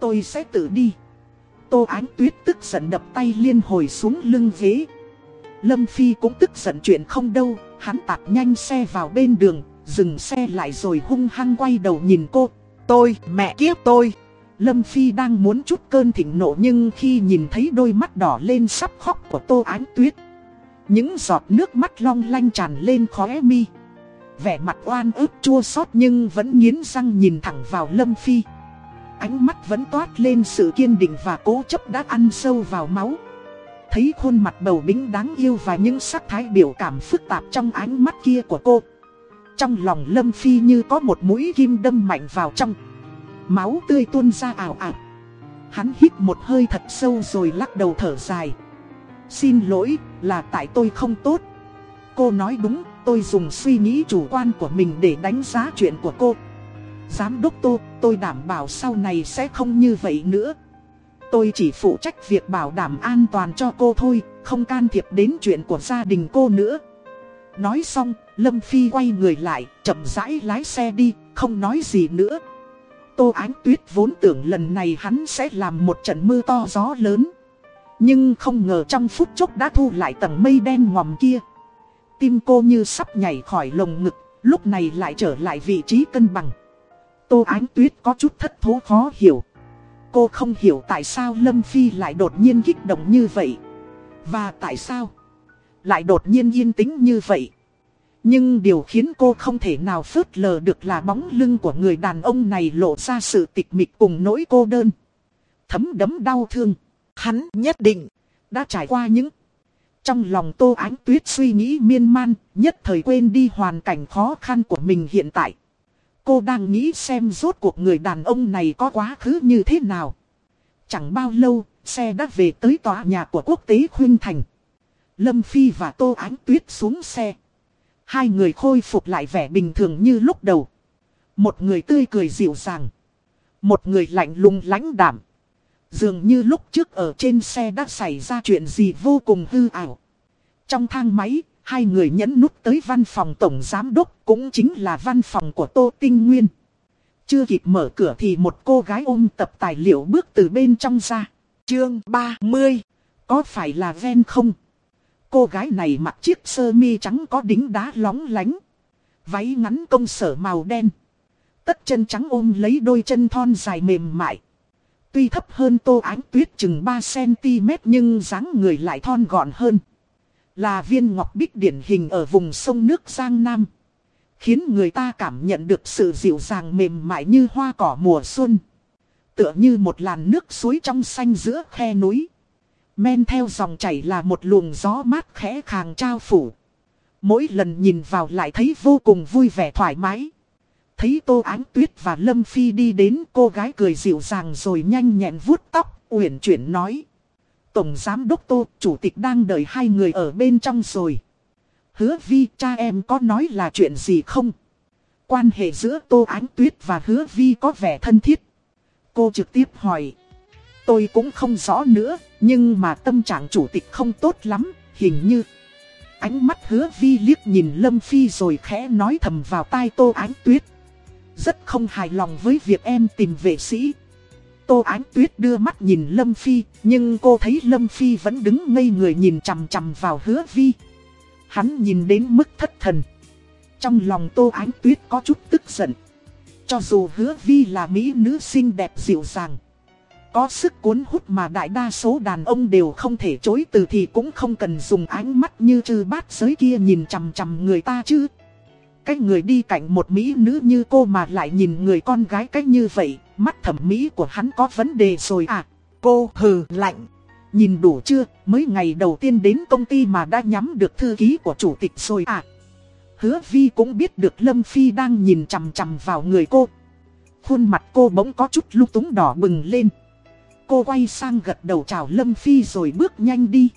Tôi sẽ tự đi. Tô Ánh Tuyết tức giận đập tay liên hồi xuống lưng ghế. Lâm Phi cũng tức giận chuyện không đâu Hắn tạt nhanh xe vào bên đường Dừng xe lại rồi hung hăng quay đầu nhìn cô. Tôi, mẹ kiếp tôi. Lâm Phi đang muốn chút cơn thịnh nộ nhưng khi nhìn thấy đôi mắt đỏ lên sắp khóc của Tô Ánh Tuyết Những giọt nước mắt long lanh tràn lên khóe mi. Vẻ mặt oan ức chua xót nhưng vẫn nghiến răng nhìn thẳng vào Lâm Phi. Ánh mắt vẫn toát lên sự kiên định và cố chấp đã ăn sâu vào máu. Thấy khuôn mặt bầu bính đáng yêu và những sắc thái biểu cảm phức tạp trong ánh mắt kia của cô trong lòng Lâm Phi như có một mũi kim đâm mạnh vào trong. Máu tươi tuôn ra ảo ảo Hắn hít một hơi thật sâu rồi lắc đầu thở dài. Xin lỗi là tại tôi không tốt. Cô nói đúng tôi dùng suy nghĩ chủ quan của mình để đánh giá chuyện của cô. Giám đốc Tô, tôi đảm bảo sau này sẽ không như vậy nữa. Tôi chỉ phụ trách việc bảo đảm an toàn cho cô thôi, không can thiệp đến chuyện của gia đình cô nữa. Nói xong, Lâm Phi quay người lại, chậm rãi lái xe đi, không nói gì nữa. Tô Ánh Tuyết vốn tưởng lần này hắn sẽ làm một trận mưa to gió lớn. Nhưng không ngờ trong phút chốc đã thu lại tầng mây đen ngòm kia. Tim cô như sắp nhảy khỏi lồng ngực, lúc này lại trở lại vị trí cân bằng. Tô Ánh Tuyết có chút thất thố khó hiểu. Cô không hiểu tại sao Lâm Phi lại đột nhiên kích động như vậy. Và tại sao lại đột nhiên yên tĩnh như vậy? Nhưng điều khiến cô không thể nào phớt lờ được là bóng lưng của người đàn ông này lộ ra sự tịch mịch cùng nỗi cô đơn. Thấm đấm đau thương. Hắn nhất định đã trải qua những... Trong lòng Tô Ánh Tuyết suy nghĩ miên man, nhất thời quên đi hoàn cảnh khó khăn của mình hiện tại. Cô đang nghĩ xem rốt cuộc người đàn ông này có quá khứ như thế nào. Chẳng bao lâu, xe đã về tới tòa nhà của quốc tế Khuyên Thành. Lâm Phi và Tô Ánh Tuyết xuống xe. Hai người khôi phục lại vẻ bình thường như lúc đầu. Một người tươi cười dịu dàng. Một người lạnh lùng lãnh đảm. Dường như lúc trước ở trên xe đã xảy ra chuyện gì vô cùng hư ảo. Trong thang máy, hai người nhấn nút tới văn phòng tổng giám đốc cũng chính là văn phòng của Tô Tinh Nguyên. Chưa kịp mở cửa thì một cô gái ôm tập tài liệu bước từ bên trong ra. Chương 30. Có phải là ven không? Cô gái này mặc chiếc sơ mi trắng có đính đá lóng lánh. Váy ngắn công sở màu đen. Tất chân trắng ôm lấy đôi chân thon dài mềm mại. Tuy thấp hơn tô ánh tuyết chừng 3cm nhưng dáng người lại thon gọn hơn. Là viên ngọc bích điển hình ở vùng sông nước Giang Nam. Khiến người ta cảm nhận được sự dịu dàng mềm mại như hoa cỏ mùa xuân. Tựa như một làn nước suối trong xanh giữa khe núi. Men theo dòng chảy là một luồng gió mát khẽ khàng trao phủ. Mỗi lần nhìn vào lại thấy vô cùng vui vẻ thoải mái. Thấy Tô Ánh Tuyết và Lâm Phi đi đến cô gái cười dịu dàng rồi nhanh nhẹn vuốt tóc, uyển chuyển nói. Tổng Giám Đốc Tô, Chủ tịch đang đợi hai người ở bên trong rồi. Hứa Vi, cha em có nói là chuyện gì không? Quan hệ giữa Tô Ánh Tuyết và Hứa Vi có vẻ thân thiết. Cô trực tiếp hỏi. Tôi cũng không rõ nữa, nhưng mà tâm trạng chủ tịch không tốt lắm, hình như... Ánh mắt hứa vi liếc nhìn Lâm Phi rồi khẽ nói thầm vào tai Tô Ánh Tuyết. Rất không hài lòng với việc em tìm vệ sĩ. Tô Ánh Tuyết đưa mắt nhìn Lâm Phi, nhưng cô thấy Lâm Phi vẫn đứng ngây người nhìn chằm chằm vào hứa vi. Hắn nhìn đến mức thất thần. Trong lòng Tô Ánh Tuyết có chút tức giận. Cho dù hứa vi là mỹ nữ xinh đẹp dịu dàng. Có sức cuốn hút mà đại đa số đàn ông đều không thể chối từ thì cũng không cần dùng ánh mắt như chư bát giới kia nhìn chằm chằm người ta chứ. Cái người đi cạnh một mỹ nữ như cô mà lại nhìn người con gái cách như vậy, mắt thẩm mỹ của hắn có vấn đề rồi à. Cô hừ lạnh. Nhìn đủ chưa, mới ngày đầu tiên đến công ty mà đã nhắm được thư ký của chủ tịch rồi à. Hứa Vi cũng biết được Lâm Phi đang nhìn chằm chằm vào người cô. Khuôn mặt cô bỗng có chút lúc túng đỏ bừng lên. Cô quay sang gật đầu chào Lâm Phi rồi bước nhanh đi.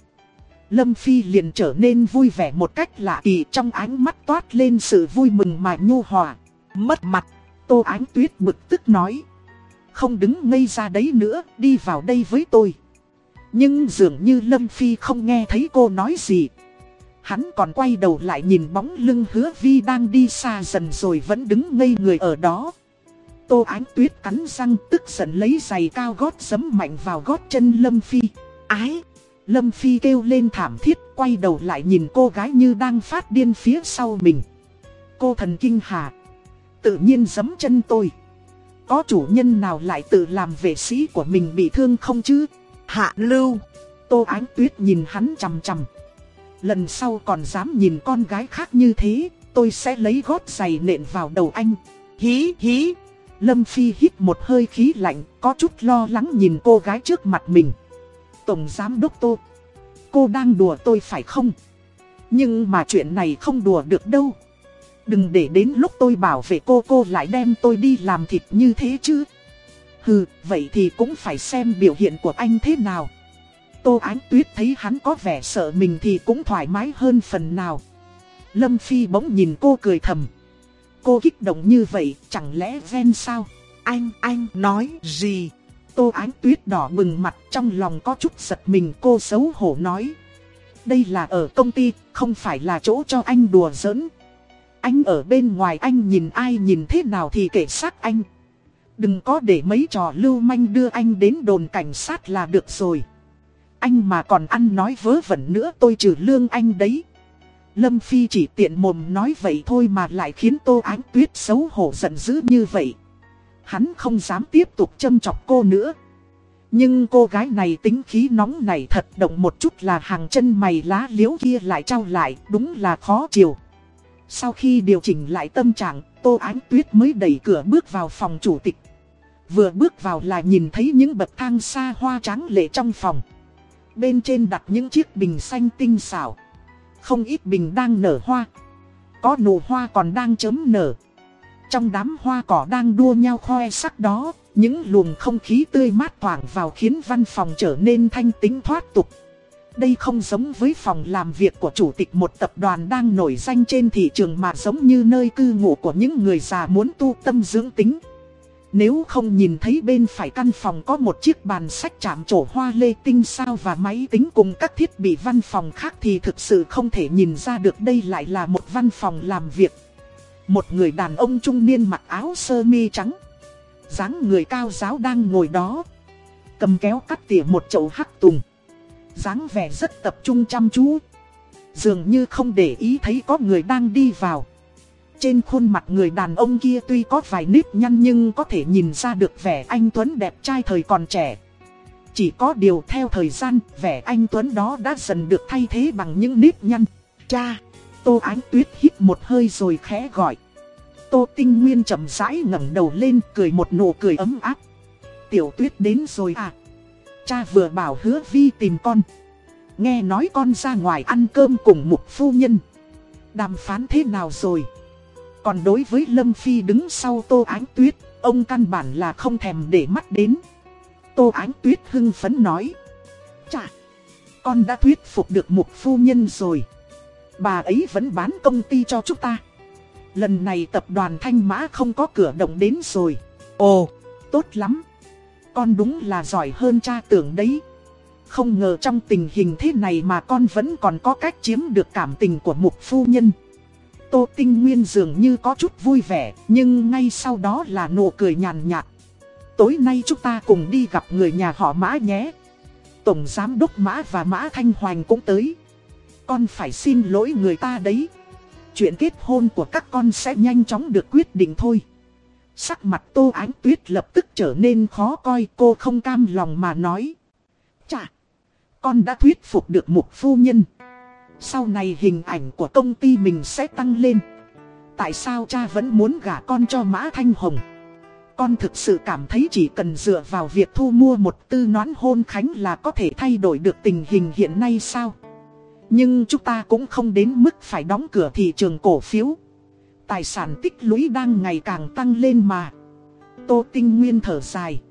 Lâm Phi liền trở nên vui vẻ một cách lạ kỳ trong ánh mắt toát lên sự vui mừng mà nhu hòa. Mất mặt, Tô Ánh Tuyết bực tức nói. Không đứng ngây ra đấy nữa, đi vào đây với tôi. Nhưng dường như Lâm Phi không nghe thấy cô nói gì. Hắn còn quay đầu lại nhìn bóng lưng hứa vi đang đi xa dần rồi vẫn đứng ngây người ở đó. Tô Ánh Tuyết cắn răng tức giận lấy giày cao gót giấm mạnh vào gót chân Lâm Phi. Ái! Lâm Phi kêu lên thảm thiết quay đầu lại nhìn cô gái như đang phát điên phía sau mình. Cô thần kinh hà. Tự nhiên giấm chân tôi. Có chủ nhân nào lại tự làm vệ sĩ của mình bị thương không chứ? Hạ lưu. Tô Ánh Tuyết nhìn hắn chằm chằm. Lần sau còn dám nhìn con gái khác như thế, tôi sẽ lấy gót giày nện vào đầu anh. Hí hí. Lâm Phi hít một hơi khí lạnh, có chút lo lắng nhìn cô gái trước mặt mình. Tổng Giám Đốc Tô. Cô đang đùa tôi phải không? Nhưng mà chuyện này không đùa được đâu. Đừng để đến lúc tôi bảo vệ cô cô lại đem tôi đi làm thịt như thế chứ. Hừ, vậy thì cũng phải xem biểu hiện của anh thế nào. Tô Ánh Tuyết thấy hắn có vẻ sợ mình thì cũng thoải mái hơn phần nào. Lâm Phi bỗng nhìn cô cười thầm. Cô kích động như vậy, chẳng lẽ ven sao? Anh, anh nói gì? Tô Ánh Tuyết đỏ bừng mặt trong lòng có chút giật mình cô xấu hổ nói. Đây là ở công ty, không phải là chỗ cho anh đùa giỡn. Anh ở bên ngoài anh nhìn ai nhìn thế nào thì kể xác anh. Đừng có để mấy trò lưu manh đưa anh đến đồn cảnh sát là được rồi. Anh mà còn ăn nói vớ vẩn nữa tôi trừ lương anh đấy. Lâm Phi chỉ tiện mồm nói vậy thôi mà lại khiến Tô Ánh Tuyết xấu hổ giận dữ như vậy. Hắn không dám tiếp tục châm chọc cô nữa. Nhưng cô gái này tính khí nóng này thật động một chút là hàng chân mày lá liễu kia lại trao lại, đúng là khó chịu. Sau khi điều chỉnh lại tâm trạng, Tô Ánh Tuyết mới đẩy cửa bước vào phòng chủ tịch. Vừa bước vào là nhìn thấy những bậc thang xa hoa trắng lệ trong phòng. Bên trên đặt những chiếc bình xanh tinh xảo. Không ít bình đang nở hoa. Có nụ hoa còn đang chấm nở. Trong đám hoa cỏ đang đua nhau khoe sắc đó, những luồng không khí tươi mát thoảng vào khiến văn phòng trở nên thanh tính thoát tục. Đây không giống với phòng làm việc của chủ tịch một tập đoàn đang nổi danh trên thị trường mà giống như nơi cư ngụ của những người già muốn tu tâm dưỡng tính. Nếu không nhìn thấy bên phải căn phòng có một chiếc bàn sách chạm trổ hoa lê tinh sao và máy tính cùng các thiết bị văn phòng khác thì thực sự không thể nhìn ra được đây lại là một văn phòng làm việc. Một người đàn ông trung niên mặc áo sơ mi trắng. dáng người cao giáo đang ngồi đó. Cầm kéo cắt tỉa một chậu hắc tùng. dáng vẻ rất tập trung chăm chú. Dường như không để ý thấy có người đang đi vào. Trên khuôn mặt người đàn ông kia tuy có vài nếp nhăn nhưng có thể nhìn ra được vẻ anh Tuấn đẹp trai thời còn trẻ. Chỉ có điều theo thời gian, vẻ anh Tuấn đó đã dần được thay thế bằng những nếp nhăn. Cha! Tô Ánh Tuyết hít một hơi rồi khẽ gọi. Tô Tinh Nguyên chậm rãi ngẩng đầu lên cười một nụ cười ấm áp. Tiểu Tuyết đến rồi à? Cha vừa bảo hứa vi tìm con. Nghe nói con ra ngoài ăn cơm cùng một phu nhân. Đàm phán thế nào rồi? Còn đối với Lâm Phi đứng sau Tô Ánh Tuyết, ông căn bản là không thèm để mắt đến. Tô Ánh Tuyết hưng phấn nói. Chà, con đã thuyết phục được một phu nhân rồi. Bà ấy vẫn bán công ty cho chúng ta. Lần này tập đoàn Thanh Mã không có cửa động đến rồi. Ồ, tốt lắm. Con đúng là giỏi hơn cha tưởng đấy. Không ngờ trong tình hình thế này mà con vẫn còn có cách chiếm được cảm tình của một phu nhân. Tô Tinh Nguyên dường như có chút vui vẻ, nhưng ngay sau đó là nụ cười nhàn nhạt. Tối nay chúng ta cùng đi gặp người nhà họ Mã nhé. Tổng Giám Đốc Mã và Mã Thanh Hoành cũng tới. Con phải xin lỗi người ta đấy. Chuyện kết hôn của các con sẽ nhanh chóng được quyết định thôi. Sắc mặt Tô Ánh Tuyết lập tức trở nên khó coi cô không cam lòng mà nói. Chà, con đã thuyết phục được một phu nhân. Sau này hình ảnh của công ty mình sẽ tăng lên Tại sao cha vẫn muốn gả con cho Mã Thanh Hồng Con thực sự cảm thấy chỉ cần dựa vào việc thu mua một tư nón hôn khánh là có thể thay đổi được tình hình hiện nay sao Nhưng chúng ta cũng không đến mức phải đóng cửa thị trường cổ phiếu Tài sản tích lũy đang ngày càng tăng lên mà Tô Tinh Nguyên thở dài.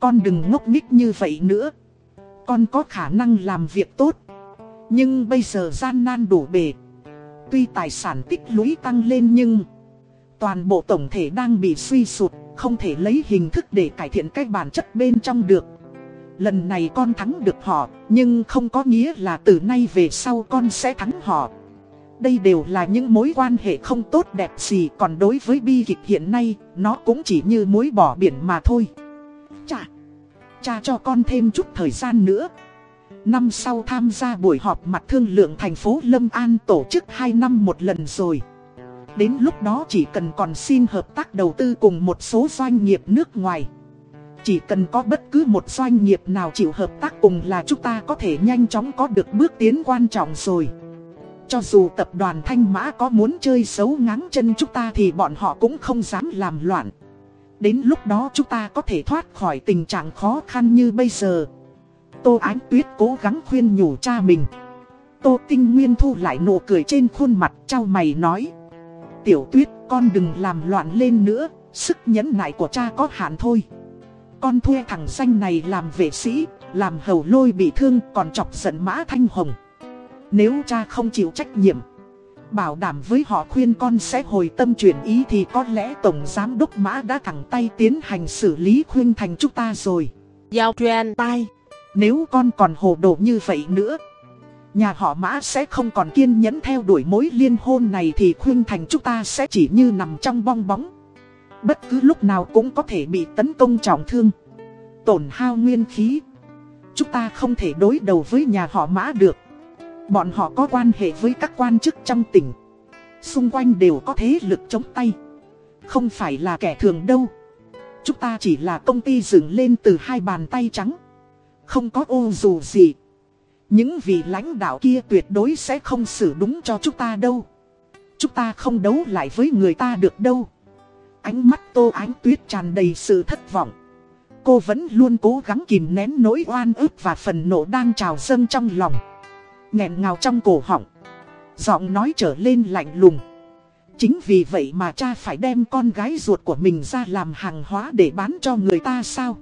Con đừng ngốc nghích như vậy nữa. Con có khả năng làm việc tốt. Nhưng bây giờ gian nan đủ bề. Tuy tài sản tích lũy tăng lên nhưng toàn bộ tổng thể đang bị suy sụt, không thể lấy hình thức để cải thiện cái bản chất bên trong được. Lần này con thắng được họ, nhưng không có nghĩa là từ nay về sau con sẽ thắng họ. Đây đều là những mối quan hệ không tốt đẹp gì Còn đối với bi kịch hiện nay Nó cũng chỉ như mối bỏ biển mà thôi Chà Cha cho con thêm chút thời gian nữa Năm sau tham gia buổi họp mặt thương lượng thành phố Lâm An tổ chức 2 năm một lần rồi Đến lúc đó chỉ cần còn xin hợp tác đầu tư cùng một số doanh nghiệp nước ngoài Chỉ cần có bất cứ một doanh nghiệp nào chịu hợp tác cùng là chúng ta có thể nhanh chóng có được bước tiến quan trọng rồi cho dù tập đoàn Thanh Mã có muốn chơi xấu ngáng chân chúng ta thì bọn họ cũng không dám làm loạn. Đến lúc đó chúng ta có thể thoát khỏi tình trạng khó khăn như bây giờ. Tô Ánh Tuyết cố gắng khuyên nhủ cha mình. Tô Tinh Nguyên thu lại nụ cười trên khuôn mặt trao mày nói. Tiểu Tuyết con đừng làm loạn lên nữa, sức nhẫn nại của cha có hạn thôi. Con thuê thằng xanh này làm vệ sĩ, làm hầu lôi bị thương còn chọc giận mã thanh hồng. Nếu cha không chịu trách nhiệm Bảo đảm với họ khuyên con sẽ hồi tâm chuyển ý Thì có lẽ Tổng Giám Đốc Mã đã thẳng tay tiến hành xử lý khuyên thành chúng ta rồi Giao truyền tay. Nếu con còn hồ đồ như vậy nữa, Nhà họ Mã sẽ không còn kiên nhẫn theo đuổi mối liên hôn này Thì khuyên thành chúng ta sẽ chỉ như nằm trong bong bóng. Bất cứ lúc nào cũng có thể bị tấn công trọng thương, Tổn hao nguyên khí. Chúng ta không thể đối đầu với nhà họ Mã được. Bọn họ có quan hệ với các quan chức trong tỉnh. Xung quanh đều có thế lực chống tay. Không phải là kẻ thường đâu. Chúng ta chỉ là công ty dựng lên từ hai bàn tay trắng. Không có ô dù gì Những vị lãnh đạo kia tuyệt đối sẽ không xử đúng cho chúng ta đâu Chúng ta không đấu lại với người ta được đâu Ánh mắt tô ánh tuyết tràn đầy sự thất vọng Cô vẫn luôn cố gắng kìm nén nỗi oan ức và phần nộ đang trào dâng trong lòng nghẹn ngào trong cổ họng. Giọng nói trở lên lạnh lùng. Chính vì vậy mà cha phải đem con gái ruột của mình ra làm hàng hóa để bán cho người ta sao?